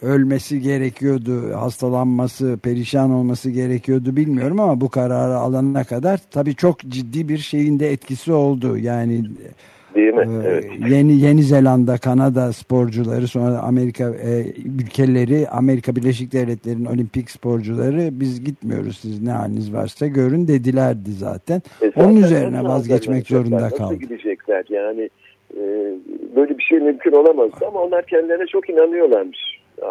ölmesi gerekiyordu, hastalanması, perişan olması gerekiyordu bilmiyorum ama bu kararı alana kadar tabii çok ciddi bir şeyin de etkisi oldu. Yani Değil mi? ee, Evet. Yeni Yeni Zelanda, Kanada sporcuları, sonra Amerika e, ülkeleri, Amerika Birleşik Devletleri'nin olimpik sporcuları biz gitmiyoruz siz ne haliniz varsa görün dedilerdi zaten. E zaten Onun üzerine vazgeçmek zorunda kaldı. Nasıl gidecekler yani e, böyle bir şey mümkün olamazdı ama onlar kendilerine çok inanıyorlarmış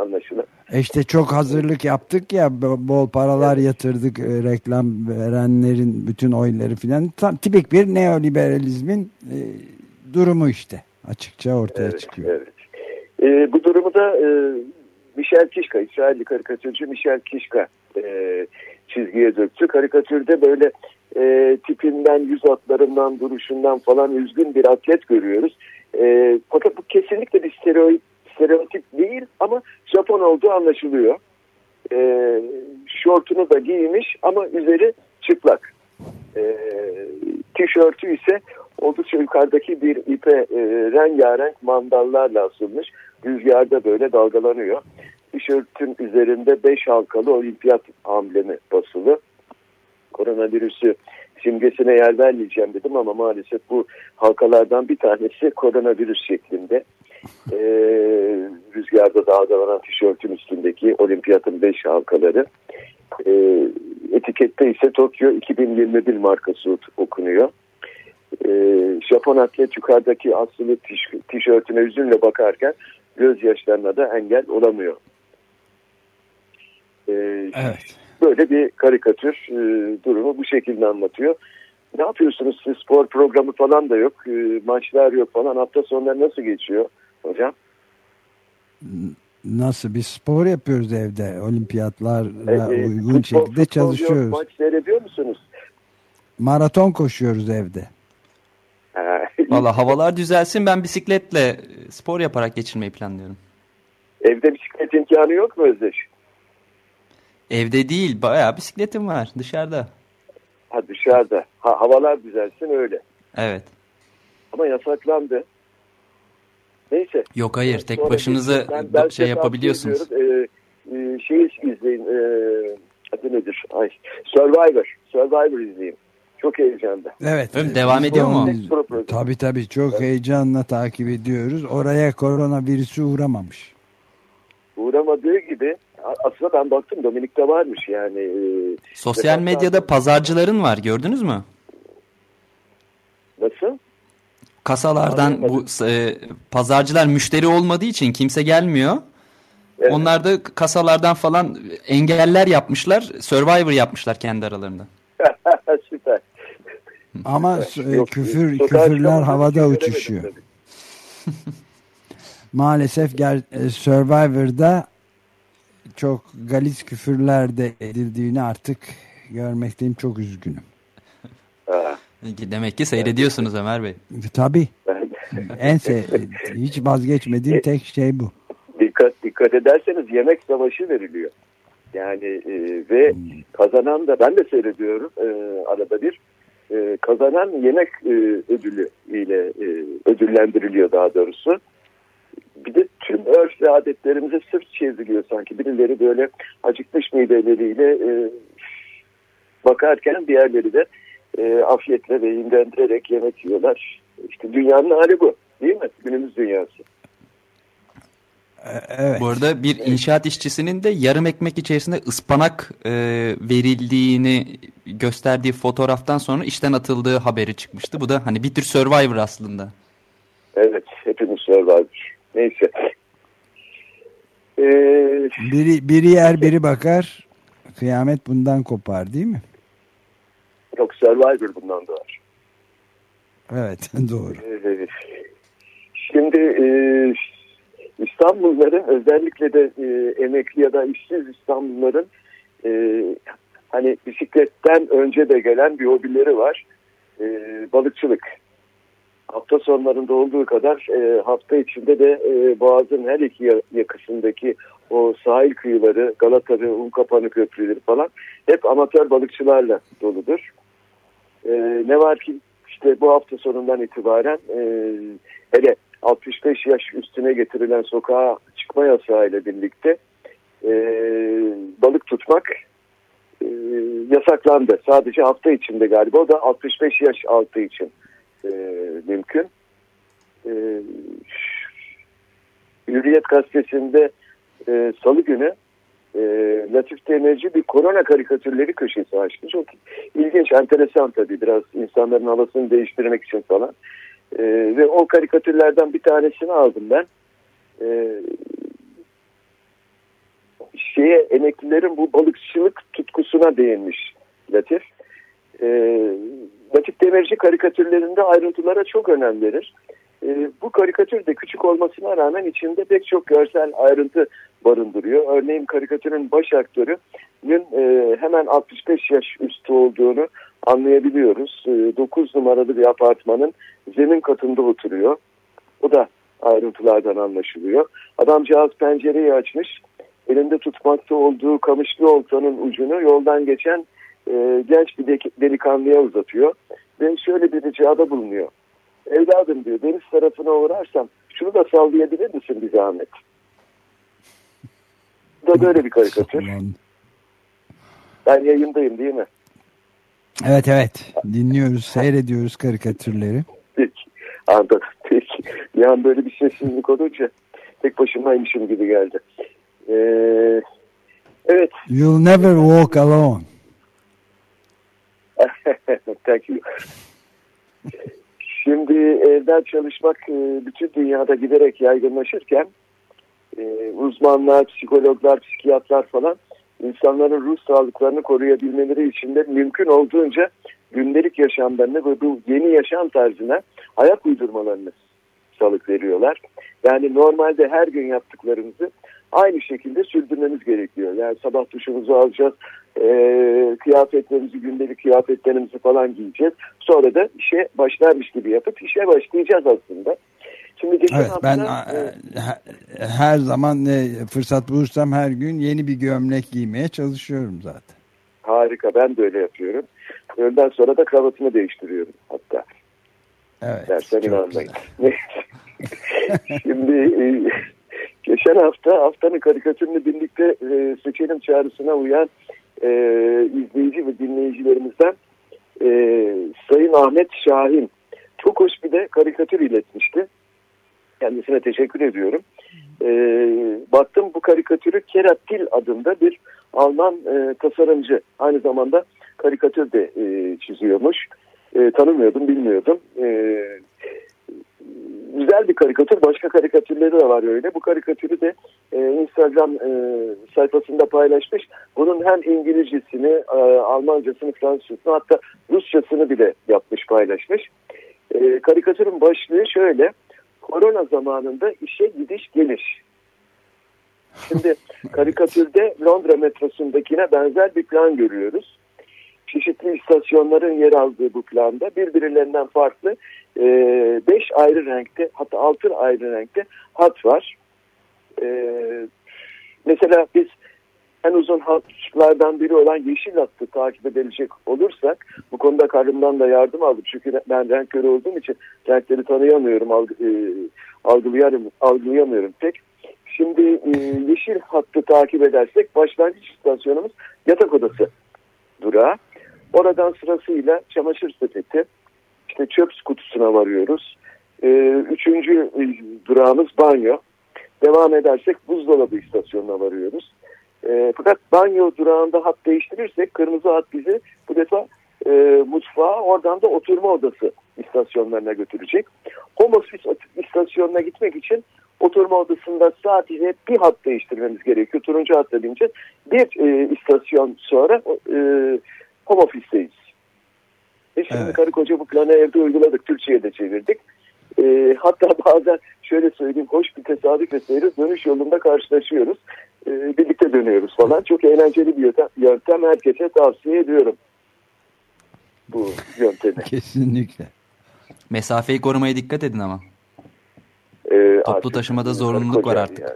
anlaşılan. E işte çok hazırlık yaptık ya bo- bol paralar yatırdık e, reklam verenlerin bütün oyları filan. Tipik bir neoliberalizmin e, durumu işte açıkça ortaya Evet, çıkıyor. evet. E, bu durumu da e, Michel Kishka, İsrailli karikatürcü Michel Kishka e, çizgiye döktü. Karikatürde böyle e, tipinden, yüz hatlarından, duruşundan falan üzgün bir atlet görüyoruz. E, fakat bu kesinlikle bir stereotip, stereotip değil ama Japon olduğu anlaşılıyor. E, şortunu da giymiş ama üzeri çıplak. E, tişörtü ise oldukça yukarıdaki bir ipe e, rengarenk mandallarla asılmış. Rüzgarda böyle dalgalanıyor. Tişörtün üzerinde beş halkalı olimpiyat amblemi basılı. Koronavirüsü simgesine yer vermeyeceğim dedim ama maalesef bu halkalardan bir tanesi koronavirüs şeklinde. Ee, rüzgarda dalgalanan tişörtün üstündeki olimpiyatın beş halkaları. Ee, etikette ise Tokyo 2021 markası okunuyor. Japon atlet yukarıdaki asılı tiş- tişörtüne üzümle bakarken gözyaşlarına da engel olamıyor. Ee, Evet. Böyle bir karikatür e, durumu bu şekilde anlatıyor. Ne yapıyorsunuz siz spor programı falan da yok, e, maçlar yok falan hafta sonları nasıl geçiyor hocam? Nasıl bir spor yapıyoruz evde olimpiyatlara E, e, uygun futbol- şekilde futbol yok, çalışıyoruz. maç seyrediyor musunuz? Maraton koşuyoruz evde. Valla havalar düzelsin ben bisikletle e, spor yaparak geçirmeyi planlıyorum. Evde bisiklet imkanı yok mu Özdeş? Evde değil bayağı bisikletim var dışarıda. Ha dışarıda. Ha, havalar düzelsin öyle. Evet. Ama yasaklandı. Neyse. Yok hayır tek Sonra başınızı ben- ben şey yapabiliyorsunuz. Ee, e, şeyi izleyin. E, adı nedir? Ay, Survivor. Survivor izleyin. Çok heyecanlı. Evet. Efendim, devam ediyor mu? Tabii tabii çok heyecanla takip ediyoruz. Oraya koronavirüsü uğramamış. Uğramadığı gibi aslında ben baktım Dominik'te varmış yani. e, Sosyal mesela- medyada pazarcıların var gördünüz mü? Nasıl? Kasalardan bu e, pazarcılar müşteri olmadığı için kimse gelmiyor. Evet. Onlar da kasalardan falan engeller yapmışlar. Survivor yapmışlar kendi aralarında. Süper. Ama e, Yok, küfür sokağa küfürler havada göremedim uçuşuyor. tabii. Maalesef ger e, Survivor'da çok galis küfürler de edildiğini artık görmekteyim. Çok üzgünüm. Demek ki seyrediyorsunuz Ömer Bey. Tabii. ben- En se hiç vazgeçmediğim tek şey bu. dikkat dikkat ederseniz yemek savaşı veriliyor. Yani e, ve kazanan da ben de seyrediyorum e, arada bir e, kazanan yemek e, ödülü ile e, ödüllendiriliyor daha doğrusu. Bir de tüm örf ve adetlerimize sırt çevriliyor sanki. Birileri böyle acıkmış mideleriyle e, bakarken diğerleri de e, afiyetle ve imrendirerek yemek yiyorlar. İşte dünyanın hali bu değil mi? Günümüz dünyası. Evet. Bu arada bir inşaat işçisinin de yarım ekmek içerisinde ıspanak e, verildiğini gösterdiği fotoğraftan sonra işten atıldığı haberi çıkmıştı. Bu da hani bir tür Survivor aslında. Evet, hepimiz Survivor. Neyse. Ee, Biri, biri yer biri bakar. Kıyamet bundan kopar değil mi? yok Survivor bundan da var. Evet doğru. Ee, Şimdi e, İstanbulluların özellikle de e, emekli ya da işsiz İstanbulluların e, hani bisikletten önce de gelen bir hobileri var. E, balıkçılık. Hafta sonlarında olduğu kadar e, hafta içinde de e, Boğaz'ın her iki ya- yakasındaki o sahil kıyıları, Galata ve Unkapanı köprüleri falan hep amatör balıkçılarla doludur. E, ne var ki işte bu hafta sonundan itibaren e, hele 65 yaş üstüne getirilen sokağa çıkma yasağı ile birlikte e, balık tutmak e, yasaklandı. Sadece hafta içinde galiba. O da 65 yaş altı için e, mümkün. E, Hürriyet gazetesinde e, salı günü e, Latif Demirci bir korona karikatürleri köşesi açtı. Çok ilginç, enteresan tabii biraz insanların havasını değiştirmek için falan. E, ve o karikatürlerden bir tanesini aldım ben. E, şeye emeklilerin bu balıkçılık tutkusuna değinmiş Latif. E, Latif Demirci karikatürlerinde ayrıntılara çok önem verir. E, bu karikatür de küçük olmasına rağmen içinde pek çok görsel ayrıntı barındırıyor. Örneğin karikatürün baş aktörünün e, hemen 65 yaş üstü olduğunu anlayabiliyoruz. E, 9 numaralı bir apartmanın zemin katında oturuyor. O da ayrıntılardan anlaşılıyor. Adamcağız pencereyi açmış. Elinde tutmakta olduğu kamışlı oltanın ucunu yoldan geçen e, genç bir de- delikanlıya uzatıyor. Ve şöyle bir ricada bulunuyor. Evladım diyor deniz tarafına uğrarsam şunu da sallayabilir misin bir zahmet? Da böyle bir karikatür. Aman. Ben yayındayım değil mi? Evet evet dinliyoruz seyrediyoruz karikatürleri. Peki. Anladım. Peki. An böyle bir sessizlik olunca tek başımaymışım gibi geldi. Ee, evet. You'll never walk alone. Thank you. Şimdi evden çalışmak e, bütün dünyada giderek yaygınlaşırken e, uzmanlar, psikologlar, psikiyatrlar falan insanların ruh sağlıklarını koruyabilmeleri için de mümkün olduğunca gündelik yaşamlarını ve bu yeni yaşam tarzına ayak uydurmalarını salık veriyorlar. Yani normalde her gün yaptıklarımızı aynı şekilde sürdürmemiz gerekiyor. Yani sabah duşumuzu alacağız, e, kıyafetlerimizi, gündelik kıyafetlerimizi falan giyeceğiz. Sonra da işe başlarmış gibi yapıp işe başlayacağız aslında. Şimdi geçen Evet hafta, ben e, e, he- her zaman ne fırsat bulursam her gün yeni bir gömlek giymeye çalışıyorum zaten. harika ben de öyle yapıyorum. Öğleden sonra da kravatımı değiştiriyorum hatta. Evet. Dersen inanmayın. Şimdi e, geçen hafta haftanın karikatürünü birlikte e, seçelim çağrısına uyan e, izleyici ve dinleyicilerimizden e, Sayın Ahmet Şahin çok hoş bir de karikatür iletmişti. Kendisine teşekkür ediyorum. E, baktım bu karikatürü Keratil adında bir Alman e, tasarımcı. Aynı zamanda karikatür de e, çiziyormuş. E, tanımıyordum, bilmiyordum. E, güzel bir karikatür. Başka karikatürleri de var öyle. Bu karikatürü de e, Instagram e, sayfasında paylaşmış. Bunun hem İngilizcesini, e, Almancasını, Fransızcasını hatta Rusçasını bile yapmış, paylaşmış. E, karikatürün başlığı şöyle. Korona zamanında işe gidiş geliş. Şimdi karikatürde Londra metrosundakine benzer bir plan görüyoruz. Çeşitli istasyonların yer aldığı bu planda birbirlerinden farklı e, beş ayrı renkte hatta altı ayrı renkte hat var. E, mesela biz en uzun hatlardan biri olan yeşil hattı takip edilecek olursak bu konuda karımdan da yardım aldım. Çünkü ben renk körü olduğum için renkleri tanıyamıyorum, algı, e, algılayamıyorum, algılayamıyorum pek. Şimdi e, yeşil hattı takip edersek başlangıç istasyonumuz yatak odası durağı. Oradan sırasıyla çamaşır sepeti, işte çöp kutusuna varıyoruz. E, üçüncü durağımız banyo. devam edersek buzdolabı istasyonuna varıyoruz. E, fakat banyo durağında hat değiştirirsek kırmızı hat bizi bu defa e, mutfağa oradan da oturma odası istasyonlarına götürecek. Home office istasyonuna gitmek için oturma odasında sadece bir hat değiştirmemiz gerekiyor. Turuncu hatta bince bir e, istasyon sonra e, home office'teyiz. E şimdi Evet. karı koca bu planı evde uyguladık. Türkçe'ye de çevirdik. E, hatta bazen şöyle söyleyeyim hoş bir tesadüf eseri dönüş yolunda karşılaşıyoruz. E, birlikte dönüyoruz falan. Çok eğlenceli bir yöntem. yöntem. Herkese tavsiye ediyorum bu yöntemi. Kesinlikle. Mesafeyi korumaya dikkat edin ama. E, Toplu artık taşımada zorunluluk var artık. yani.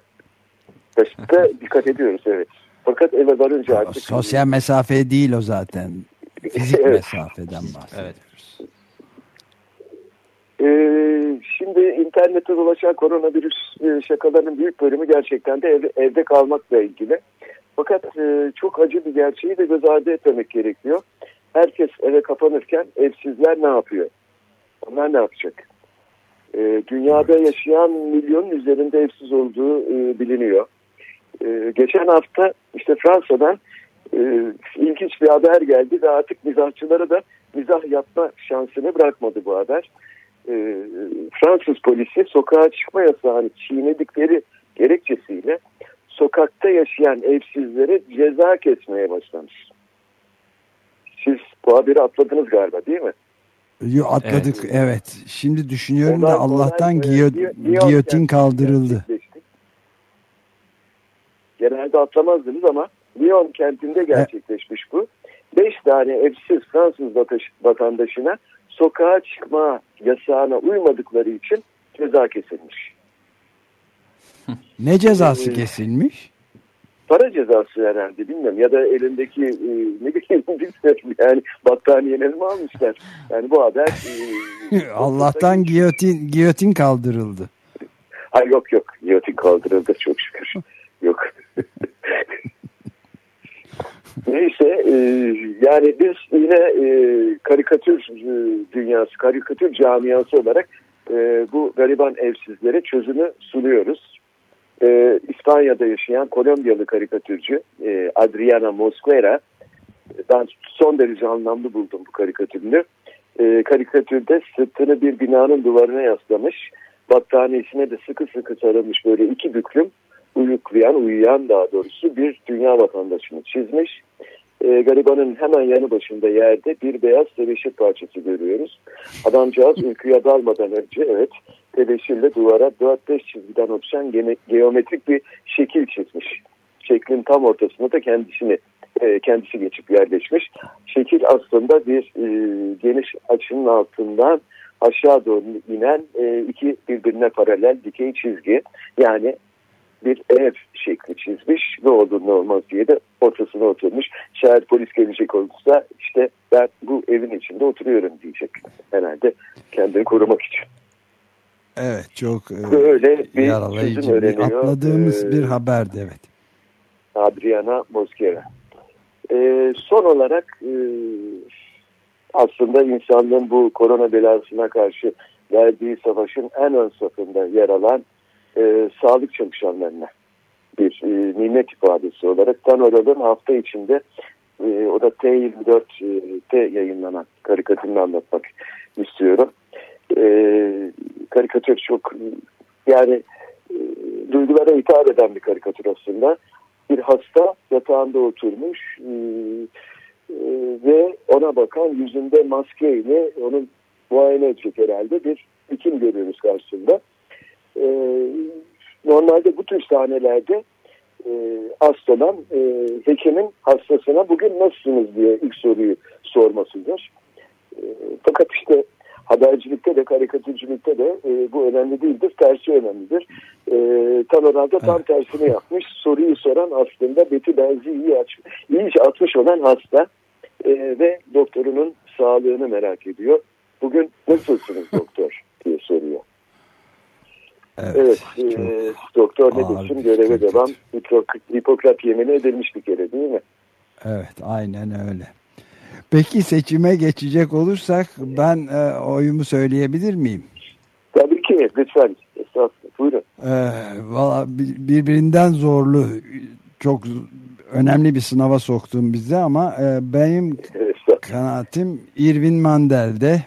Taşıtta dikkat ediyoruz evet. Fakat eve varınca artık... Sosyal mesafe değil o zaten. Fizik Evet. mesafeden bahsediyoruz. Ee, şimdi internette dolaşan koronavirüs e, şakalarının büyük bölümü gerçekten de ev- evde kalmakla ilgili. Fakat e, çok acı bir gerçeği de göz ardı etmemek gerekiyor. Herkes eve kapanırken evsizler ne yapıyor? Onlar ne yapacak? Ee, dünyada yaşayan milyonun üzerinde evsiz olduğu e, biliniyor. Ee, geçen hafta işte Fransa'dan e, ilginç bir haber geldi ve artık mizahçılara da mizah yapma şansını bırakmadı bu haber. Ee, Fransız polisi sokağa çıkma yasağını çiğnedikleri gerekçesiyle sokakta yaşayan evsizlere ceza kesmeye başlamış. Siz bu haberi atladınız galiba değil mi? Yo, atladık evet. Şimdi düşünüyorum da Olay- Allah'tan e, giyo- Lyon giyotin kaldırıldı. Genelde atlamazdınız ama Lyon kentinde gerçekleşmiş bu. Beş tane evsiz Fransız vatandaşına sokağa çıkma yasağına uymadıkları için ceza kesilmiş. Ne cezası Ee, kesilmiş? Para cezası herhalde bilmiyorum ya da elindeki e, ne bileyim bilmiyorum yani battaniyeleri mi almışlar? Yani bu haber e, Allah'tan giyotin giyotin kaldırıldı. Ha yok yok. Giyotin kaldırıldı çok şükür. yok. Neyse e, yani biz yine e, karikatür e, dünyası, karikatür camiası olarak e, bu gariban evsizlere çözümü sunuyoruz. E, İspanya'da yaşayan Kolombiyalı karikatürcü e, Adriana Mosquera ben son derece anlamlı buldum bu karikatürünü. E, karikatürde sırtını bir binanın duvarına yaslamış, battaniyesine de sıkı sıkı sarılmış böyle iki büklüm uyuklayan, uyuyan daha doğrusu bir dünya vatandaşını çizmiş. E, garibanın hemen yanı başında yerde bir beyaz tebeşir parçası görüyoruz. Adamcağız uykuya dalmadan önce evet tebeşirle duvara 4-5 çizgiden oluşan geometrik bir şekil çizmiş. Şeklin tam ortasına da kendisini e, kendisi geçip yerleşmiş. Şekil aslında bir e, geniş açının altından aşağı doğru inen e, iki birbirine paralel dikey çizgi. Yani bir ev şekli çizmiş ne olur ne olmaz diye de ortasına oturmuş. Şayet polis gelecek olursa işte ben bu evin içinde oturuyorum diyecek herhalde kendini korumak için. Evet çok e, Böyle bir yaralayıcı bir atladığımız Ee, bir haberdi evet. Adriana Mosquera. Ee, son olarak e, aslında insanlığın bu korona belasına karşı verdiği savaşın en ön safında yer alan e, sağlık çalışanlarına bir e, nimet ifadesi olarak Tanoral'ın hafta içinde e, o da T24'te yayınlanan karikatürünü anlatmak istiyorum. E, karikatür çok yani e, duygulara hitap eden bir karikatür aslında. Bir hasta yatağında oturmuş e, e, ve ona bakan yüzünde maskeyle onun muayene edecek herhalde bir hekim görüyoruz karşısında. E, normalde bu tür sahnelerde e, hastalan e, hekimin hastasına bugün nasılsınız diye ilk soruyu sormasıdır. E, fakat işte habercilikte de karikatürcülükte de e, bu önemli değildir. Tersi önemlidir. E, Tanoral'da tam tersini yapmış. Soruyu soran aslında beti benzi iyi aç, iyice atmış olan hasta e, ve doktorunun sağlığını merak ediyor. Bugün nasılsınız doktor diye soruyor. Evet. Evet, e, doktor ne desin göreve devam. Hipok- Hipokrat yemini edilmiş bir kere değil mi? Evet aynen öyle. Peki seçime geçecek olursak ben e, oyumu söyleyebilir miyim? Tabii ki lütfen. Buyurun. Ee, Valla birbirinden zorlu çok önemli bir sınava soktun bizi ama e, benim kanaatim Irvin Mandel'de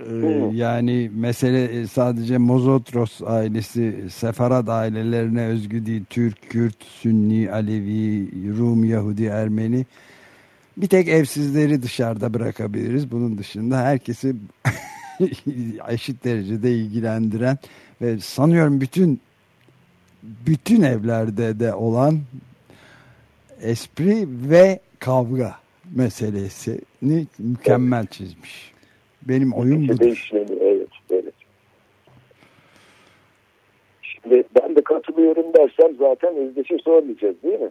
ee, yani mesele sadece Mozotros ailesi Sefarad ailelerine özgü değil Türk, Kürt, Sünni, Alevi, Rum, Yahudi, Ermeni bir tek evsizleri dışarıda bırakabiliriz. Bunun dışında herkesi eşit derecede ilgilendiren ve sanıyorum bütün bütün evlerde de olan espri ve kavga meselesini mükemmel çizmiş. Benim oyun budur. Işlemi, evet, evet. Şimdi ben de katılıyorum dersem zaten özdeşi sormayacağız değil mi?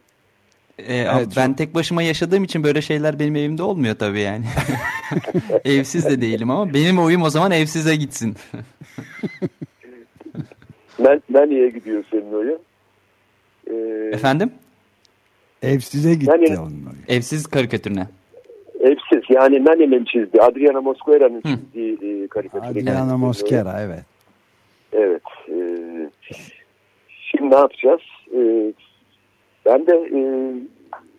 Ee, evet, ben tek başıma yaşadığım için böyle şeyler benim evimde olmuyor tabii yani. Evsiz de değilim ama benim oyum o zaman evsize gitsin. ben, ben niye gidiyor senin oyun? Ee, Efendim? Evsize gitti yani, onun oyun. Evsiz karikatürüne. Evsiz yani Nani'nin çizdi. Adriana Mosquera'nın çizdiği e, karikatürü. Adriana Mosquera evet. Evet. E, şimdi ne yapacağız? E, ben de e,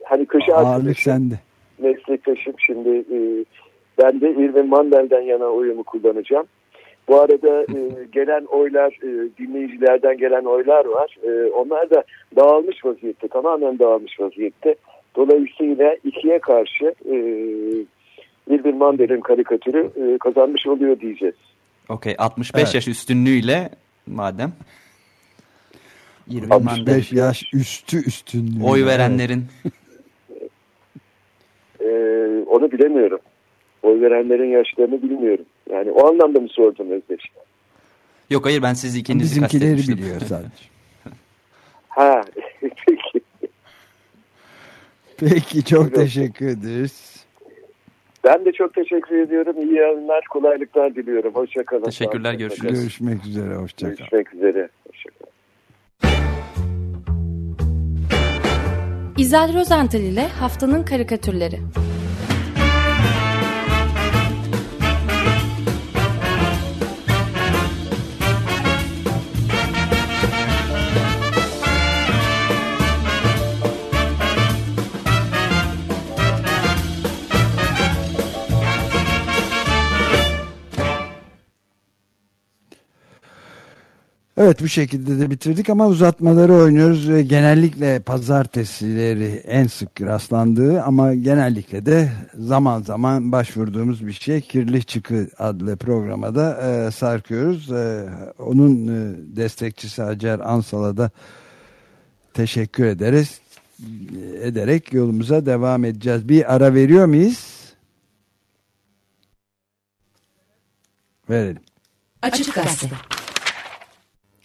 hani köşe sende. Meslektaşım şimdi e, ben de Irvin Mandel'den yana oyumu kullanacağım. Bu arada e, gelen oylar, e, dinleyicilerden gelen oylar var. E, onlar da dağılmış vaziyette, tamamen dağılmış vaziyette. Dolayısıyla ikiye karşı e, Irvin Mandel'in karikatürü e, kazanmış oluyor diyeceğiz. Okey, 65 evet. yaş üstünlüğüyle madem. 65 yaş üstü üstünlüğü. Oy verenlerin. ee, onu bilemiyorum. Oy verenlerin yaşlarını bilmiyorum. Yani o anlamda mı sordun Özdeş? Yok hayır ben siz ikinizi Bizimkileri biliyor sadece. ha peki. Peki çok teşekkür ederiz. Ben de çok teşekkür ediyorum. İyi yayınlar, kolaylıklar diliyorum. Hoşçakalın. Teşekkürler, görüşürüz. Görüşmek üzere, hoşçakalın. Görüşmek üzere, hoşçakalın. İzel Rozental ile Haftanın Karikatürleri Evet bu şekilde de bitirdik ama uzatmaları oynuyoruz. Genellikle pazartesileri en sık rastlandığı ama genellikle de zaman zaman başvurduğumuz bir şey. Kirli Çıkı adlı programa da e, sarkıyoruz. E, onun e, destekçisi Hacer Ansal'a da teşekkür ederiz. Ederek yolumuza devam edeceğiz. Bir ara veriyor muyuz? Verelim. Açık Gazete.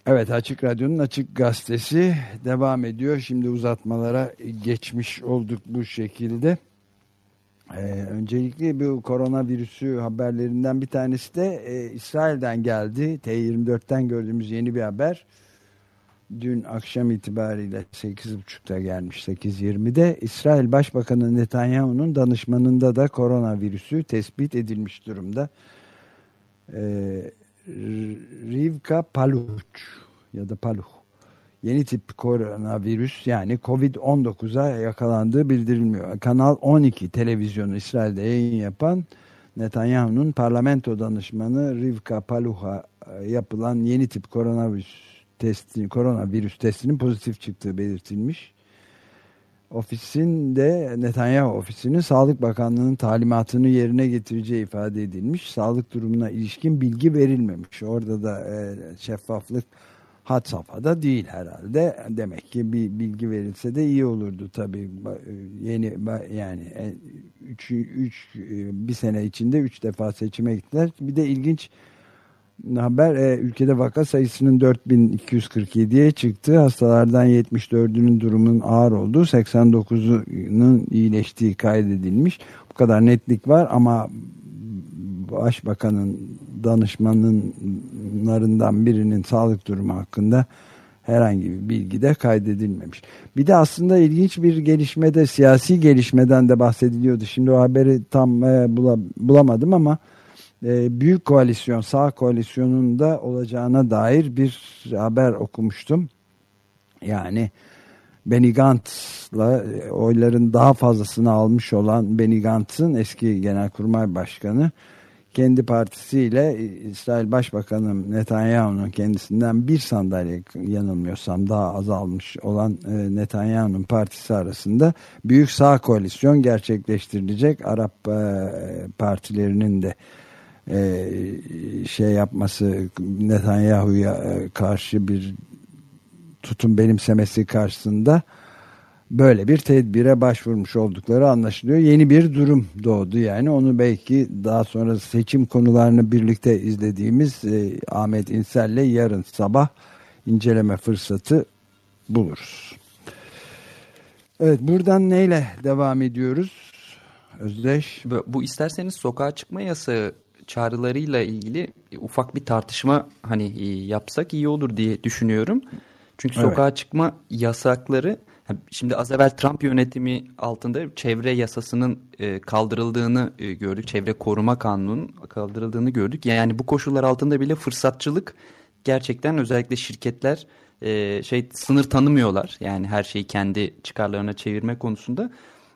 Evet Açık Radyo'nun Açık Gazetesi devam ediyor. Şimdi uzatmalara geçmiş olduk bu şekilde. Ee, öncelikle bu koronavirüsü haberlerinden bir tanesi de e, İsrail'den geldi. T24'ten gördüğümüz yeni bir haber. Dün akşam itibariyle 8.30'da gelmiş 8.20'de İsrail Başbakanı Netanyahu'nun danışmanında da koronavirüsü tespit edilmiş durumda. Ee, Rivka Paluch ya da Paluch yeni tip koronavirüs yani Covid-19'a yakalandığı bildirilmiyor. Kanal 12 televizyonu İsrail'de yayın yapan Netanyahu'nun parlamento danışmanı Rivka Paluch'a e, yapılan yeni tip koronavirüs testi, koronavirüs testinin pozitif çıktığı belirtilmiş ofisinde Netanyahu ofisinin Sağlık Bakanlığı'nın talimatını yerine getireceği ifade edilmiş. Sağlık durumuna ilişkin bilgi verilmemiş. Orada da e, şeffaflık had safhada değil herhalde. Demek ki bir bilgi verilse de iyi olurdu tabii. E, yeni yani 3 e, üç, e, bir sene içinde 3 defa seçime gittiler. Bir de ilginç haber e, ülkede vaka sayısının 4247'ye çıktı. Hastalardan 74'ünün durumunun ağır olduğu 89'unun iyileştiği kaydedilmiş. Bu kadar netlik var ama Başbakanın danışmanlarından birinin sağlık durumu hakkında herhangi bir bilgi de kaydedilmemiş. Bir de aslında ilginç bir gelişmede siyasi gelişmeden de bahsediliyordu. Şimdi o haberi tam e, bulamadım ama e, büyük koalisyon, sağ koalisyonunda olacağına dair bir haber okumuştum. Yani Benny Gantz'la e, oyların daha fazlasını almış olan Benny Gantz'ın eski genelkurmay başkanı kendi partisiyle İsrail Başbakanı Netanyahu'nun kendisinden bir sandalye yanılmıyorsam daha azalmış olan e, Netanyahu'nun partisi arasında büyük sağ koalisyon gerçekleştirilecek. Arap e, partilerinin de e, şey yapması Netanyahu'ya karşı bir tutum benimsemesi karşısında böyle bir tedbire başvurmuş oldukları anlaşılıyor. Yeni bir durum doğdu yani onu belki daha sonra seçim konularını birlikte izlediğimiz e, Ahmet İnsel'le yarın sabah inceleme fırsatı buluruz. Evet buradan neyle devam ediyoruz? Özdeş. Bu, bu isterseniz sokağa çıkma yasağı çağrılarıyla ilgili ufak bir tartışma hani e, yapsak iyi olur diye düşünüyorum. Çünkü evet. sokağa çıkma yasakları Şimdi az evvel Trump yönetimi altında çevre yasasının e, kaldırıldığını e, gördük. Çevre koruma kanunun kaldırıldığını gördük. Yani bu koşullar altında bile fırsatçılık gerçekten özellikle şirketler e, şey sınır tanımıyorlar. Yani her şeyi kendi çıkarlarına çevirme konusunda.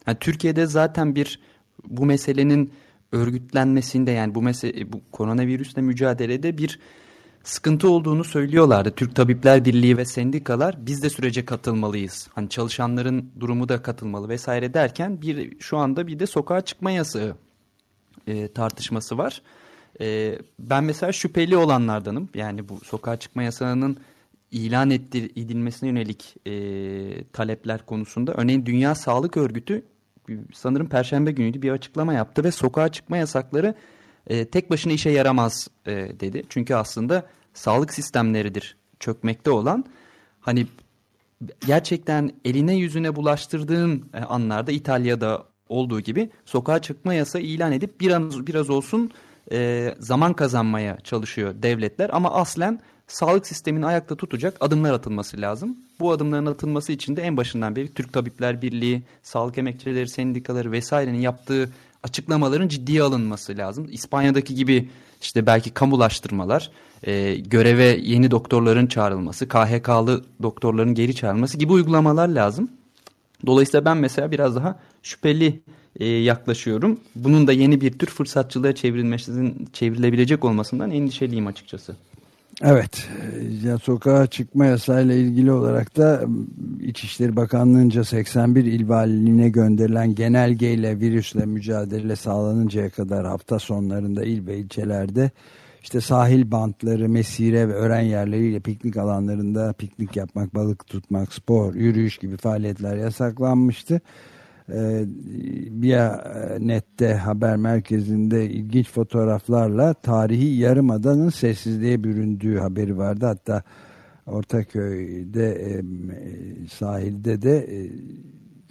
Yani Türkiye'de zaten bir bu meselenin örgütlenmesinde yani bu mesele bu koronavirüsle mücadelede bir sıkıntı olduğunu söylüyorlardı. Türk Tabipler Birliği ve sendikalar biz de sürece katılmalıyız. Hani çalışanların durumu da katılmalı vesaire derken bir şu anda bir de sokağa çıkma yasağı e, tartışması var. E, ben mesela şüpheli olanlardanım. Yani bu sokağa çıkma yasağının ilan edilmesine yönelik e, talepler konusunda. Örneğin Dünya Sağlık Örgütü sanırım Perşembe günüydü bir açıklama yaptı ve sokağa çıkma yasakları e, tek başına işe yaramaz e, dedi. Çünkü aslında sağlık sistemleridir çökmekte olan. Hani gerçekten eline yüzüne bulaştırdığın e, anlarda İtalya'da olduğu gibi sokağa çıkma yasağı ilan edip biraz, biraz olsun e, zaman kazanmaya çalışıyor devletler. Ama aslen sağlık sistemini ayakta tutacak adımlar atılması lazım. Bu adımların atılması için de en başından beri Türk Tabipler Birliği, Sağlık Emekçileri Sendikaları vesairenin yaptığı açıklamaların ciddiye alınması lazım. İspanya'daki gibi işte belki kamulaştırmalar, e, göreve yeni doktorların çağrılması, KHK'lı doktorların geri çağrılması gibi uygulamalar lazım. Dolayısıyla ben mesela biraz daha şüpheli e, yaklaşıyorum. Bunun da yeni bir tür fırsatçılığa çevrilmesinin çevrilebilecek olmasından endişeliyim açıkçası. Evet, ya sokağa çıkma yasayla ilgili olarak da İçişleri Bakanlığı'nca 81 il valiliğine gönderilen genelgeyle virüsle mücadele sağlanıncaya kadar hafta sonlarında il ve ilçelerde işte sahil bantları, mesire ve öğren yerleriyle piknik alanlarında piknik yapmak, balık tutmak, spor, yürüyüş gibi faaliyetler yasaklanmıştı e, nette haber merkezinde ilginç fotoğraflarla tarihi Yarımada'nın sessizliğe büründüğü haberi vardı. Hatta Ortaköy'de e, sahilde de e,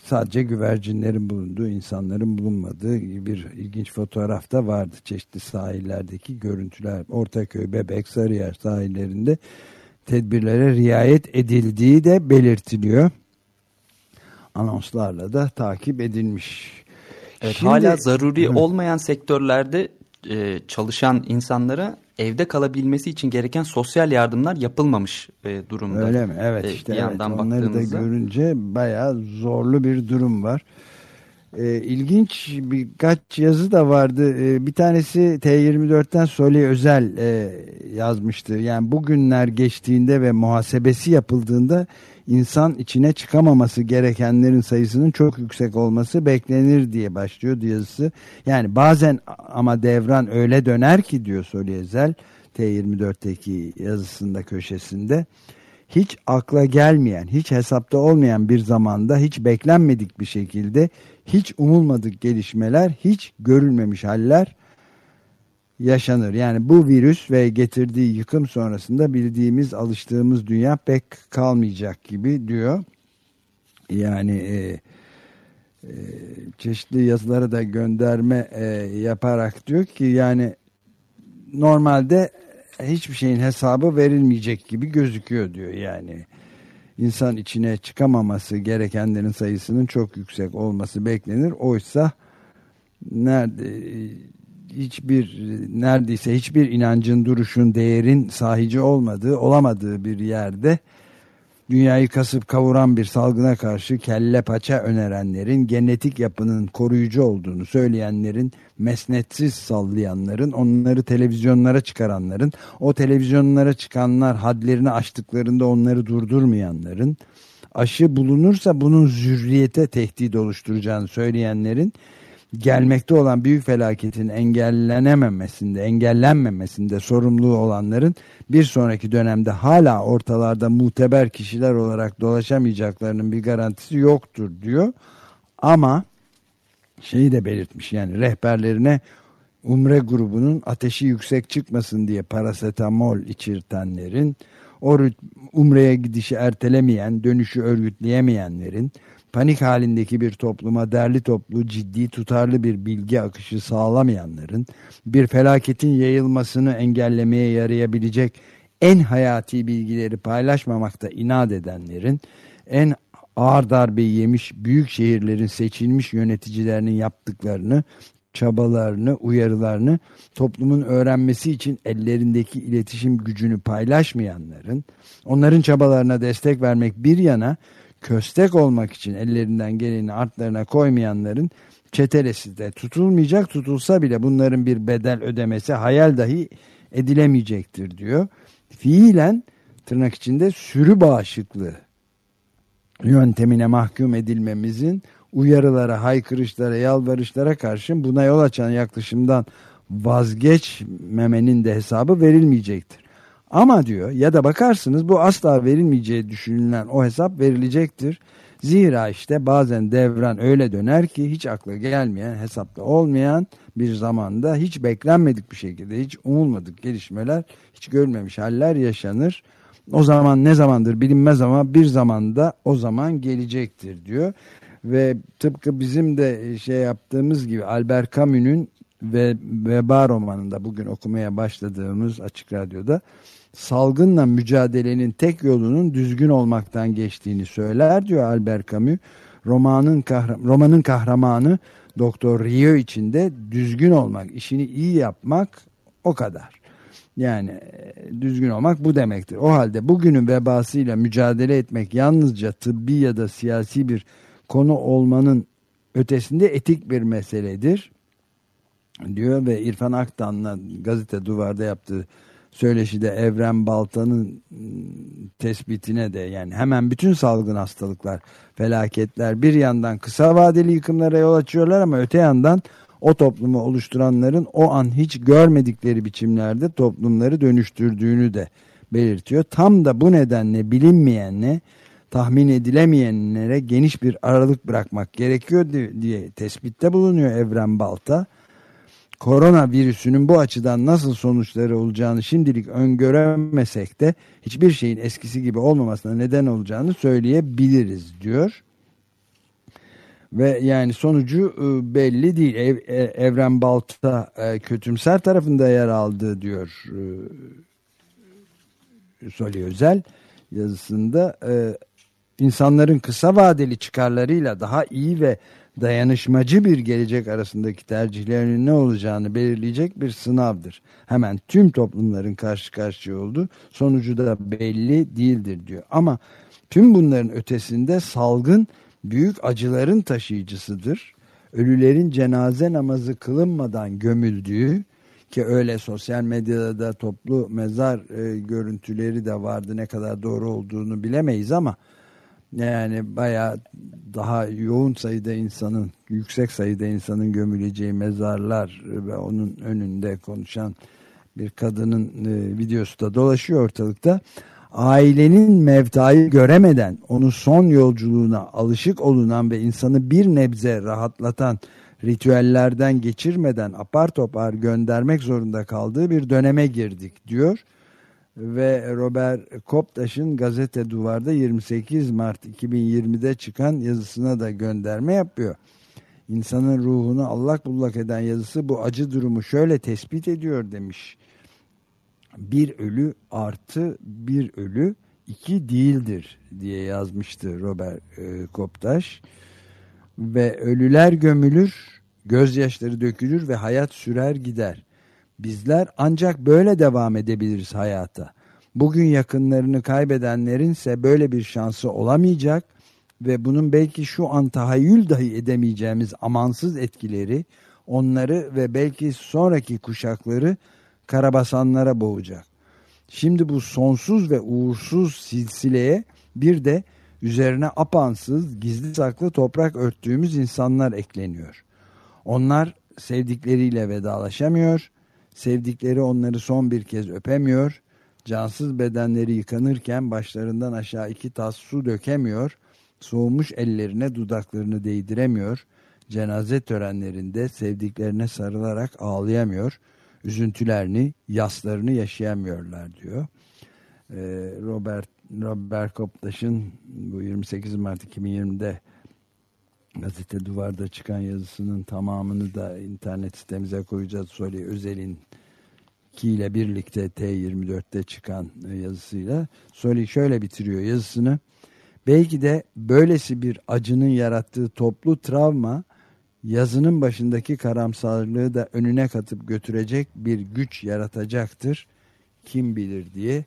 sadece güvercinlerin bulunduğu, insanların bulunmadığı bir ilginç fotoğraf da vardı. Çeşitli sahillerdeki görüntüler. Ortaköy, Bebek, Sarıyer sahillerinde tedbirlere riayet edildiği de belirtiliyor anonslarla da takip edilmiş. Evet, Şimdi, hala zaruri hı. olmayan sektörlerde e, çalışan insanlara evde kalabilmesi için gereken sosyal yardımlar yapılmamış e, durumda. Öyle mi? Evet e, işte bir evet, yandan onları da görünce bayağı zorlu bir durum var. E, ilginç birkaç yazı da vardı. E, bir tanesi T24'ten Soli Özel e, yazmıştı. Yani bugünler geçtiğinde ve muhasebesi yapıldığında insan içine çıkamaması gerekenlerin sayısının çok yüksek olması beklenir diye başlıyor yazısı. Yani bazen ama devran öyle döner ki diyor Soliezel T24'teki yazısında köşesinde hiç akla gelmeyen, hiç hesapta olmayan bir zamanda hiç beklenmedik bir şekilde hiç umulmadık gelişmeler, hiç görülmemiş haller yaşanır. Yani bu virüs ve getirdiği yıkım sonrasında bildiğimiz, alıştığımız dünya pek kalmayacak gibi diyor. Yani e, e, çeşitli yazıları da gönderme e, yaparak diyor ki yani normalde hiçbir şeyin hesabı verilmeyecek gibi gözüküyor diyor yani. insan içine çıkamaması gerekenlerin sayısının çok yüksek olması beklenir. Oysa nerede hiçbir neredeyse hiçbir inancın duruşun değerin sahici olmadığı olamadığı bir yerde dünyayı kasıp kavuran bir salgına karşı kelle paça önerenlerin genetik yapının koruyucu olduğunu söyleyenlerin mesnetsiz sallayanların onları televizyonlara çıkaranların o televizyonlara çıkanlar hadlerini aştıklarında onları durdurmayanların aşı bulunursa bunun zürriyete tehdit oluşturacağını söyleyenlerin gelmekte olan büyük felaketin engellenememesinde, engellenmemesinde sorumluluğu olanların bir sonraki dönemde hala ortalarda muteber kişiler olarak dolaşamayacaklarının bir garantisi yoktur diyor. Ama şeyi de belirtmiş yani rehberlerine Umre grubunun ateşi yüksek çıkmasın diye parasetamol içirtenlerin, o Umre'ye gidişi ertelemeyen, dönüşü örgütleyemeyenlerin, panik halindeki bir topluma derli toplu, ciddi, tutarlı bir bilgi akışı sağlamayanların, bir felaketin yayılmasını engellemeye yarayabilecek en hayati bilgileri paylaşmamakta inat edenlerin, en ağır darbe yemiş büyük şehirlerin seçilmiş yöneticilerinin yaptıklarını, çabalarını, uyarılarını toplumun öğrenmesi için ellerindeki iletişim gücünü paylaşmayanların, onların çabalarına destek vermek bir yana, köstek olmak için ellerinden geleni artlarına koymayanların çetelesi de tutulmayacak tutulsa bile bunların bir bedel ödemesi hayal dahi edilemeyecektir diyor. Fiilen tırnak içinde sürü bağışıklığı yöntemine mahkum edilmemizin uyarılara, haykırışlara, yalvarışlara karşın buna yol açan yaklaşımdan vazgeçmemenin de hesabı verilmeyecektir. Ama diyor ya da bakarsınız bu asla verilmeyeceği düşünülen o hesap verilecektir. Zira işte bazen devran öyle döner ki hiç akla gelmeyen, hesapta olmayan bir zamanda hiç beklenmedik bir şekilde, hiç umulmadık gelişmeler, hiç görmemiş haller yaşanır. O zaman ne zamandır bilinmez ama bir zamanda o zaman gelecektir diyor. Ve tıpkı bizim de şey yaptığımız gibi Albert Camus'un ve Veba romanında bugün okumaya başladığımız Açık Radyo'da salgınla mücadelenin tek yolunun düzgün olmaktan geçtiğini söyler diyor Albert Camus. Romanın, kahram romanın kahramanı Doktor Rio içinde düzgün olmak, işini iyi yapmak o kadar. Yani e, düzgün olmak bu demektir. O halde bugünün vebasıyla mücadele etmek yalnızca tıbbi ya da siyasi bir konu olmanın ötesinde etik bir meseledir diyor ve İrfan Aktan'la gazete duvarda yaptığı söyleşide Evren Balta'nın tespitine de yani hemen bütün salgın hastalıklar, felaketler bir yandan kısa vadeli yıkımlara yol açıyorlar ama öte yandan o toplumu oluşturanların o an hiç görmedikleri biçimlerde toplumları dönüştürdüğünü de belirtiyor. Tam da bu nedenle bilinmeyenle tahmin edilemeyenlere geniş bir aralık bırakmak gerekiyor diye tespitte bulunuyor Evren Balta korona virüsünün bu açıdan nasıl sonuçları olacağını şimdilik öngöremesek de hiçbir şeyin eskisi gibi olmamasına neden olacağını söyleyebiliriz diyor. Ve yani sonucu e, belli değil. Ev, e, Evren Balta e, kötümser tarafında yer aldı diyor Soli Özel yazısında. insanların kısa vadeli çıkarlarıyla daha iyi ve dayanışmacı bir gelecek arasındaki tercihlerinin ne olacağını belirleyecek bir sınavdır. Hemen tüm toplumların karşı karşıya olduğu sonucu da belli değildir diyor. Ama tüm bunların ötesinde salgın büyük acıların taşıyıcısıdır. Ölülerin cenaze namazı kılınmadan gömüldüğü ki öyle sosyal medyada da toplu mezar e, görüntüleri de vardı ne kadar doğru olduğunu bilemeyiz ama yani baya daha yoğun sayıda insanın, yüksek sayıda insanın gömüleceği mezarlar ve onun önünde konuşan bir kadının e, videosu da dolaşıyor ortalıkta. Ailenin mevtayı göremeden, onu son yolculuğuna alışık olunan ve insanı bir nebze rahatlatan ritüellerden geçirmeden apar topar göndermek zorunda kaldığı bir döneme girdik diyor ve Robert Koptaş'ın gazete duvarda 28 Mart 2020'de çıkan yazısına da gönderme yapıyor. İnsanın ruhunu allak bullak eden yazısı bu acı durumu şöyle tespit ediyor demiş. Bir ölü artı bir ölü iki değildir diye yazmıştı Robert e, Koptaş. Ve ölüler gömülür, Gözyaşları dökülür ve hayat sürer gider. Bizler ancak böyle devam edebiliriz hayata. Bugün yakınlarını kaybedenlerin ise böyle bir şansı olamayacak ve bunun belki şu an tahayyül dahi edemeyeceğimiz amansız etkileri onları ve belki sonraki kuşakları karabasanlara boğacak. Şimdi bu sonsuz ve uğursuz silsileye bir de üzerine apansız, gizli saklı toprak örttüğümüz insanlar ekleniyor. Onlar sevdikleriyle vedalaşamıyor, sevdikleri onları son bir kez öpemiyor, cansız bedenleri yıkanırken başlarından aşağı iki tas su dökemiyor, soğumuş ellerine dudaklarını değdiremiyor, cenaze törenlerinde sevdiklerine sarılarak ağlayamıyor, üzüntülerini, yaslarını yaşayamıyorlar diyor. Ee, Robert Robert Koptaş'ın bu 28 Mart 2020'de gazete duvarda çıkan yazısının tamamını da internet sitemize koyacağız. Soli Özel'in ile birlikte T24'te çıkan yazısıyla Soli şöyle bitiriyor yazısını. Belki de böylesi bir acının yarattığı toplu travma yazının başındaki karamsarlığı da önüne katıp götürecek bir güç yaratacaktır. Kim bilir diye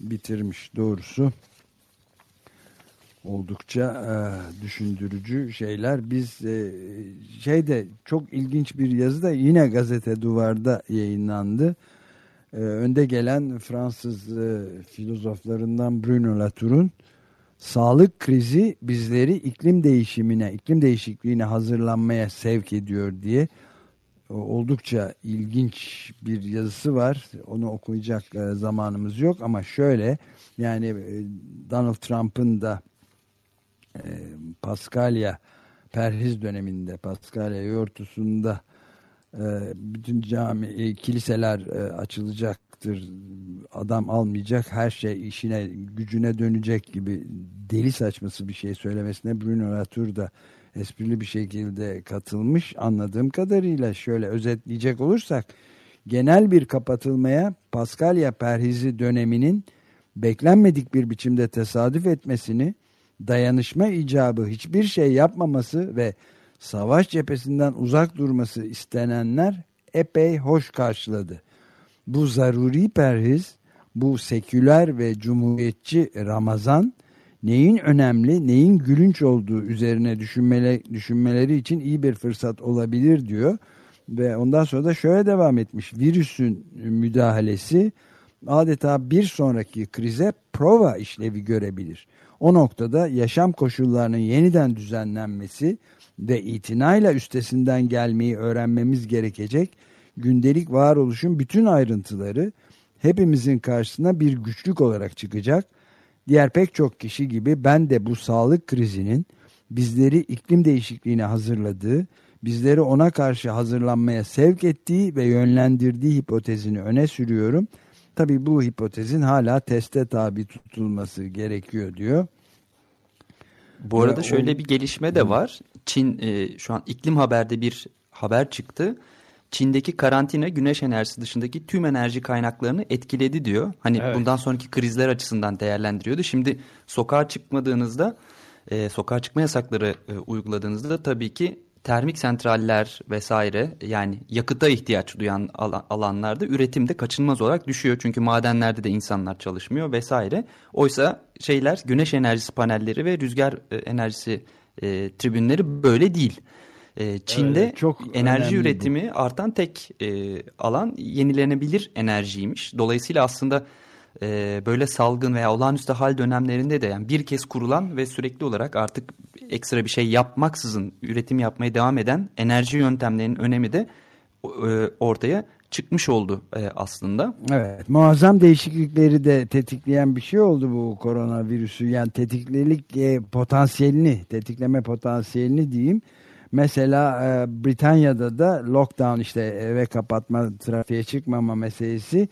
bitirmiş doğrusu. Oldukça e, düşündürücü şeyler. Biz e, şeyde çok ilginç bir yazı da yine gazete duvarda yayınlandı. E, önde gelen Fransız e, filozoflarından Bruno Latour'un sağlık krizi bizleri iklim değişimine, iklim değişikliğine hazırlanmaya sevk ediyor diye oldukça ilginç bir yazısı var. Onu okuyacak e, zamanımız yok ama şöyle yani e, Donald Trump'ın da e, Paskalya perhiz döneminde Paskalya yortusunda bütün cami kiliseler açılacaktır. Adam almayacak her şey işine gücüne dönecek gibi deli saçması bir şey söylemesine Bruno Latour da esprili bir şekilde katılmış. Anladığım kadarıyla şöyle özetleyecek olursak genel bir kapatılmaya Paskalya perhizi döneminin beklenmedik bir biçimde tesadüf etmesini dayanışma icabı hiçbir şey yapmaması ve savaş cephesinden uzak durması istenenler epey hoş karşıladı. Bu zaruri perhiz, bu seküler ve cumhuriyetçi Ramazan neyin önemli, neyin gülünç olduğu üzerine düşünmele, düşünmeleri için iyi bir fırsat olabilir diyor. Ve ondan sonra da şöyle devam etmiş. Virüsün müdahalesi adeta bir sonraki krize prova işlevi görebilir. O noktada yaşam koşullarının yeniden düzenlenmesi ve itinayla üstesinden gelmeyi öğrenmemiz gerekecek gündelik varoluşun bütün ayrıntıları hepimizin karşısına bir güçlük olarak çıkacak Diğer pek çok kişi gibi ben de bu sağlık krizinin bizleri iklim değişikliğine hazırladığı, bizleri ona karşı hazırlanmaya sevk ettiği ve yönlendirdiği hipotezini öne sürüyorum. Tabi bu hipotezin hala teste tabi tutulması gerekiyor diyor. Bu arada şöyle bir gelişme de var. Çin e, şu an iklim haberde bir haber çıktı. Çin'deki karantina güneş enerjisi dışındaki tüm enerji kaynaklarını etkiledi diyor. Hani evet. bundan sonraki krizler açısından değerlendiriyordu. Şimdi sokağa çıkmadığınızda, e, sokağa çıkma yasakları e, uyguladığınızda tabii ki termik santraller vesaire yani yakıta ihtiyaç duyan alanlarda üretimde kaçınılmaz olarak düşüyor. Çünkü madenlerde de insanlar çalışmıyor vesaire. Oysa şeyler güneş enerjisi panelleri ve rüzgar e, enerjisi e, tribünleri böyle değil. E, Çin'de evet, çok enerji üretimi bu. artan tek e, alan yenilenebilir enerjiymiş. Dolayısıyla aslında e, böyle salgın veya olağanüstü hal dönemlerinde de yani bir kez kurulan ve sürekli olarak artık ekstra bir şey yapmaksızın üretim yapmaya devam eden enerji yöntemlerinin önemi de e, ortaya çıkmış oldu e, aslında. Evet muazzam değişiklikleri de tetikleyen bir şey oldu bu koronavirüsü yani tetiklilik e, potansiyelini tetikleme potansiyelini diyeyim Mesela e, Britanya'da da lockdown işte eve kapatma, trafiğe çıkmama meselesi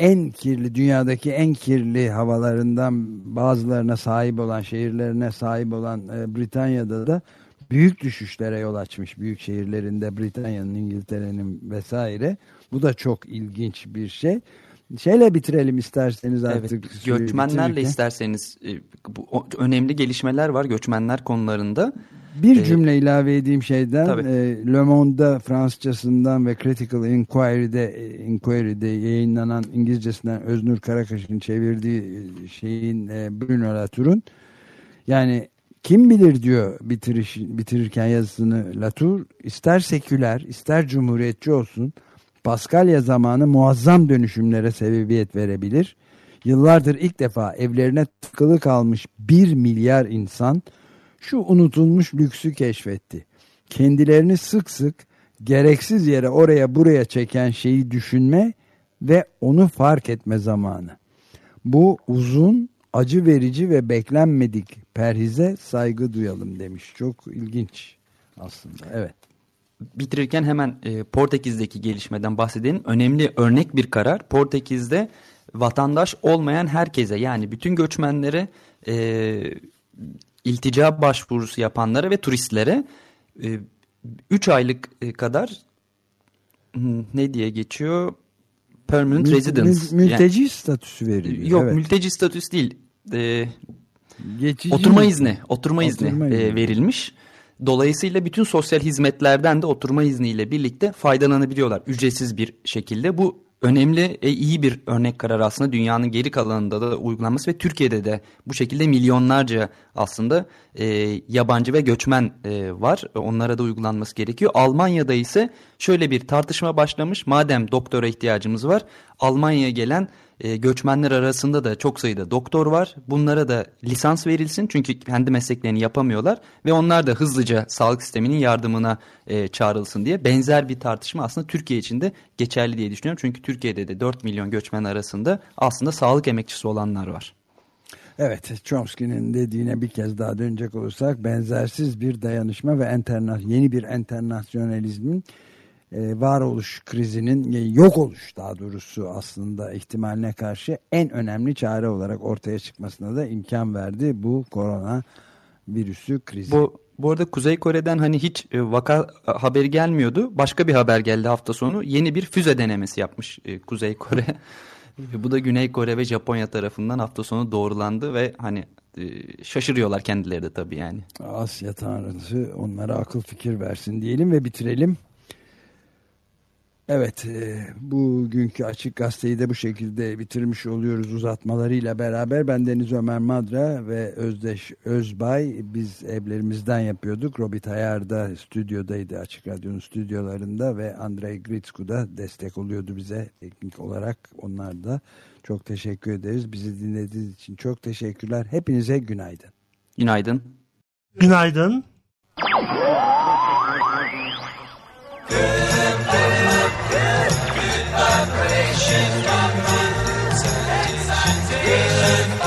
en kirli, dünyadaki en kirli havalarından bazılarına sahip olan, şehirlerine sahip olan e, Britanya'da da büyük düşüşlere yol açmış. Büyük şehirlerinde Britanya'nın, İngiltere'nin vesaire. Bu da çok ilginç bir şey. Şeyle bitirelim isterseniz artık. Evet, göçmenlerle isterseniz e, bu, önemli gelişmeler var göçmenler konularında. Bir Ee, cümle ilave edeyim şeyden. Tabii. E, Le Monde'da Fransızcasından ve Critical Inquiry'de, e, Inquiry'de yayınlanan İngilizcesinden Öznur Karakaş'ın çevirdiği e, şeyin e, Bruno Latour'un yani kim bilir diyor bitiriş, bitirirken yazısını Latour ister seküler ister cumhuriyetçi olsun Paskalya zamanı muazzam dönüşümlere sebebiyet verebilir. Yıllardır ilk defa evlerine tıkılı kalmış bir milyar insan şu unutulmuş lüksü keşfetti. Kendilerini sık sık gereksiz yere oraya buraya çeken şeyi düşünme ve onu fark etme zamanı. Bu uzun, acı verici ve beklenmedik perhize saygı duyalım demiş. Çok ilginç aslında. Evet. bitirirken hemen e, Portekiz'deki gelişmeden bahsedelim. Önemli örnek bir karar. Portekiz'de vatandaş olmayan herkese yani bütün göçmenlere e, iltica başvurusu yapanlara ve turistlere 3 aylık e, kadar hmm, ne diye geçiyor? Permanent Mül- residence. mül- mülteci statüsü Yani- veriliyor. yok evet. mülteci statüsü değil. E, Geçici oturma mi? izni, oturma izni Oturma e, izni. verilmiş. Dolayısıyla bütün sosyal hizmetlerden de oturma izniyle birlikte faydalanabiliyorlar ücretsiz bir şekilde. Bu önemli, e, iyi bir örnek karar aslında dünyanın geri kalanında da uygulanması ve Türkiye'de de bu şekilde milyonlarca aslında e, yabancı ve göçmen e, var. Onlara da uygulanması gerekiyor. Almanya'da ise şöyle bir tartışma başlamış. Madem doktora ihtiyacımız var, Almanya'ya gelen e, göçmenler arasında da çok sayıda doktor var. Bunlara da lisans verilsin çünkü kendi mesleklerini yapamıyorlar ve onlar da hızlıca sağlık sisteminin yardımına e, çağrılsın diye benzer bir tartışma aslında Türkiye için de geçerli diye düşünüyorum. Çünkü Türkiye'de de 4 milyon göçmen arasında aslında sağlık emekçisi olanlar var. Evet, Chomsky'nin dediğine bir kez daha dönecek olursak benzersiz bir dayanışma ve yeni bir internasyonalizmin e, varoluş krizinin e, yok oluş daha doğrusu aslında ihtimaline karşı en önemli çare olarak ortaya çıkmasına da imkan verdi bu korona virüsü krizi. Bu bu arada Kuzey Kore'den hani hiç e, vaka haberi gelmiyordu. Başka bir haber geldi hafta sonu. Yeni bir füze denemesi yapmış Kuzey Kore. bu da Güney Kore ve Japonya tarafından hafta sonu doğrulandı ve hani şaşırıyorlar kendileri de tabii yani. Asya tanrısı onlara akıl fikir versin diyelim ve bitirelim. Evet, e, bugünkü Açık Gazete'yi de bu şekilde bitirmiş oluyoruz uzatmalarıyla beraber. Ben Deniz Ömer Madra ve Özdeş Özbay biz evlerimizden yapıyorduk. Robit Ayar da stüdyodaydı Açık Radyo'nun stüdyolarında ve Andrei Gritsku da destek oluyordu bize teknik olarak. Onlar da çok teşekkür ederiz. Bizi dinlediğiniz için çok teşekkürler. Hepinize günaydın. Günaydın. Günaydın. Good Shift on my We'll